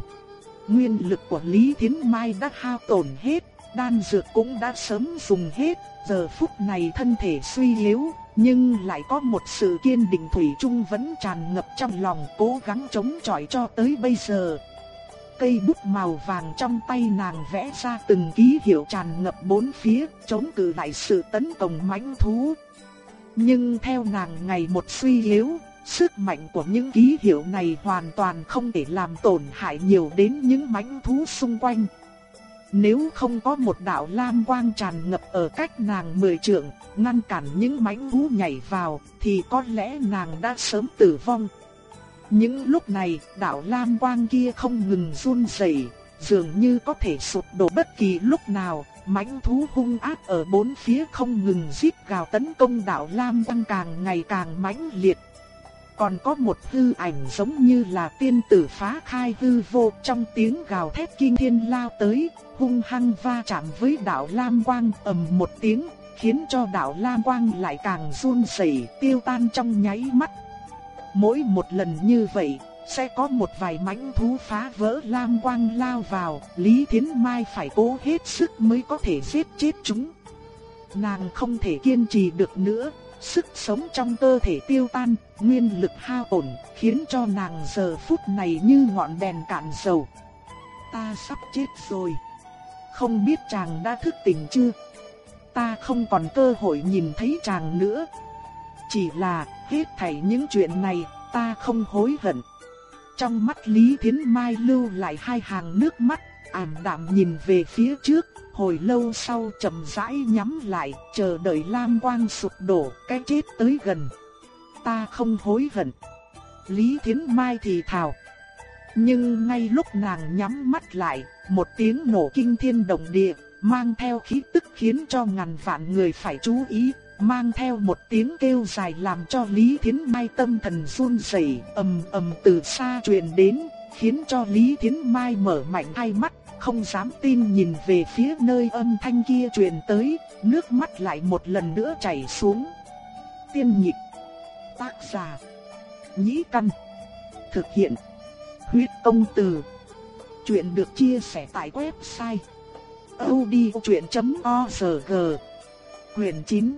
Nguyên lực của Lý Thiến Mai đã hao tổn hết, đan dược cũng đã sớm dùng hết, giờ phút này thân thể suy yếu, nhưng lại có một sự kiên định thủy chung vẫn tràn ngập trong lòng cố gắng chống chọi cho tới bây giờ. cây bút màu vàng trong tay nàng vẽ ra từng ký hiệu tràn ngập bốn phía, chống cự lại sự tấn công mãnh thú. Nhưng theo nàng ngày một suy yếu, sức mạnh của những ký hiệu này hoàn toàn không thể làm tổn hại nhiều đến những mãnh thú xung quanh. Nếu không có một đạo lam quang tràn ngập ở cách nàng mười trượng, ngăn cản những mãnh thú nhảy vào, thì có lẽ nàng đã sớm tử vong. Những lúc này, đạo lam quang kia không ngừng run rẩy, dường như có thể sụp đổ bất kỳ lúc nào, mãnh thú hung ác ở bốn phía không ngừng rít gào tấn công đạo lam quang càng ngày càng mãnh liệt. Còn có một hư ảnh giống như là tiên tử phá khai hư vô trong tiếng gào thét kinh thiên lao tới, hung hăng va chạm với đạo Lam Quang ầm một tiếng, khiến cho đạo Lam Quang lại càng run rẩy tiêu tan trong nháy mắt. Mỗi một lần như vậy, sẽ có một vài mãnh thú phá vỡ Lam Quang lao vào, Lý Thiến Mai phải cố hết sức mới có thể giết chết chúng. Nàng không thể kiên trì được nữa, sức sống trong cơ thể tiêu tan, nguyên lực hao tổn, khiến cho nàng giờ phút này như ngọn đèn cạn dầu. Ta sắp chết rồi. Không biết chàng đã thức tỉnh chưa? Ta không còn cơ hội nhìn thấy chàng nữa. Chỉ là, hết thảy những chuyện này, ta không hối hận. Trong mắt Lý Thiến Mai lưu lại hai hàng nước mắt, ảm đạm nhìn về phía trước, hồi lâu sau chậm rãi nhắm lại, chờ đợi lam quang sụp đổ, cái chết tới gần. Ta không hối hận. Lý Thiến Mai thì thào. Nhưng ngay lúc nàng nhắm mắt lại, một tiếng nổ kinh thiên động địa, mang theo khí tức khiến cho ngàn vạn người phải chú ý, mang theo một tiếng kêu dài làm cho Lý Thiến Mai tâm thần run rẩy, ầm ầm từ xa truyền đến, khiến cho Lý Thiến Mai mở mạnh hai mắt, không dám tin nhìn về phía nơi âm thanh kia truyền tới, nước mắt lại một lần nữa chảy xuống. Tiên nhịp, tác giả, nhĩ căn, thực hiện, huyết công từ. Chuyện được chia sẻ tại website odchuyện.org Quyền 9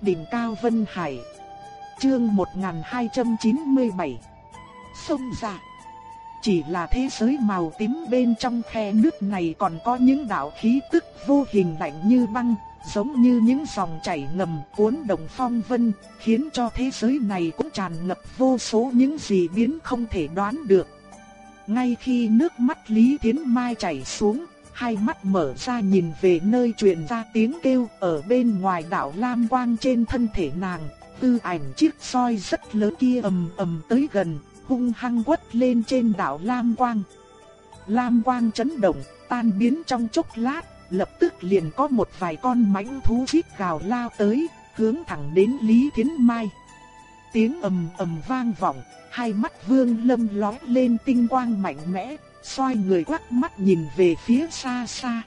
Đỉnh Cao Vân Hải Chương 1297 Sông Giạc. Chỉ là thế giới màu tím bên trong khe nước này còn có những đạo khí tức vô hình lạnh như băng Giống như những dòng chảy ngầm cuốn đồng phong vân Khiến cho thế giới này cũng tràn ngập vô số những gì biến không thể đoán được. Ngay khi nước mắt Lý Thiến Mai chảy xuống, hai mắt mở ra nhìn về nơi truyền ra tiếng kêu ở bên ngoài đảo Lam Quang trên thân thể nàng, tư ảnh chiếc soi rất lớn kia ầm ầm tới gần, hung hăng quất lên trên đảo Lam Quang. Lam Quang chấn động, tan biến trong chốc lát, lập tức liền có một vài con mãnh thú chít gào lao tới, hướng thẳng đến Lý Thiến Mai. Tiếng ầm ầm vang vọng, hai mắt Vương Lâm lóe lên tinh quang mạnh mẽ, xoay người quắc mắt nhìn về phía xa xa.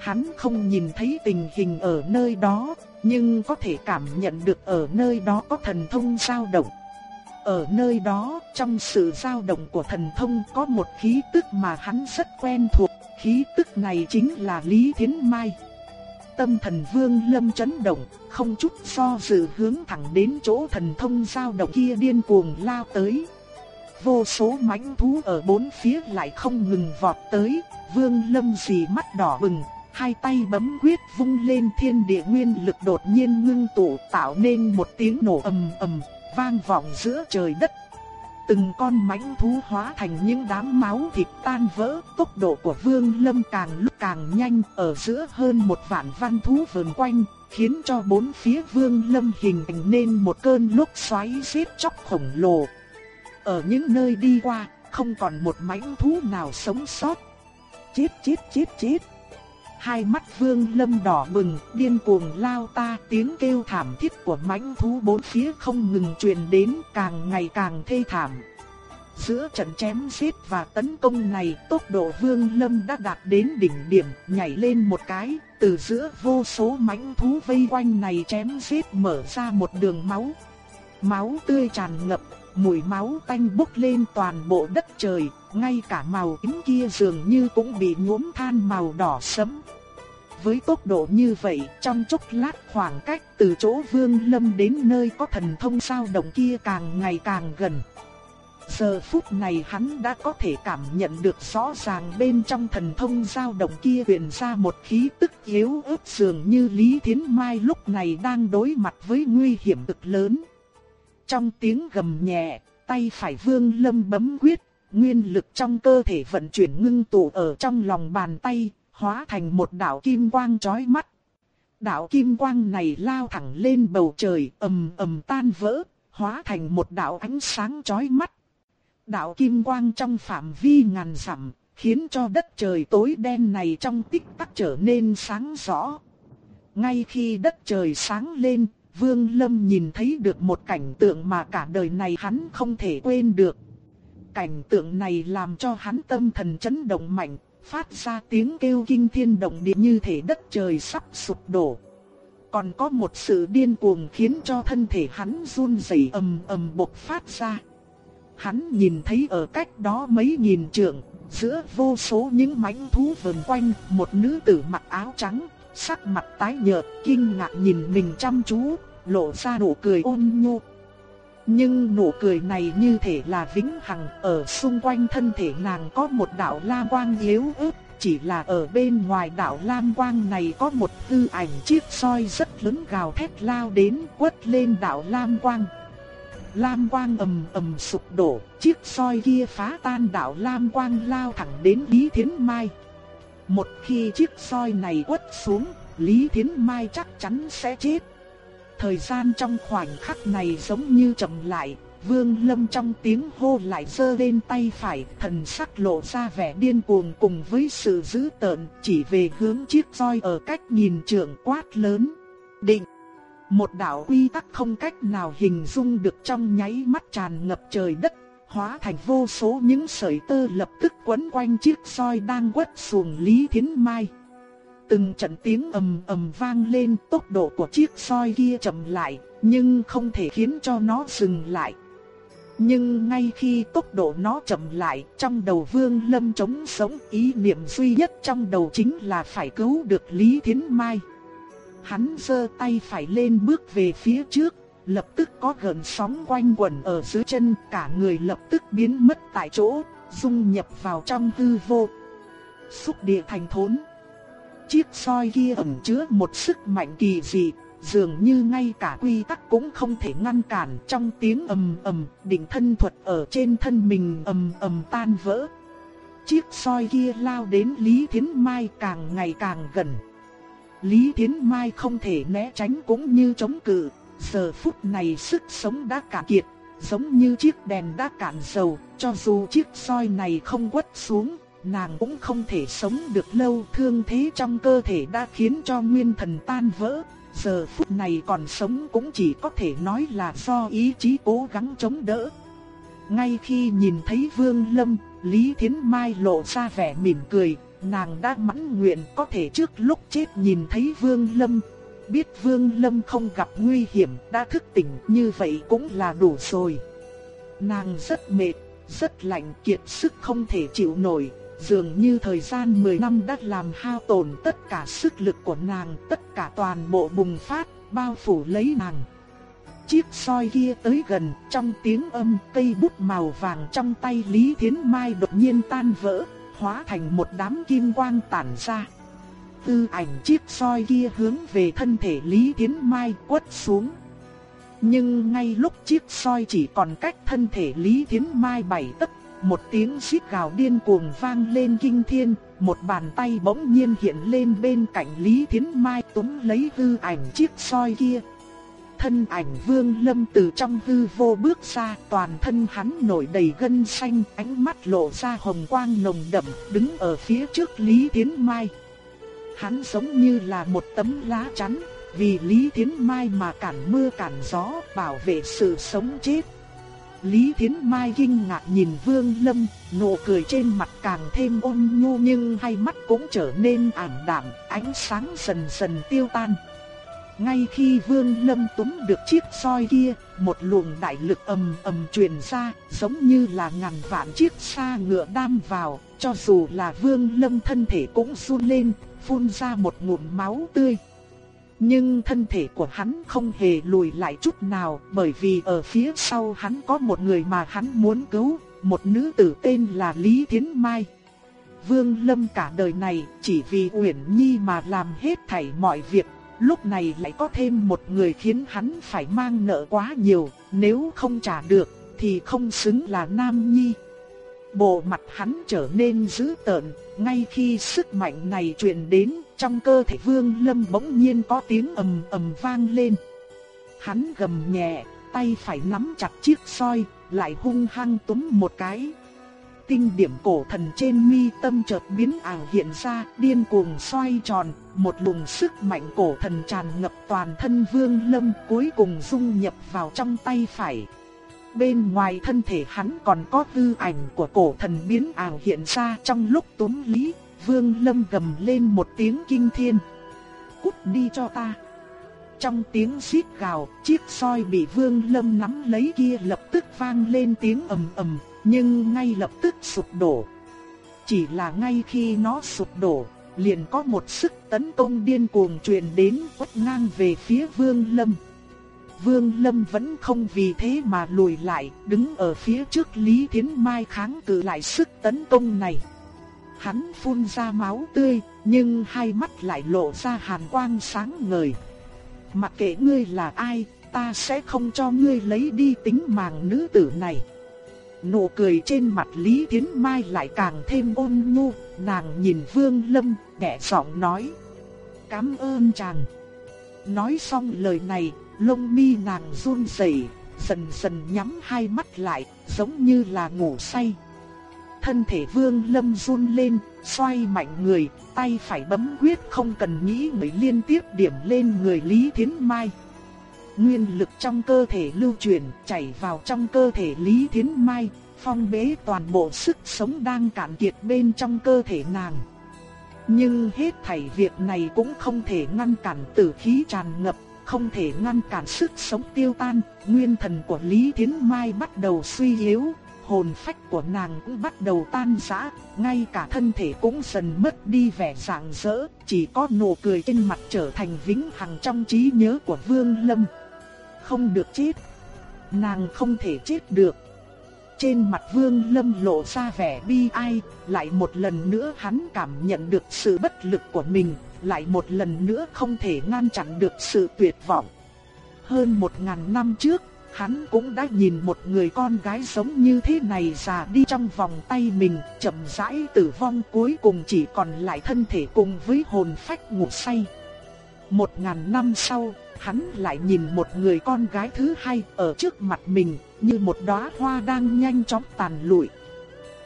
Hắn không nhìn thấy tình hình ở nơi đó, nhưng có thể cảm nhận được ở nơi đó có thần thông dao động. Ở nơi đó, trong sự dao động của thần thông có một khí tức mà hắn rất quen thuộc, khí tức này chính là Lý Thiến Mai. Tâm thần vương lâm chấn động, không chút do dự hướng thẳng đến chỗ thần thông giao động kia điên cuồng lao tới. Vô số mãnh thú ở bốn phía lại không ngừng vọt tới, vương lâm dì mắt đỏ bừng, hai tay bấm quyết vung lên thiên địa nguyên lực đột nhiên ngưng tụ tạo nên một tiếng nổ ầm ầm, vang vọng giữa trời đất từng con mãnh thú hóa thành những đám máu thịt tan vỡ, tốc độ của Vương Lâm càng lúc càng nhanh, ở giữa hơn một vạn văn thú vần quanh, khiến cho bốn phía Vương Lâm hình thành nên một cơn lốc xoáy giết chóc khổng lồ. Ở những nơi đi qua, không còn một mãnh thú nào sống sót. Chết chết chết chết. Hai mắt vương lâm đỏ bừng, điên cuồng lao ta tiếng kêu thảm thiết của mãnh thú bốn phía không ngừng truyền đến càng ngày càng thê thảm. Giữa trận chém giết và tấn công này, tốc độ Vương Lâm đã đạt đến đỉnh điểm, nhảy lên một cái, từ giữa vô số mãnh thú vây quanh này chém giết mở ra một đường máu. Máu tươi tràn ngập, mùi máu tanh bốc lên toàn bộ đất trời, ngay cả màu tím kia dường như cũng bị nhuốm than màu đỏ sẫm. Với tốc độ như vậy, trong chốc lát khoảng cách từ chỗ Vương Lâm đến nơi có thần thông sao động kia càng ngày càng gần. Giờ phút này hắn đã có thể cảm nhận được rõ ràng bên trong thần thông dao động kia truyền ra một khí tức yếu ớt dường như Lý Thiến Mai lúc này đang đối mặt với nguy hiểm cực lớn. Trong tiếng gầm nhẹ, tay phải vương lâm bấm quyết, nguyên lực trong cơ thể vận chuyển ngưng tụ ở trong lòng bàn tay, hóa thành một đạo kim quang chói mắt. Đạo kim quang này lao thẳng lên bầu trời, ầm ầm tan vỡ, hóa thành một đạo ánh sáng chói mắt. Đạo kim quang trong phạm vi ngàn dặm, khiến cho đất trời tối đen này trong tích tắc trở nên sáng rõ. Ngay khi đất trời sáng lên, Vương Lâm nhìn thấy được một cảnh tượng mà cả đời này hắn không thể quên được. Cảnh tượng này làm cho hắn tâm thần chấn động mạnh, phát ra tiếng kêu kinh thiên động địa như thể đất trời sắp sụp đổ. Còn có một sự điên cuồng khiến cho thân thể hắn run rẩy ầm ầm bộc phát ra. Hắn nhìn thấy ở cách đó mấy nghìn trượng, giữa vô số những mãnh thú vần quanh, một nữ tử mặc áo trắng, sắc mặt tái nhợt, kinh ngạc nhìn mình chăm chú, lộ ra nụ cười ôn nhu. Nhưng nụ cười này như thể là vĩnh hằng, ở xung quanh thân thể nàng có một đạo lam quang yếu ớt, chỉ là ở bên ngoài đạo lam quang này có một tư ảnh chiếc soi rất lớn gào thét lao đến quất lên đạo lam quang. Lam quang ầm ầm sụp đổ, chiếc soi kia phá tan đạo lam quang lao thẳng đến Lý Thiến Mai. Một khi chiếc soi này quất xuống, Lý Thiến Mai chắc chắn sẽ chết. Thời gian trong khoảnh khắc này giống như chậm lại, Vương Lâm trong tiếng hô lại giơ lên tay phải, thần sắc lộ ra vẻ điên cuồng cùng với sự dữ tợn, chỉ về hướng chiếc roi ở cách nhìn trưởng quát lớn. Định! Một đạo quy tắc không cách nào hình dung được trong nháy mắt tràn ngập trời đất, hóa thành vô số những sợi tơ lập tức quấn quanh chiếc roi đang quất xuồng Lý Thiến Mai. Từng trận tiếng ầm ầm vang lên, tốc độ của chiếc soi kia chậm lại, nhưng không thể khiến cho nó dừng lại. Nhưng ngay khi tốc độ nó chậm lại, trong đầu Vương Lâm trống sống, ý niệm duy nhất trong đầu chính là phải cứu được Lý Thiến Mai. Hắn giơ tay phải lên bước về phía trước, lập tức có gần sóng quanh quẩn ở dưới chân, cả người lập tức biến mất tại chỗ, dung nhập vào trong hư vô. Xúc địa thành thốn. Chiếc soi kia ẩn chứa một sức mạnh kỳ dị, dường như ngay cả quy tắc cũng không thể ngăn cản trong tiếng ầm ầm, đỉnh thân thuật ở trên thân mình ầm ầm tan vỡ. Chiếc soi kia lao đến Lý Thiến Mai càng ngày càng gần. Lý Thiến Mai không thể né tránh cũng như chống cự, giờ phút này sức sống đã cạn kiệt, giống như chiếc đèn đã cạn dầu, cho dù chiếc soi này không quất xuống, nàng cũng không thể sống được lâu, thương thế trong cơ thể đã khiến cho nguyên thần tan vỡ, giờ phút này còn sống cũng chỉ có thể nói là do ý chí cố gắng chống đỡ. Ngay khi nhìn thấy Vương Lâm, Lý Thiến Mai lộ ra vẻ mỉm cười, nàng đã mãn nguyện có thể trước lúc chết nhìn thấy Vương Lâm. Biết Vương Lâm không gặp nguy hiểm, đã thức tỉnh như vậy cũng là đủ rồi. Nàng rất mệt, rất lạnh kiệt sức không thể chịu nổi, dường như thời gian 10 năm đã làm hao tổn tất cả sức lực của nàng, tất cả toàn bộ bùng phát, bao phủ lấy nàng. Chiếc soi kia tới gần, trong tiếng âm cây bút màu vàng trong tay Lý Thiến Mai đột nhiên tan vỡ, hóa thành một đám kim quang tản ra. Tư ảnh chiếc soi kia hướng về thân thể Lý Thiến Mai quất xuống. Nhưng ngay lúc chiếc soi chỉ còn cách thân thể Lý Thiến Mai bảy tấc một tiếng xít gào điên cuồng vang lên kinh thiên, một bàn tay bỗng nhiên hiện lên bên cạnh Lý Thiến Mai túm lấy hư ảnh chiếc soi kia. Thân ảnh vương lâm từ trong hư vô bước ra, toàn thân hắn nổi đầy gân xanh, ánh mắt lộ ra hồng quang nồng đậm, đứng ở phía trước Lý Thiến Mai. Hắn giống như là một tấm lá chắn, vì Lý Thiến Mai mà cản mưa cản gió, bảo vệ sự sống chết. Lý Thiến Mai kinh ngạc nhìn Vương Lâm, nụ cười trên mặt càng thêm ôn nhu nhưng hai mắt cũng trở nên ảm đạm, ánh sáng dần dần tiêu tan. Ngay khi Vương Lâm túm được chiếc soi kia, một luồng đại lực ầm ầm truyền ra, giống như là ngàn vạn chiếc xa ngựa đam vào, cho dù là Vương Lâm thân thể cũng run lên, phun ra một ngụm máu tươi. Nhưng thân thể của hắn không hề lùi lại chút nào bởi vì ở phía sau hắn có một người mà hắn muốn cứu, một nữ tử tên là Lý Thiến Mai. Vương Lâm cả đời này chỉ vì Uyển Nhi mà làm hết thảy mọi việc, lúc này lại có thêm một người khiến hắn phải mang nợ quá nhiều, nếu không trả được thì không xứng là Nam Nhi. Bộ mặt hắn trở nên dữ tợn, ngay khi sức mạnh này truyền đến, trong cơ thể Vương Lâm bỗng nhiên có tiếng ầm ầm vang lên. Hắn gầm nhẹ, tay phải nắm chặt chiếc soi, lại hung hăng túm một cái. Tinh điểm cổ thần trên mi tâm chợt biến ảo hiện ra, điên cuồng xoay tròn, một luồng sức mạnh cổ thần tràn ngập toàn thân Vương Lâm, cuối cùng dung nhập vào trong tay phải. Bên ngoài thân thể hắn còn có hư ảnh của cổ thần biến ảo hiện ra trong lúc túm lý, Vương Lâm gầm lên một tiếng kinh thiên. Cút đi cho ta. Trong tiếng xít gào, chiếc soi bị Vương Lâm nắm lấy kia lập tức vang lên tiếng ầm ầm, nhưng ngay lập tức sụp đổ. Chỉ là ngay khi nó sụp đổ, liền có một sức tấn công điên cuồng truyền đến quất ngang về phía Vương Lâm. Vương Lâm vẫn không vì thế mà lùi lại, đứng ở phía trước Lý Thiến Mai kháng cự lại sức tấn công này. Hắn phun ra máu tươi, nhưng hai mắt lại lộ ra hàn quang sáng ngời. Mặc kệ ngươi là ai, ta sẽ không cho ngươi lấy đi tính mạng nữ tử này. Nụ cười trên mặt Lý Thiến Mai lại càng thêm ôn nhu, nàng nhìn Vương Lâm, nhẹ giọng nói. Cảm ơn chàng. Nói xong lời này, lông mi nàng run rẩy, dần dần nhắm hai mắt lại, giống như là ngủ say. Thân thể Vương Lâm run lên, xoay mạnh người, tay phải bấm quyết không cần nghĩ người liên tiếp điểm lên người Lý Thiến Mai. Nguyên lực trong cơ thể lưu chuyển, chảy vào trong cơ thể Lý Thiến Mai, phong bế toàn bộ sức sống đang cạn kiệt bên trong cơ thể nàng. Nhưng hết thảy việc này cũng không thể ngăn cản tử khí tràn ngập, không thể ngăn cản sức sống tiêu tan, nguyên thần của Lý Thiến Mai bắt đầu suy yếu, hồn phách của nàng cũng bắt đầu tan rã, ngay cả thân thể cũng dần mất đi vẻ rạng rỡ, chỉ có nụ cười trên mặt trở thành vĩnh hằng trong trí nhớ của Vương Lâm. Không được chết, nàng không thể chết được. Trên mặt Vương Lâm lộ ra vẻ bi ai, lại một lần nữa hắn cảm nhận được sự bất lực của mình, lại một lần nữa không thể ngăn chặn được sự tuyệt vọng. Hơn một ngàn năm trước, hắn cũng đã nhìn một người con gái sống như thế này già đi trong vòng tay mình, chậm rãi tử vong cuối cùng chỉ còn lại thân thể cùng với hồn phách ngủ say. Một ngàn năm sau, hắn lại nhìn một người con gái thứ hai ở trước mặt mình, như một đóa hoa đang nhanh chóng tàn lụi.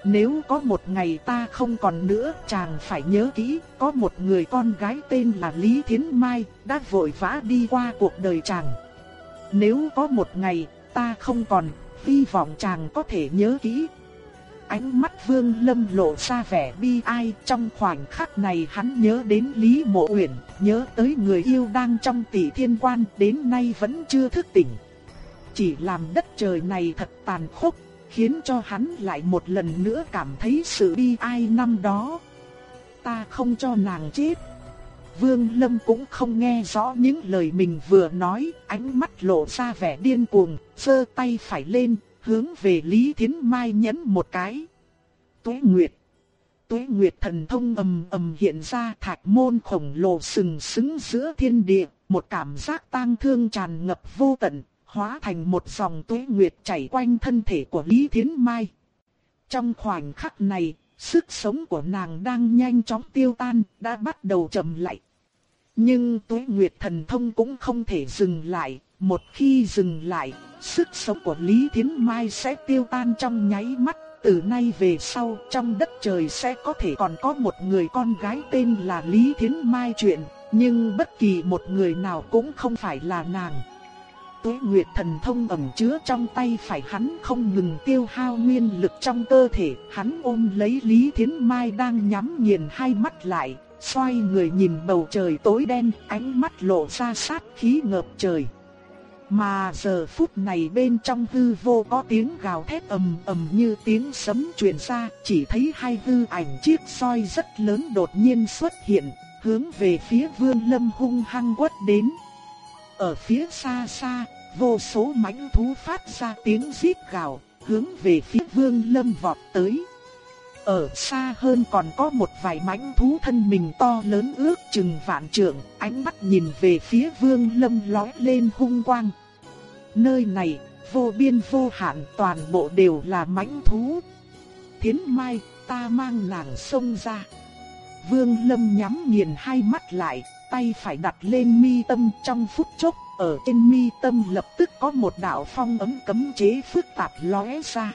Nếu có một ngày ta không còn nữa, chàng phải nhớ kỹ, có một người con gái tên là Lý Thiến Mai, đã vội vã đi qua cuộc đời chàng. Nếu có một ngày, ta không còn, hy vọng chàng có thể nhớ kỹ. Ánh mắt Vương Lâm lộ ra vẻ bi ai, trong khoảnh khắc này hắn nhớ đến Lý Mộ Uyển, nhớ tới người yêu đang trong tỷ thiên quan, đến nay vẫn chưa thức tỉnh. Chỉ làm đất trời này thật tàn khốc, khiến cho hắn lại một lần nữa cảm thấy sự bi ai năm đó. Ta không cho nàng chết. Vương Lâm cũng không nghe rõ những lời mình vừa nói, ánh mắt lộ ra vẻ điên cuồng, giơ tay phải lên, hướng về Lý Thiến Mai nhấn một cái. Tuế Nguyệt Tuế Nguyệt thần thông ầm ầm hiện ra thạch môn khổng lồ sừng sững giữa thiên địa, một cảm giác tang thương tràn ngập vô tận, hóa thành một dòng tuế nguyệt chảy quanh thân thể của Lý Thiến Mai. Trong khoảnh khắc này, sức sống của nàng đang nhanh chóng tiêu tan, đã bắt đầu chậm lại. Nhưng tuế nguyệt thần thông cũng không thể dừng lại, một khi dừng lại, sức sống của Lý Thiến Mai sẽ tiêu tan trong nháy mắt. Từ nay về sau, trong đất trời sẽ có thể còn có một người con gái tên là Lý Thiến Mai chuyện, nhưng bất kỳ một người nào cũng không phải là nàng tuế nguyệt thần thông ẩn chứa trong tay phải hắn không ngừng tiêu hao nguyên lực trong cơ thể, hắn ôm lấy Lý Thiến Mai đang nhắm nghiền hai mắt lại, xoay người nhìn bầu trời tối đen, ánh mắt lộ ra sát khí ngập trời. Mà giờ phút này bên trong hư vô có tiếng gào thét ầm ầm như tiếng sấm truyền ra, chỉ thấy hai hư ảnh chiếc soi rất lớn đột nhiên xuất hiện, hướng về phía Vương Lâm hung hăng quất đến. Ở phía xa xa, vô số mãnh thú phát ra tiếng rít gào, hướng về phía Vương Lâm vọt tới. Ở xa hơn còn có một vài mãnh thú thân mình to lớn ước chừng vạn trượng, ánh mắt nhìn về phía Vương Lâm lóe lên hung quang. Nơi này, vô biên vô hạn toàn bộ đều là mãnh thú. Thiến Mai, ta mang nàng sông ra. Vương Lâm nhắm nghiền hai mắt lại, tay phải đặt lên mi tâm trong phút chốc, ở trên mi tâm lập tức có một đạo phong ấm cấm chế phức tạp lóe ra.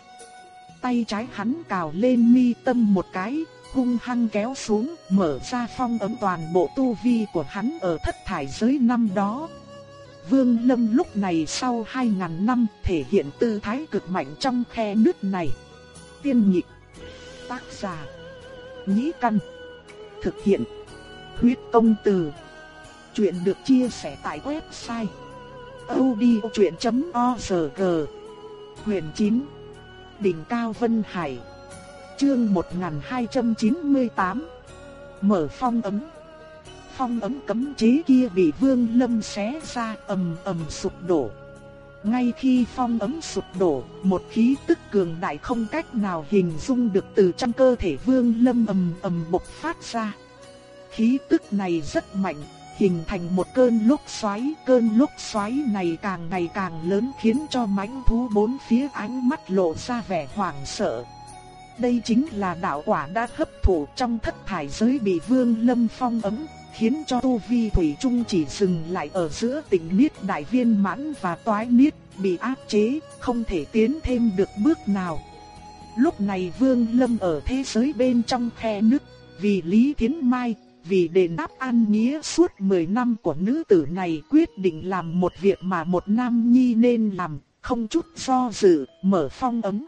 Tay trái hắn cào lên mi tâm một cái, hung hăng kéo xuống, mở ra phong ấm toàn bộ tu vi của hắn ở thất thải giới năm đó. Vương Lâm lúc này sau 2.000 năm thể hiện tư thái cực mạnh trong khe nước này. Tiên nhịp, tác giả, nhĩ căn, thực hiện, huyết công từ. Chuyện được chia sẻ tại website odchuyện.org Huyền 9 Đỉnh Cao Vân Hải. Chương 1298 Mở phong ấm. Phong ấm cấm chế kia bị Vương Lâm xé ra ầm ầm sụp đổ. Ngay khi phong ấm sụp đổ, một khí tức cường đại không cách nào hình dung được từ trong cơ thể Vương Lâm ầm ầm bộc phát ra. Khí tức này rất mạnh, hình thành một cơn lốc xoáy, cơn lốc xoáy này càng ngày càng lớn khiến cho mãnh thú bốn phía ánh mắt lộ ra vẻ hoảng sợ. Đây chính là đạo quả đã hấp thụ trong thất thải giới bị Vương Lâm phong ấm, khiến cho tu vi thủy trung chỉ dừng lại ở giữa tỉnh niết đại viên mãn và toái niết, bị áp chế, không thể tiến thêm được bước nào. Lúc này Vương Lâm ở thế giới bên trong khe nứt, vì Lý Thiến Mai, vì đền đáp an nghĩa suốt 10 năm của nữ tử này quyết định làm một việc mà một nam nhi nên làm, không chút do dự, mở phong ấm.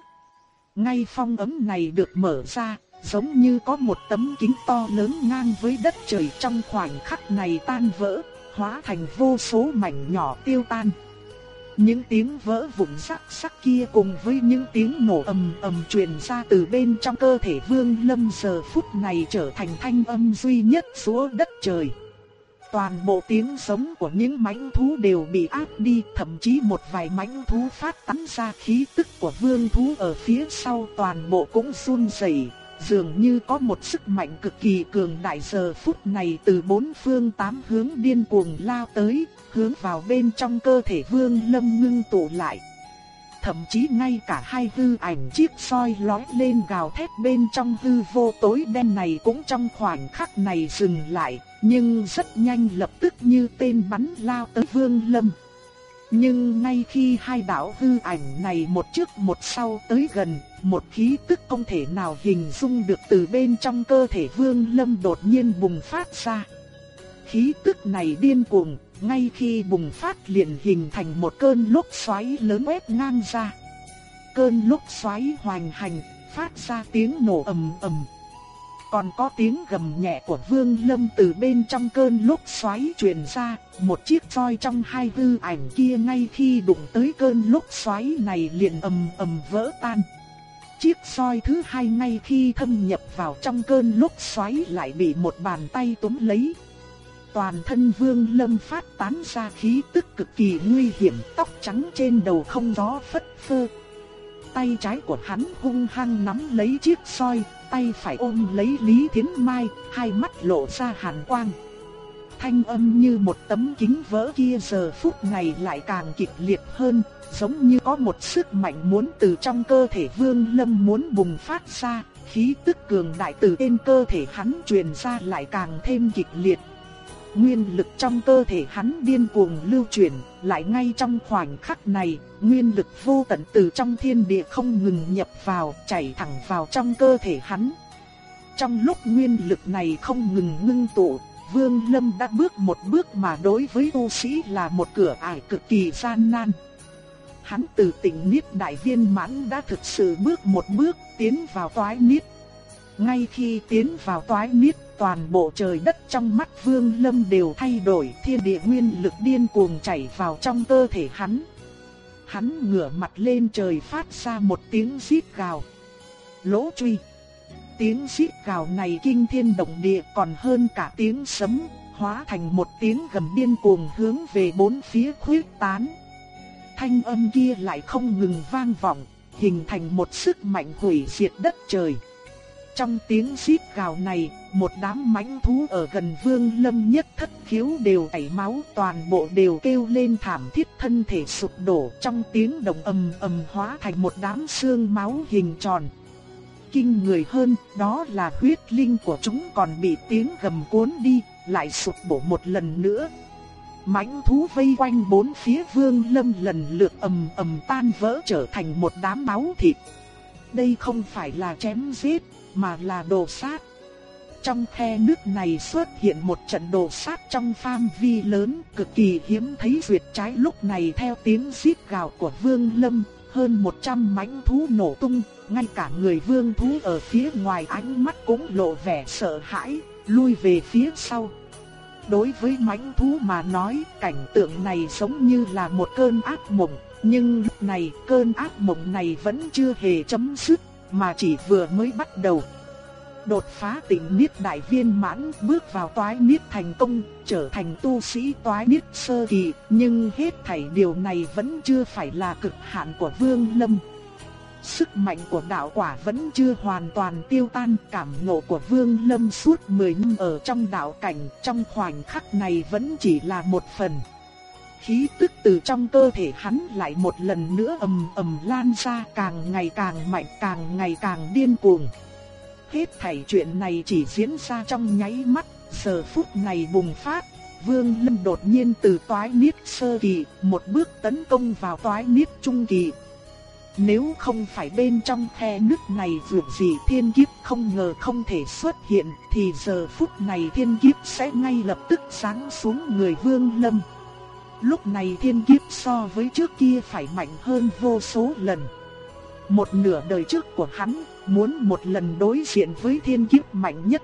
Ngay phong ấm này được mở ra, giống như có một tấm kính to lớn ngang với đất trời trong khoảnh khắc này tan vỡ, hóa thành vô số mảnh nhỏ tiêu tan. Những tiếng vỡ vụn sắc sắc kia cùng với những tiếng nổ ầm ầm truyền ra từ bên trong cơ thể Vương Lâm giờ phút này trở thành thanh âm duy nhất xuống đất trời. Toàn bộ tiếng sống của những mãnh thú đều bị áp đi, thậm chí một vài mãnh thú phát tán ra khí tức của vương thú ở phía sau toàn bộ cũng run rẩy, dường như có một sức mạnh cực kỳ cường đại giờ phút này từ bốn phương tám hướng điên cuồng lao tới, hướng vào bên trong cơ thể Vương Lâm ngưng tụ lại. Thậm chí ngay cả hai hư ảnh chiếc soi lói lên gào thét bên trong hư vô tối đen này cũng trong khoảnh khắc này dừng lại, nhưng rất nhanh lập tức như tên bắn lao tới Vương Lâm. Nhưng ngay khi hai đạo hư ảnh này một trước một sau tới gần, một khí tức không thể nào hình dung được từ bên trong cơ thể Vương Lâm đột nhiên bùng phát ra. Khí tức này điên cuồng, ngay khi bùng phát liền hình thành một cơn lốc xoáy lớn ép ngang ra. Cơn lốc xoáy hoành hành, phát ra tiếng nổ ầm ầm. Còn có tiếng gầm nhẹ của Vương Lâm từ bên trong cơn lốc xoáy truyền ra, một chiếc roi trong hai hư ảnh kia ngay khi đụng tới cơn lốc xoáy này liền ầm ầm vỡ tan. Chiếc roi thứ hai ngay khi thâm nhập vào trong cơn lốc xoáy lại bị một bàn tay túm lấy. Toàn thân Vương Lâm phát tán ra khí tức cực kỳ nguy hiểm, tóc trắng trên đầu không gió phất phơ. Tay trái của hắn hung hăng nắm lấy chiếc soi, tay phải ôm lấy Lý Thiến Mai, hai mắt lộ ra hàn quang. Thanh âm như một tấm kính vỡ kia giờ phút này lại càng kịch liệt hơn, giống như có một sức mạnh muốn từ trong cơ thể Vương Lâm muốn bùng phát ra, khí tức cường đại từ trên cơ thể hắn truyền ra lại càng thêm kịch liệt. Nguyên lực trong cơ thể hắn điên cuồng lưu chuyển, lại ngay trong khoảnh khắc này, nguyên lực vô tận từ trong thiên địa không ngừng nhập vào, chảy thẳng vào trong cơ thể hắn. Trong lúc nguyên lực này không ngừng ngưng tụ, Vương Lâm đã bước một bước mà đối với tu sĩ là một cửa ải cực kỳ gian nan. Hắn từ tỉnh Niết Đại Viên mãn đã thực sự bước một bước tiến vào toái Niết. Ngay khi tiến vào toái Niết, toàn bộ trời đất trong mắt Vương Lâm đều thay đổi, thiên địa nguyên lực điên cuồng chảy vào trong cơ thể hắn. Hắn ngửa mặt lên trời phát ra một tiếng rít gào. Lỗ truy. tiếng xít gào này kinh thiên động địa còn hơn cả tiếng sấm, hóa thành một tiếng gầm điên cuồng hướng về bốn phía khuyết tán. Thanh âm kia lại không ngừng vang vọng, hình thành một sức mạnh hủy diệt đất trời. Trong tiếng xít gào này, một đám mãnh thú ở gần Vương Lâm nhất thất khiếu đều chảy máu, toàn bộ đều kêu lên thảm thiết thân thể sụp đổ, trong tiếng động ầm ầm hóa thành một đám xương máu hình tròn. Kinh người hơn, đó là huyết linh của chúng còn bị tiếng gầm cuốn đi, lại sụp đổ một lần nữa. Mãnh thú vây quanh bốn phía Vương Lâm lần lượt ầm ầm tan vỡ trở thành một đám máu thịt. Đây không phải là chém giết, mà là đồ sát. Trong khe nước này xuất hiện một trận đồ sát trong phạm vi lớn, cực kỳ hiếm thấy duyệt trái lúc này theo tiếng giết gào của Vương Lâm, hơn 100 mãnh thú nổ tung, ngay cả người vương thú ở phía ngoài ánh mắt cũng lộ vẻ sợ hãi, lui về phía sau. Đối với mãnh thú mà nói, cảnh tượng này giống như là một cơn ác mộng, nhưng lúc này cơn ác mộng này vẫn chưa hề chấm dứt, mà chỉ vừa mới bắt đầu. Đột phá tỉnh Niết Đại Viên mãn bước vào toái Niết thành công, trở thành tu sĩ toái Niết sơ kỳ, nhưng hết thảy điều này vẫn chưa phải là cực hạn của Vương Lâm. Sức mạnh của đạo quả vẫn chưa hoàn toàn tiêu tan cảm ngộ của Vương Lâm suốt 10 năm ở trong đạo cảnh trong khoảnh khắc này vẫn chỉ là một phần. Khí tức từ trong cơ thể hắn lại một lần nữa ầm ầm lan ra càng ngày càng mạnh càng ngày càng điên cuồng. Hết thảy chuyện này chỉ diễn ra trong nháy mắt, giờ phút này bùng phát, Vương Lâm đột nhiên từ toái niết sơ kỳ, một bước tấn công vào toái niết trung kỳ. Nếu không phải bên trong khe nước này vượt gì thiên kiếp không ngờ không thể xuất hiện, thì giờ phút này thiên kiếp sẽ ngay lập tức sáng xuống người Vương Lâm. Lúc này thiên kiếp so với trước kia phải mạnh hơn vô số lần. Một nửa đời trước của hắn muốn một lần đối diện với thiên kiếp mạnh nhất.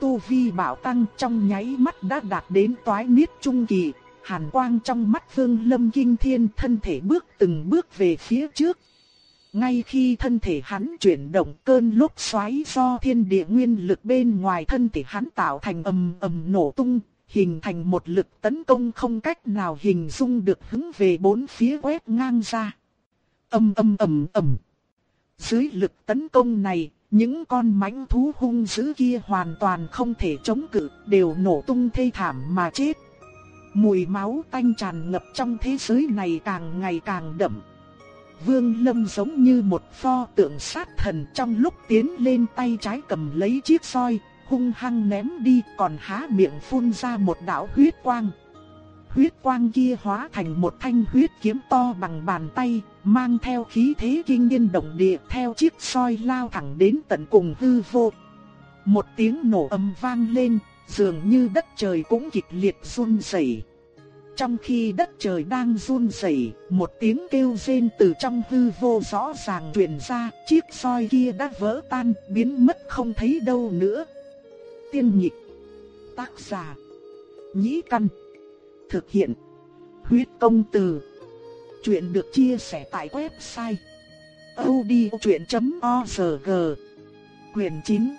Tu vi bảo tăng trong nháy mắt đã đạt đến toái niết trung kỳ, hàn quang trong mắt Vương Lâm kinh thiên thân thể bước từng bước về phía trước. Ngay khi thân thể hắn chuyển động cơn lốc xoáy do thiên địa nguyên lực bên ngoài thân thể hắn tạo thành ầm ầm nổ tung, hình thành một lực tấn công không cách nào hình dung được hướng về bốn phía quét ngang ra. Ầm ầm ầm ầm. Dưới lực tấn công này, những con mãnh thú hung dữ kia hoàn toàn không thể chống cự, đều nổ tung thê thảm mà chết. Mùi máu tanh tràn ngập trong thế giới này càng ngày càng đậm. Vương Lâm giống như một pho tượng sát thần trong lúc tiến lên tay trái cầm lấy chiếc soi, hung hăng ném đi còn há miệng phun ra một đạo huyết quang. Huyết quang kia hóa thành một thanh huyết kiếm to bằng bàn tay, mang theo khí thế kinh nhiên động địa theo chiếc soi lao thẳng đến tận cùng hư vô. Một tiếng nổ âm vang lên, dường như đất trời cũng kịch liệt run rẩy. Trong khi đất trời đang run rẩy, một tiếng kêu rên từ trong hư vô rõ ràng truyền ra, chiếc soi kia đã vỡ tan, biến mất không thấy đâu nữa. Tiên nhịch. tác giả, nhĩ căn, thực hiện, huyết công từ. Chuyện được chia sẻ tại website odchuyện.org Quyền 9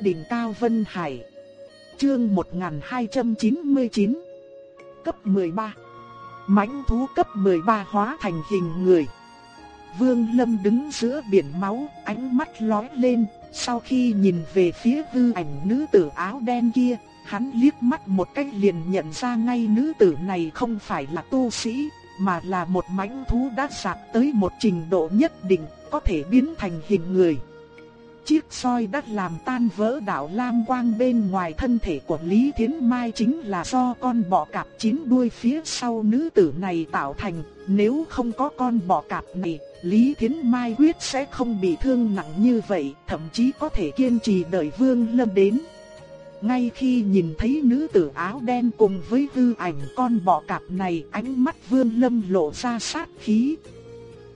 Đỉnh Cao Vân Hải Chương 1299 Cấp 13 mãnh thú cấp 13 hóa thành hình người. Vương Lâm đứng giữa biển máu, ánh mắt lóe lên, sau khi nhìn về phía hư ảnh nữ tử áo đen kia, hắn liếc mắt một cách liền nhận ra ngay nữ tử này không phải là tu sĩ, mà là một mãnh thú đã sạc tới một trình độ nhất định, có thể biến thành hình người. Chiếc soi đã làm tan vỡ đạo lam quang bên ngoài thân thể của Lý Thiến Mai chính là do con bọ cạp chín đuôi phía sau nữ tử này tạo thành. Nếu không có con bọ cạp này, Lý Thiến Mai quyết sẽ không bị thương nặng như vậy, thậm chí có thể kiên trì đợi Vương Lâm đến. Ngay khi nhìn thấy nữ tử áo đen cùng với hư ảnh con bọ cạp này, ánh mắt Vương Lâm lộ ra sát khí,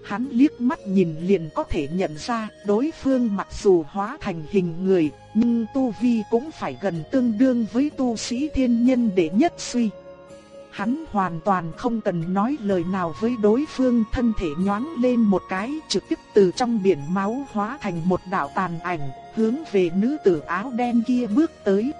Hắn liếc mắt nhìn liền có thể nhận ra đối phương mặc dù hóa thành hình người, nhưng tu vi cũng phải gần tương đương với tu sĩ thiên nhân để nhất suy. Hắn hoàn toàn không cần nói lời nào với đối phương thân thể nhoáng lên một cái trực tiếp từ trong biển máu hóa thành một đạo tàn ảnh, hướng về nữ tử áo đen kia bước tới.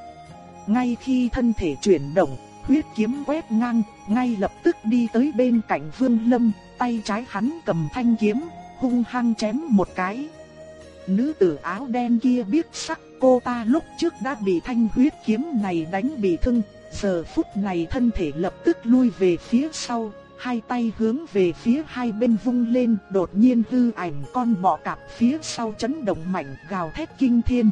Ngay khi thân thể chuyển động, huyết kiếm quét ngang, ngay lập tức đi tới bên cạnh Vương Lâm, tay trái hắn cầm thanh kiếm, hung hăng chém một cái. Nữ tử áo đen kia biết sắc cô ta lúc trước đã bị thanh huyết kiếm này đánh bị thương, giờ phút này thân thể lập tức lui về phía sau, hai tay hướng về phía hai bên vung lên, đột nhiên hư ảnh con bọ cạp phía sau chấn động mạnh gào thét kinh thiên.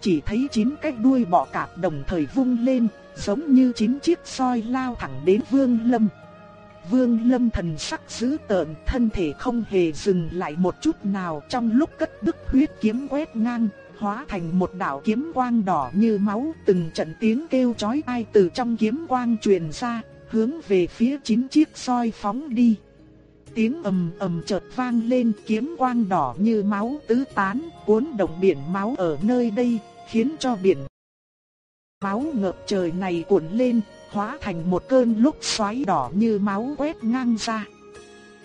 Chỉ thấy chín cái đuôi bọ cạp đồng thời vung lên, giống như chín chiếc soi lao thẳng đến Vương Lâm. Vương Lâm thần sắc dữ tợn, thân thể không hề dừng lại một chút nào. Trong lúc cất đức huyết kiếm quét ngang, hóa thành một đạo kiếm quang đỏ như máu, từng trận tiếng kêu chói tai từ trong kiếm quang truyền ra, hướng về phía chín chiếc soi phóng đi. Tiếng ầm ầm chợt vang lên, kiếm quang đỏ như máu tứ tán, cuốn động biển máu ở nơi đây, khiến cho biển máu ngập trời này cuộn lên, hóa thành một cơn lúc xoáy đỏ như máu quét ngang ra.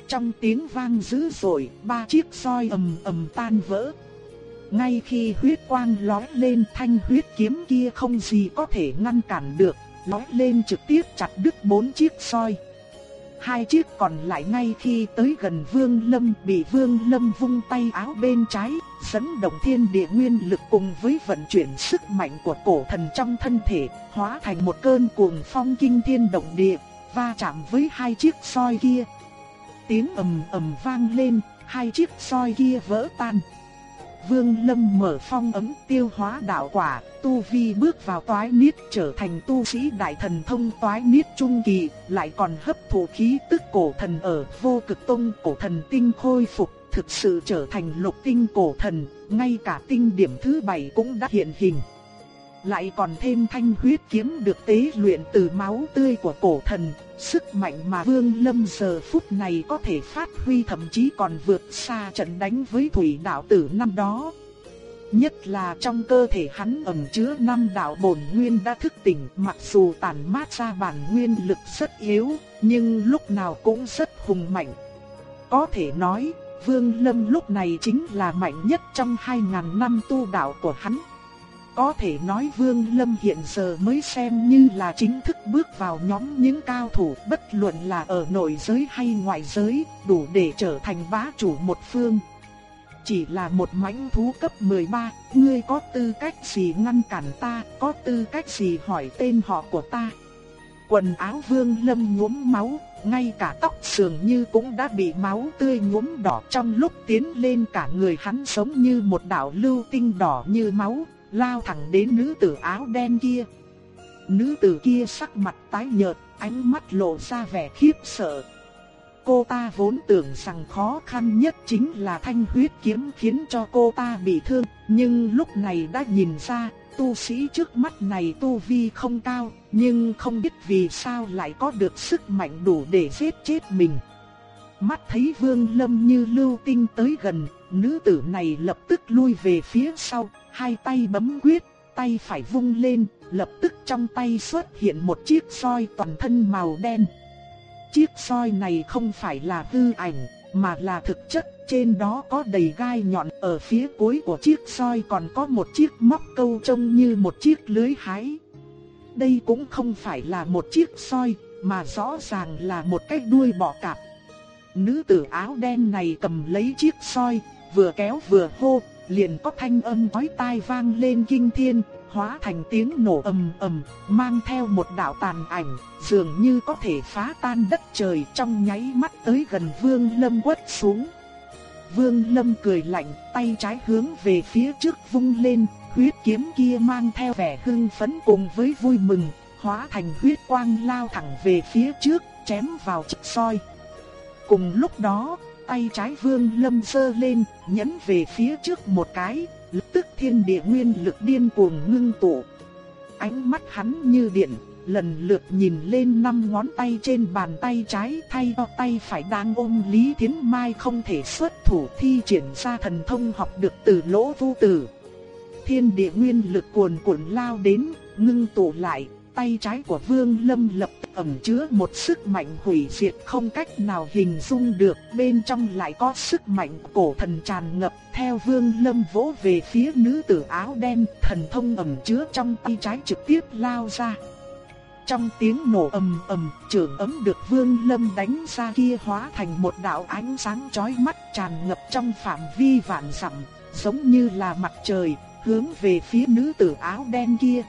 Trong tiếng vang dữ dội, ba chiếc soi ầm ầm tan vỡ. Ngay khi huyết quang lóe lên thanh huyết kiếm kia không gì có thể ngăn cản được, lóe lên trực tiếp chặt đứt bốn chiếc soi. Hai chiếc còn lại ngay khi tới gần Vương Lâm bị Vương Lâm vung tay áo bên trái, dẫn động thiên địa nguyên lực cùng với vận chuyển sức mạnh của cổ thần trong thân thể, hóa thành một cơn cuồng phong kinh thiên động địa, va chạm với hai chiếc soi kia. Tiếng ầm ầm vang lên, hai chiếc soi kia vỡ tan. Vương Lâm mở phong ấm tiêu hóa đạo quả, tu vi bước vào toái niết trở thành tu sĩ đại thần thông toái niết trung kỳ, lại còn hấp thụ khí tức cổ thần ở vô cực tông cổ thần tinh khôi phục, thực sự trở thành lục tinh cổ thần, ngay cả tinh điểm thứ bảy cũng đã hiện hình. Lại còn thêm thanh huyết kiếm được tế luyện từ máu tươi của cổ thần, sức mạnh mà Vương Lâm giờ phút này có thể phát huy thậm chí còn vượt xa trận đánh với thủy đạo tử năm đó. Nhất là trong cơ thể hắn ẩn chứa năm đạo bổn nguyên đã thức tỉnh, mặc dù tản mát ra bản nguyên lực rất yếu, nhưng lúc nào cũng rất hùng mạnh. Có thể nói, Vương Lâm lúc này chính là mạnh nhất trong 2000 năm tu đạo của hắn. Có thể nói Vương Lâm hiện giờ mới xem như là chính thức bước vào nhóm những cao thủ bất luận là ở nội giới hay ngoại giới, đủ để trở thành bá chủ một phương. Chỉ là một mãnh thú cấp 13, ngươi có tư cách gì ngăn cản ta, có tư cách gì hỏi tên họ của ta. Quần áo Vương Lâm nhuốm máu, ngay cả tóc sườn như cũng đã bị máu tươi nhuốm đỏ trong lúc tiến lên cả người hắn giống như một đạo lưu tinh đỏ như máu, lao thẳng đến nữ tử áo đen kia. Nữ tử kia sắc mặt tái nhợt, ánh mắt lộ ra vẻ khiếp sợ. Cô ta vốn tưởng rằng khó khăn nhất chính là thanh huyết kiếm khiến cho cô ta bị thương, nhưng lúc này đã nhìn ra, tu sĩ trước mắt này tu vi không cao, nhưng không biết vì sao lại có được sức mạnh đủ để giết chết mình. Mắt thấy Vương Lâm như lưu tinh tới gần, nữ tử này lập tức lui về phía sau, hai tay bấm quyết, tay phải vung lên, lập tức trong tay xuất hiện một chiếc soi toàn thân màu đen. Chiếc soi này không phải là hư ảnh, mà là thực chất, trên đó có đầy gai nhọn, ở phía cuối của chiếc soi còn có một chiếc móc câu trông như một chiếc lưới hái. Đây cũng không phải là một chiếc soi, mà rõ ràng là một cái đuôi bọ cạp. Nữ tử áo đen này cầm lấy chiếc soi, vừa kéo vừa hô, liền có thanh âm chói tai vang lên kinh thiên, hóa thành tiếng nổ ầm ầm, mang theo một đạo tàn ảnh, dường như có thể phá tan đất trời trong nháy mắt tới gần Vương Lâm quất xuống. Vương Lâm cười lạnh, tay trái hướng về phía trước vung lên, huyết kiếm kia mang theo vẻ hưng phấn cùng với vui mừng, hóa thành huyết quang lao thẳng về phía trước, chém vào chiếc soi. Cùng lúc đó, tay trái Vương Lâm sơ lên, nhấn về phía trước một cái, lập tức thiên địa nguyên lực điên cuồng ngưng tụ. Ánh mắt hắn như điện, lần lượt nhìn lên năm ngón tay trên bàn tay trái thay cho tay phải đang ôm Lý Thiến Mai không thể xuất thủ thi triển ra thần thông học được từ lỗ vu tử. Thiên địa nguyên lực cuồn cuộn lao đến, ngưng tụ lại, tay trái của Vương Lâm lập tức ẩn chứa một sức mạnh hủy diệt không cách nào hình dung được, bên trong lại có sức mạnh cổ thần tràn ngập, theo Vương Lâm vỗ về phía nữ tử áo đen, thần thông ẩn chứa trong tay trái trực tiếp lao ra. Trong tiếng nổ ầm ầm, trường ấm được Vương Lâm đánh ra kia hóa thành một đạo ánh sáng chói mắt tràn ngập trong phạm vi vạn dặm, giống như là mặt trời, hướng về phía nữ tử áo đen kia.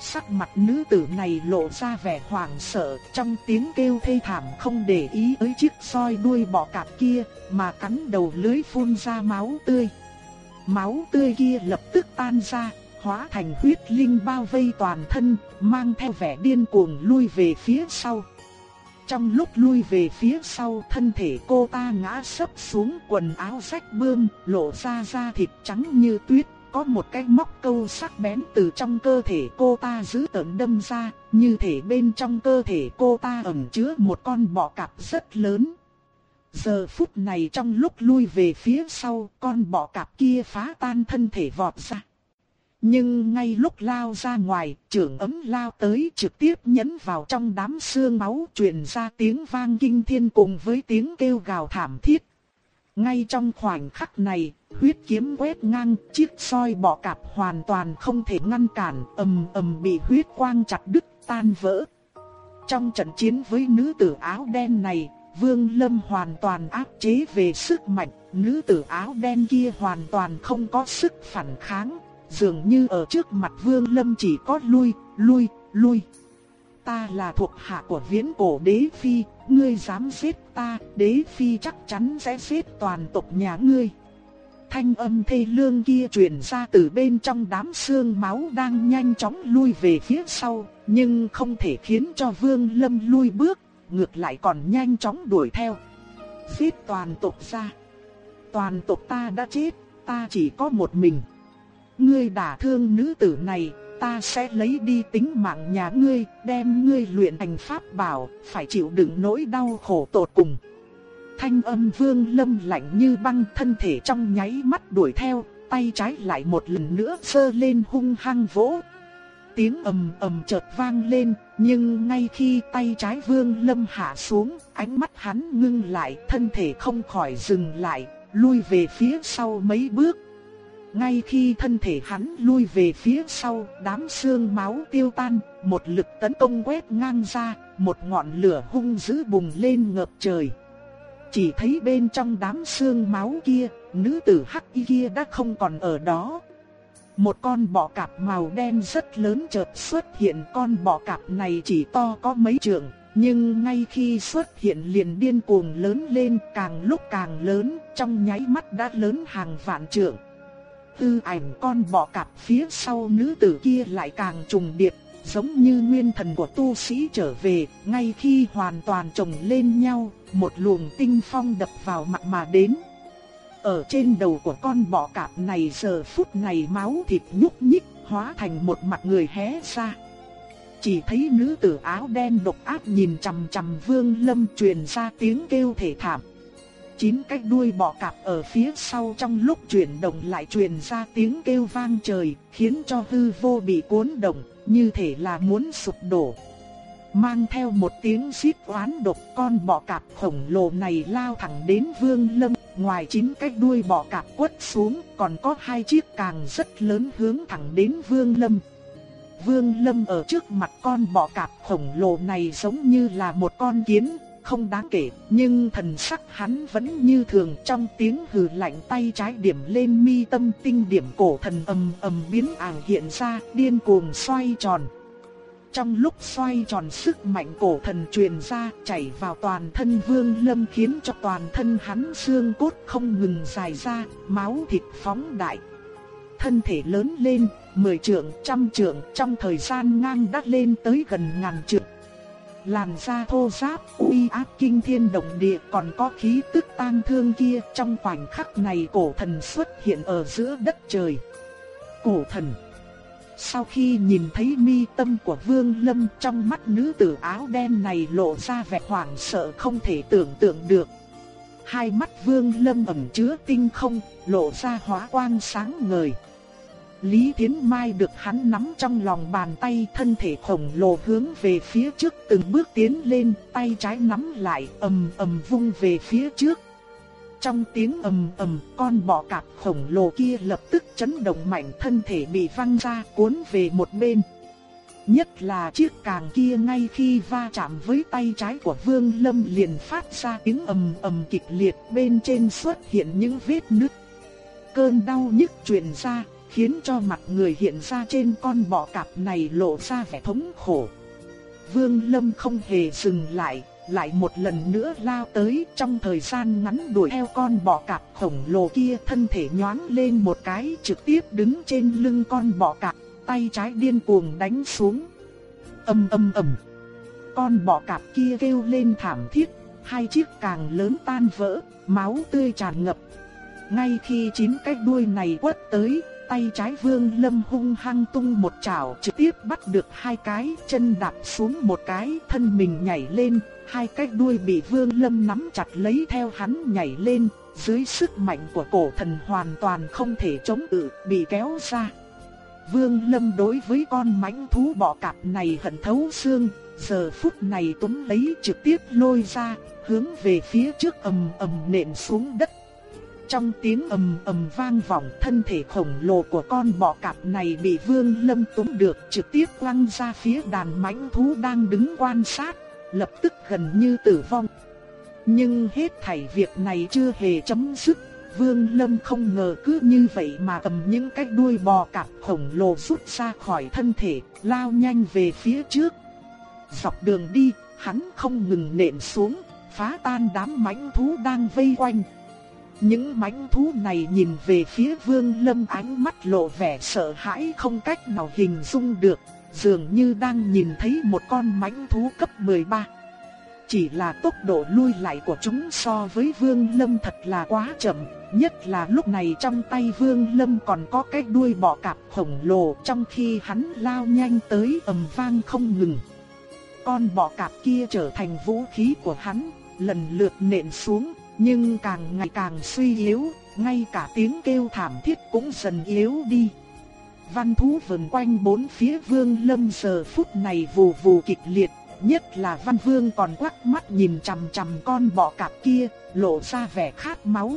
Sắc mặt nữ tử này lộ ra vẻ hoảng sợ, trong tiếng kêu thê thảm không để ý tới chiếc soi đuôi bọ cạp kia, mà cắn đầu lưới phun ra máu tươi. Máu tươi kia lập tức tan ra, hóa thành huyết linh bao vây toàn thân, mang theo vẻ điên cuồng lui về phía sau. Trong lúc lui về phía sau thân thể cô ta ngã sấp xuống quần áo rách bươm, lộ ra da thịt trắng như tuyết, có một cái móc câu sắc bén từ trong cơ thể cô ta giữ tợn đâm ra, như thể bên trong cơ thể cô ta ẩn chứa một con bọ cạp rất lớn. Giờ phút này trong lúc lui về phía sau, con bọ cạp kia phá tan thân thể vọt ra. Nhưng ngay lúc lao ra ngoài, trưởng ấm lao tới trực tiếp nhấn vào trong đám xương máu truyền ra tiếng vang kinh thiên cùng với tiếng kêu gào thảm thiết. Ngay trong khoảnh khắc này, huyết kiếm quét ngang, chiếc soi bọ cạp hoàn toàn không thể ngăn cản, ầm ầm bị huyết quang chặt đứt tan vỡ. Trong trận chiến với nữ tử áo đen này, Vương Lâm hoàn toàn áp chế về sức mạnh, nữ tử áo đen kia hoàn toàn không có sức phản kháng, dường như ở trước mặt Vương Lâm chỉ có lui, lui, lui. Ta là thuộc hạ của viễn cổ đế phi, ngươi dám giết ta, đế phi chắc chắn sẽ giết toàn tộc nhà ngươi. Thanh âm thê lương kia truyền ra từ bên trong đám xương máu đang nhanh chóng lui về phía sau, nhưng không thể khiến cho Vương Lâm lui bước, ngược lại còn nhanh chóng đuổi theo. Giết toàn tộc ra. Toàn tộc ta đã chết, ta chỉ có một mình. Ngươi đả thương nữ tử này, ta sẽ lấy đi tính mạng nhà ngươi, đem ngươi luyện thành pháp bảo, phải chịu đựng nỗi đau khổ tột cùng. Thanh âm vương lâm lạnh như băng thân thể trong nháy mắt đuổi theo, tay trái lại một lần nữa sơ lên hung hăng vỗ. Tiếng ầm ầm chợt vang lên, nhưng ngay khi tay trái vương lâm hạ xuống, ánh mắt hắn ngưng lại, thân thể không khỏi dừng lại, lui về phía sau mấy bước. Ngay khi thân thể hắn lui về phía sau, đám xương máu tiêu tan, một lực tấn công quét ngang ra, một ngọn lửa hung dữ bùng lên ngập trời. Chỉ thấy bên trong đám xương máu kia, nữ tử hắc y kia đã không còn ở đó. Một con bọ cạp màu đen rất lớn chợt xuất hiện, con bọ cạp này chỉ to có mấy trượng, nhưng ngay khi xuất hiện liền điên cuồng lớn lên, càng lúc càng lớn, trong nháy mắt đã lớn hàng vạn trượng tư ảnh con bọ cạp phía sau nữ tử kia lại càng trùng điệp, giống như nguyên thần của tu sĩ trở về, ngay khi hoàn toàn chồng lên nhau, một luồng tinh phong đập vào mặt mà đến. Ở trên đầu của con bọ cạp này giờ phút này máu thịt nhúc nhích, hóa thành một mặt người hé ra. Chỉ thấy nữ tử áo đen độc ác nhìn chằm chằm Vương Lâm truyền ra tiếng kêu thể thảm chín cái đuôi bọ cạp ở phía sau trong lúc chuyển động lại truyền ra tiếng kêu vang trời, khiến cho hư vô bị cuốn động, như thể là muốn sụp đổ. Mang theo một tiếng xít oán độc con bọ cạp khổng lồ này lao thẳng đến vương lâm, ngoài chín cái đuôi bọ cạp quất xuống, còn có hai chiếc càng rất lớn hướng thẳng đến vương lâm. Vương lâm ở trước mặt con bọ cạp khổng lồ này giống như là một con kiến, không đáng kể, nhưng thần sắc hắn vẫn như thường trong tiếng hừ lạnh tay trái điểm lên mi tâm tinh điểm cổ thần ầm ầm biến ảo hiện ra, điên cuồng xoay tròn. Trong lúc xoay tròn sức mạnh cổ thần truyền ra chảy vào toàn thân vương lâm khiến cho toàn thân hắn xương cốt không ngừng dài ra, máu thịt phóng đại. Thân thể lớn lên, mười trượng, trăm trượng trong thời gian ngang đắt lên tới gần ngàn trượng làn da thô ráp, uy áp kinh thiên động địa còn có khí tức tang thương kia trong khoảnh khắc này cổ thần xuất hiện ở giữa đất trời. Cổ thần Sau khi nhìn thấy mi tâm của Vương Lâm trong mắt nữ tử áo đen này lộ ra vẻ hoảng sợ không thể tưởng tượng được. Hai mắt Vương Lâm ẩn chứa tinh không, lộ ra hóa quang sáng ngời. Lý Thiến Mai được hắn nắm trong lòng bàn tay thân thể khổng lồ hướng về phía trước từng bước tiến lên, tay trái nắm lại ầm ầm vung về phía trước. Trong tiếng ầm ầm, con bọ cạp khổng lồ kia lập tức chấn động mạnh thân thể bị văng ra cuốn về một bên. Nhất là chiếc càng kia ngay khi va chạm với tay trái của Vương Lâm liền phát ra tiếng ầm ầm kịch liệt bên trên xuất hiện những vết nứt. Cơn đau nhức truyền ra, khiến cho mặt người hiện ra trên con bọ cạp này lộ ra vẻ thống khổ. Vương Lâm không hề dừng lại, lại một lần nữa lao tới trong thời gian ngắn đuổi theo con bọ cạp khổng lồ kia thân thể nhoáng lên một cái trực tiếp đứng trên lưng con bọ cạp, tay trái điên cuồng đánh xuống. Âm âm ầm. Con bọ cạp kia kêu lên thảm thiết, hai chiếc càng lớn tan vỡ, máu tươi tràn ngập. Ngay khi chín cái đuôi này quất tới, tay trái Vương Lâm hung hăng tung một chảo trực tiếp bắt được hai cái, chân đạp xuống một cái, thân mình nhảy lên, hai cái đuôi bị Vương Lâm nắm chặt lấy theo hắn nhảy lên, dưới sức mạnh của cổ thần hoàn toàn không thể chống cự, bị kéo ra. Vương Lâm đối với con mãnh thú bọ cạp này hận thấu xương, giờ phút này túm lấy trực tiếp lôi ra, hướng về phía trước ầm ầm nện xuống đất. Trong tiếng ầm ầm vang vọng thân thể khổng lồ của con bọ cạp này bị Vương Lâm túm được trực tiếp quăng ra phía đàn mãnh thú đang đứng quan sát, lập tức gần như tử vong. Nhưng hết thảy việc này chưa hề chấm dứt, Vương Lâm không ngờ cứ như vậy mà cầm những cái đuôi bò cạp khổng lồ rút ra khỏi thân thể, lao nhanh về phía trước. Dọc đường đi, hắn không ngừng nện xuống, phá tan đám mãnh thú đang vây quanh. Những mãnh thú này nhìn về phía Vương Lâm ánh mắt lộ vẻ sợ hãi không cách nào hình dung được, dường như đang nhìn thấy một con mãnh thú cấp 13. Chỉ là tốc độ lui lại của chúng so với Vương Lâm thật là quá chậm, nhất là lúc này trong tay Vương Lâm còn có cái đuôi bọ cạp khổng lồ trong khi hắn lao nhanh tới ầm vang không ngừng. Con bọ cạp kia trở thành vũ khí của hắn, lần lượt nện xuống, nhưng càng ngày càng suy yếu, ngay cả tiếng kêu thảm thiết cũng dần yếu đi. Văn thú vần quanh bốn phía vương lâm giờ phút này vù vù kịch liệt, nhất là văn vương còn quắc mắt nhìn chằm chằm con bọ cạp kia, lộ ra vẻ khát máu.